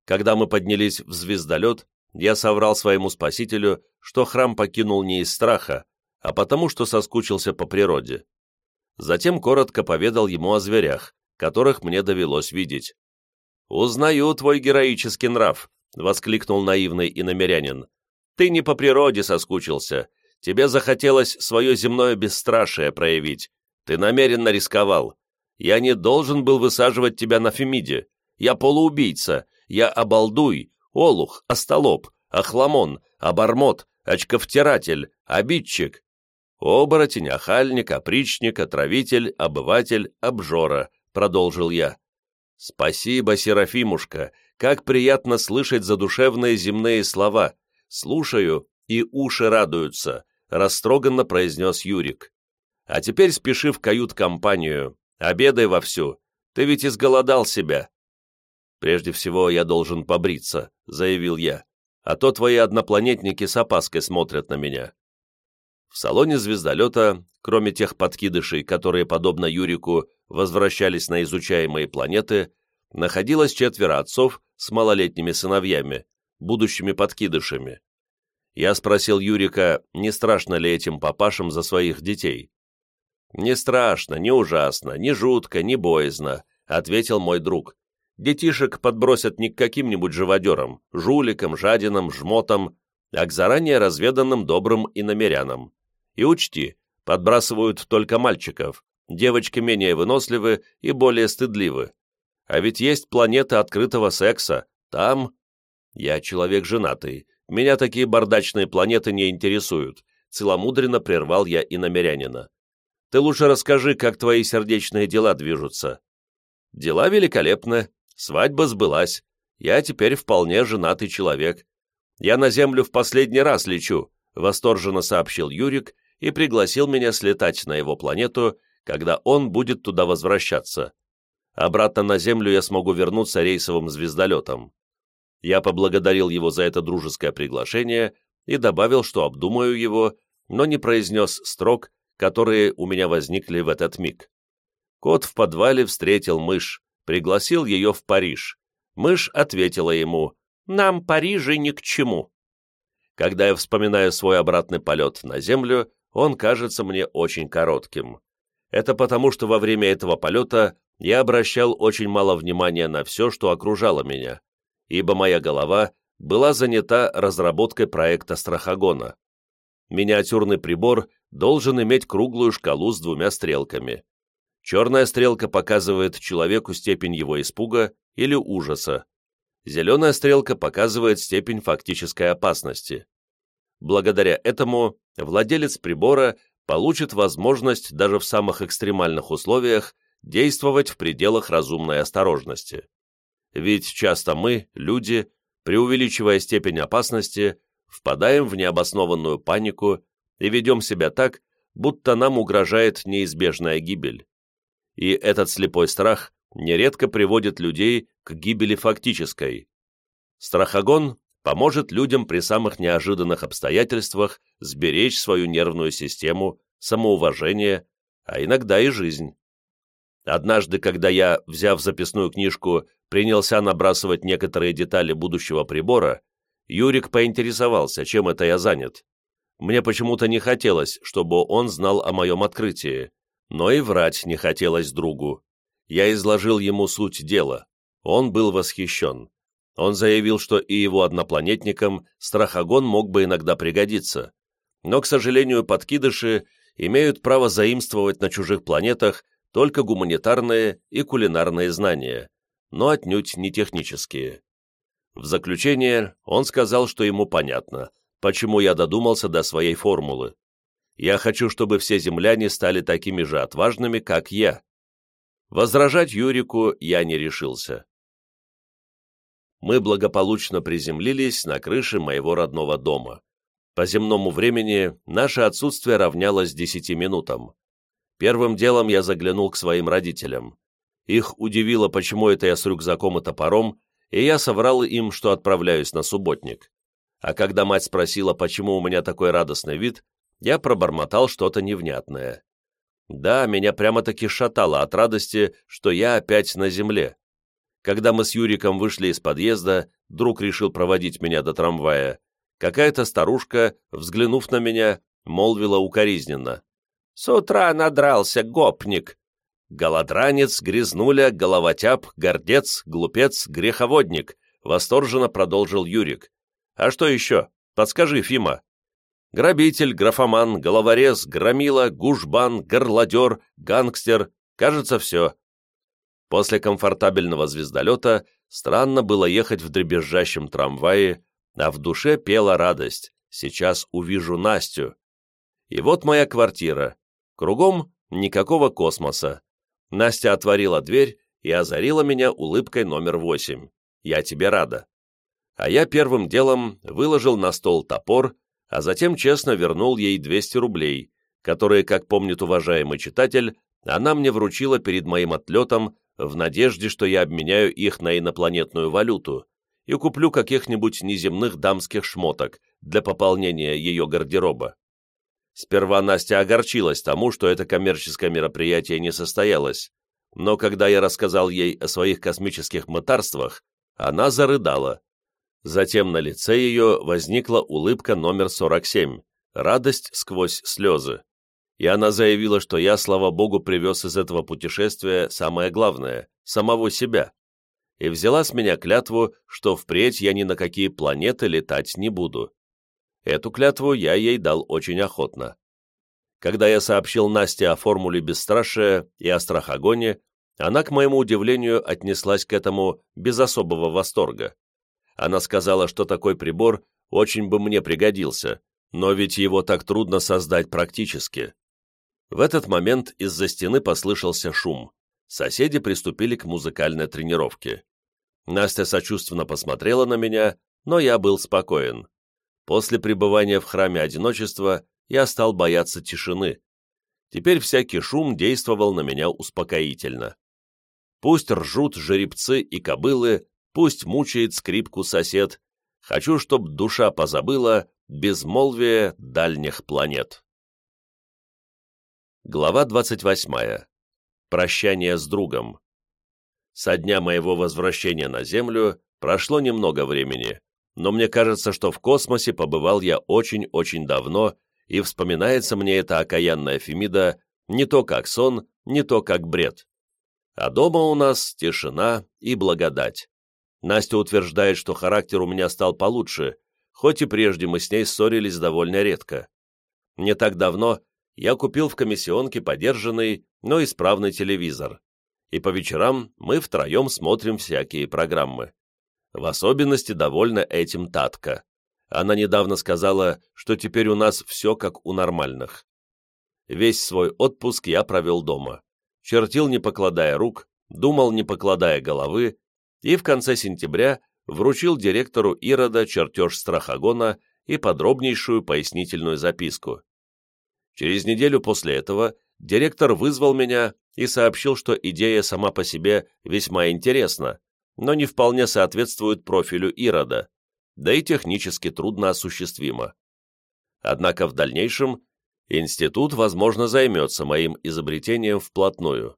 Speaker 2: Когда мы поднялись в звездолет, я соврал своему спасителю, что храм покинул не из страха, а потому что соскучился по природе. Затем коротко поведал ему о зверях, которых мне довелось видеть. «Узнаю твой героический нрав», — воскликнул наивный иномерянин. «Ты не по природе соскучился. Тебе захотелось свое земное бесстрашие проявить. Ты намеренно рисковал. Я не должен был высаживать тебя на Фемиде. Я полуубийца. Я обалдуй, олух, остолоп, охламон, обормот, очковтиратель, обидчик. Оборотень, охальник, опричник, отравитель, обыватель, обжора, продолжил я. Спасибо, Серафимушка, как приятно слышать задушевные земные слова. Слушаю, и уши радуются, растроганно произнес Юрик. А теперь спеши в кают-компанию, обедай вовсю. Ты ведь изголодал себя. Прежде всего, я должен побриться, заявил я а то твои однопланетники с опаской смотрят на меня. В салоне звездолета, кроме тех подкидышей, которые, подобно Юрику, возвращались на изучаемые планеты, находилось четверо отцов с малолетними сыновьями, будущими подкидышами. Я спросил Юрика, не страшно ли этим папашам за своих детей. «Не страшно, не ужасно, не жутко, не боязно», — ответил мой друг. Детишек подбросят не к каким-нибудь живодерам, жуликам, жадинам, жмотам, а к заранее разведанным добрым и намерянам. И учти, подбрасывают только мальчиков, девочки менее выносливы и более стыдливы. А ведь есть планета открытого секса, там... Я человек женатый, меня такие бардачные планеты не интересуют, целомудренно прервал я и намерянина. Ты лучше расскажи, как твои сердечные дела движутся. Дела великолепны, Свадьба сбылась. Я теперь вполне женатый человек. Я на землю в последний раз лечу, восторженно сообщил Юрик и пригласил меня слетать на его планету, когда он будет туда возвращаться. Обратно на Землю я смогу вернуться рейсовым звездолетом. Я поблагодарил его за это дружеское приглашение и добавил, что обдумаю его, но не произнес строк, которые у меня возникли в этот миг. Кот в подвале встретил мышь, пригласил ее в Париж. Мышь ответила ему, «Нам Парижи ни к чему». Когда я вспоминаю свой обратный полет на Землю, он кажется мне очень коротким. Это потому, что во время этого полета я обращал очень мало внимания на все, что окружало меня, ибо моя голова была занята разработкой проекта Страхогона. Миниатюрный прибор должен иметь круглую шкалу с двумя стрелками. Черная стрелка показывает человеку степень его испуга или ужаса. Зеленая стрелка показывает степень фактической опасности. Благодаря этому владелец прибора получит возможность даже в самых экстремальных условиях действовать в пределах разумной осторожности. Ведь часто мы, люди, преувеличивая степень опасности, впадаем в необоснованную панику и ведем себя так, будто нам угрожает неизбежная гибель. И этот слепой страх нередко приводит людей к гибели фактической. Страхогон поможет людям при самых неожиданных обстоятельствах сберечь свою нервную систему, самоуважение, а иногда и жизнь. Однажды, когда я, взяв записную книжку, принялся набрасывать некоторые детали будущего прибора, Юрик поинтересовался, чем это я занят. Мне почему-то не хотелось, чтобы он знал о моем открытии, но и врать не хотелось другу. Я изложил ему суть дела. Он был восхищен. Он заявил, что и его однопланетникам страхогон мог бы иногда пригодиться. Но, к сожалению, подкидыши имеют право заимствовать на чужих планетах только гуманитарные и кулинарные знания, но отнюдь не технические. В заключение он сказал, что ему понятно, почему я додумался до своей формулы. Я хочу, чтобы все земляне стали такими же отважными, как я. Возражать Юрику я не решился. Мы благополучно приземлились на крыше моего родного дома. По земному времени наше отсутствие равнялось десяти минутам. Первым делом я заглянул к своим родителям. Их удивило, почему это я с рюкзаком и топором, и я соврал им, что отправляюсь на субботник. А когда мать спросила, почему у меня такой радостный вид, я пробормотал что-то невнятное. Да, меня прямо-таки шатало от радости, что я опять на земле. Когда мы с Юриком вышли из подъезда, друг решил проводить меня до трамвая. Какая-то старушка, взглянув на меня, молвила укоризненно. С утра надрался гопник. Голодранец, грязнуля, головотяп, гордец, глупец, греховодник, восторженно продолжил Юрик. А что еще? Подскажи, Фима. Грабитель, графоман, головорез, громила, гушбан, горлодер, гангстер. Кажется, все. После комфортабельного звездолета странно было ехать в дребезжащем трамвае, а в душе пела радость. Сейчас увижу Настю. И вот моя квартира, Кругом никакого космоса. Настя отворила дверь и озарила меня улыбкой номер восемь. «Я тебе рада». А я первым делом выложил на стол топор, а затем честно вернул ей 200 рублей, которые, как помнит уважаемый читатель, она мне вручила перед моим отлетом в надежде, что я обменяю их на инопланетную валюту и куплю каких-нибудь неземных дамских шмоток для пополнения ее гардероба. Сперва Настя огорчилась тому, что это коммерческое мероприятие не состоялось, но когда я рассказал ей о своих космических мытарствах, она зарыдала. Затем на лице ее возникла улыбка номер 47, радость сквозь слезы. И она заявила, что я, слава богу, привез из этого путешествия самое главное — самого себя. И взяла с меня клятву, что впредь я ни на какие планеты летать не буду. Эту клятву я ей дал очень охотно. Когда я сообщил Насте о формуле бесстрашия и о страхогоне, она, к моему удивлению, отнеслась к этому без особого восторга. Она сказала, что такой прибор очень бы мне пригодился, но ведь его так трудно создать практически. В этот момент из-за стены послышался шум. Соседи приступили к музыкальной тренировке. Настя сочувственно посмотрела на меня, но я был спокоен. После пребывания в храме одиночества я стал бояться тишины. Теперь всякий шум действовал на меня успокоительно. Пусть ржут жеребцы и кобылы, пусть мучает скрипку сосед. Хочу, чтоб душа позабыла безмолвие дальних планет. Глава 28. Прощание с другом. Со дня моего возвращения на Землю прошло немного времени, но мне кажется, что в космосе побывал я очень-очень давно, и вспоминается мне эта окаянная Фемида не то как сон, не то как бред. А дома у нас тишина и благодать. Настя утверждает, что характер у меня стал получше, хоть и прежде мы с ней ссорились довольно редко. Не так давно я купил в комиссионке подержанный, но исправный телевизор, и по вечерам мы втроем смотрим всякие программы. В особенности довольна этим Татка. Она недавно сказала, что теперь у нас все как у нормальных. Весь свой отпуск я провел дома. Чертил, не покладая рук, думал, не покладая головы, и в конце сентября вручил директору Ирода чертеж страхогона и подробнейшую пояснительную записку. Через неделю после этого директор вызвал меня и сообщил, что идея сама по себе весьма интересна, но не вполне соответствует профилю Ирода, да и технически трудно осуществима. Однако в дальнейшем институт, возможно, займется моим изобретением вплотную.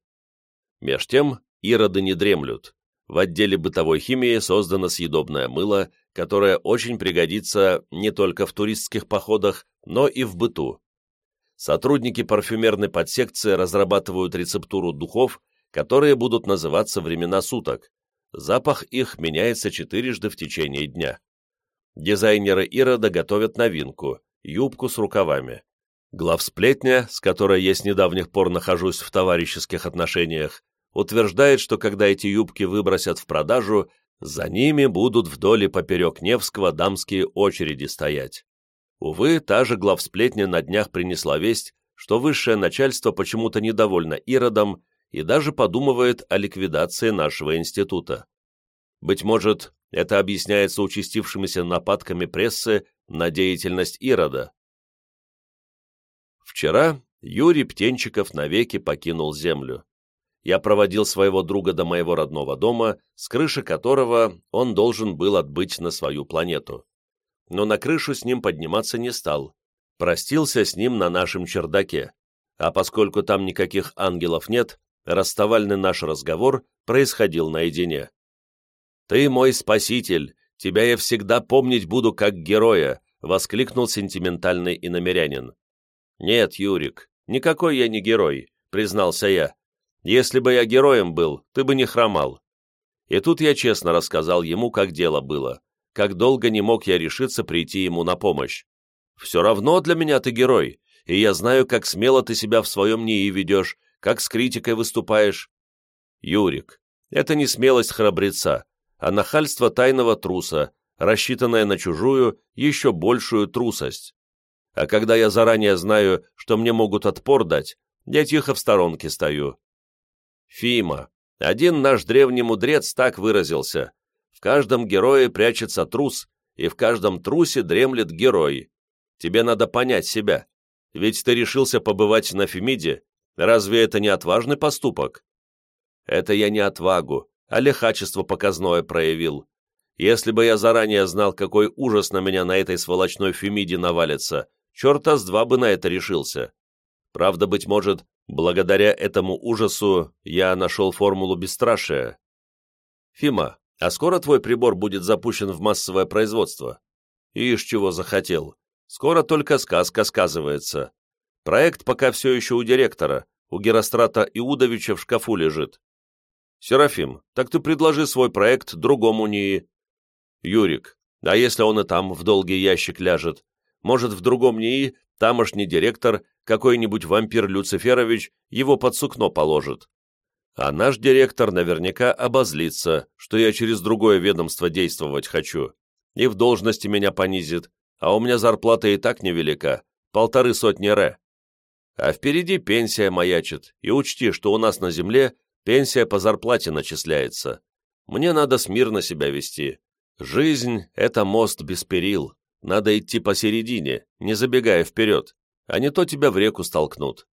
Speaker 2: Меж тем, Ироды не дремлют. В отделе бытовой химии создано съедобное мыло, которое очень пригодится не только в туристских походах, но и в быту. Сотрудники парфюмерной подсекции разрабатывают рецептуру духов, которые будут называться времена суток, Запах их меняется четырежды в течение дня. Дизайнеры Ирода готовят новинку – юбку с рукавами. Главсплетня, с которой я с недавних пор нахожусь в товарищеских отношениях, утверждает, что когда эти юбки выбросят в продажу, за ними будут вдоль и поперек Невского дамские очереди стоять. Увы, та же главсплетня на днях принесла весть, что высшее начальство почему-то недовольно Иродом и даже подумывает о ликвидации нашего института. Быть может, это объясняется участившимися нападками прессы на деятельность Ирода. Вчера Юрий Птенчиков навеки покинул Землю. Я проводил своего друга до моего родного дома, с крыши которого он должен был отбыть на свою планету. Но на крышу с ним подниматься не стал. Простился с ним на нашем чердаке. А поскольку там никаких ангелов нет, расставальный наш разговор происходил наедине. «Ты мой спаситель, тебя я всегда помнить буду как героя», воскликнул сентиментальный иномерянин. «Нет, Юрик, никакой я не герой», признался я. «Если бы я героем был, ты бы не хромал». И тут я честно рассказал ему, как дело было, как долго не мог я решиться прийти ему на помощь. «Все равно для меня ты герой, и я знаю, как смело ты себя в своем НИИ ведешь, как с критикой выступаешь. Юрик, это не смелость храбреца, а нахальство тайного труса, рассчитанное на чужую, еще большую трусость. А когда я заранее знаю, что мне могут отпор дать, я тихо в сторонке стою. Фима, один наш древний мудрец так выразился. В каждом герое прячется трус, и в каждом трусе дремлет герой. Тебе надо понять себя. Ведь ты решился побывать на Фемиде, Разве это не отважный поступок? Это я не отвагу, а лихачество показное проявил. Если бы я заранее знал, какой ужас на меня на этой сволочной Фемиде навалится, черта с два бы на это решился. Правда, быть может, благодаря этому ужасу я нашел формулу бесстрашия. Фима, а скоро твой прибор будет запущен в массовое производство? Ишь, чего захотел. Скоро только сказка сказывается. Проект пока все еще у директора, у Герострата Иудовича в шкафу лежит. Серафим, так ты предложи свой проект другому НИИ. Юрик, а если он и там в долгий ящик ляжет? Может, в другом НИИ тамошний директор, какой-нибудь вампир Люциферович, его под сукно положит? А наш директор наверняка обозлится, что я через другое ведомство действовать хочу, и в должности меня понизит, а у меня зарплата и так невелика, полторы сотни ре. А впереди пенсия маячит, и учти, что у нас на земле пенсия по зарплате начисляется. Мне надо смирно себя вести. Жизнь — это мост без перил. Надо идти посередине, не забегая вперед, а не то тебя в реку столкнут.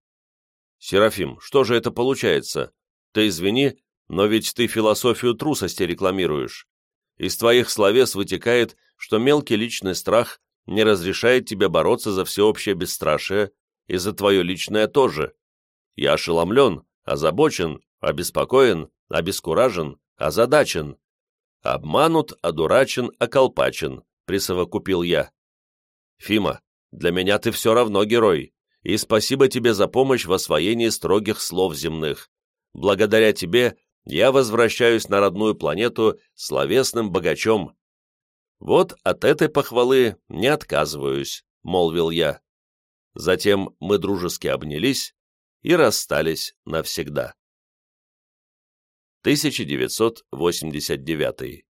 Speaker 2: Серафим, что же это получается? Ты извини, но ведь ты философию трусости рекламируешь. Из твоих словес вытекает, что мелкий личный страх не разрешает тебе бороться за всеобщее бесстрашие, и за твое личное тоже. Я ошеломлен, озабочен, обеспокоен, обескуражен, озадачен. Обманут, одурачен, околпачен, присовокупил я. Фима, для меня ты все равно герой, и спасибо тебе за помощь в освоении строгих слов земных. Благодаря тебе я возвращаюсь на родную планету словесным богачом. Вот от этой похвалы не отказываюсь, молвил я. Затем мы дружески обнялись и расстались навсегда. 1989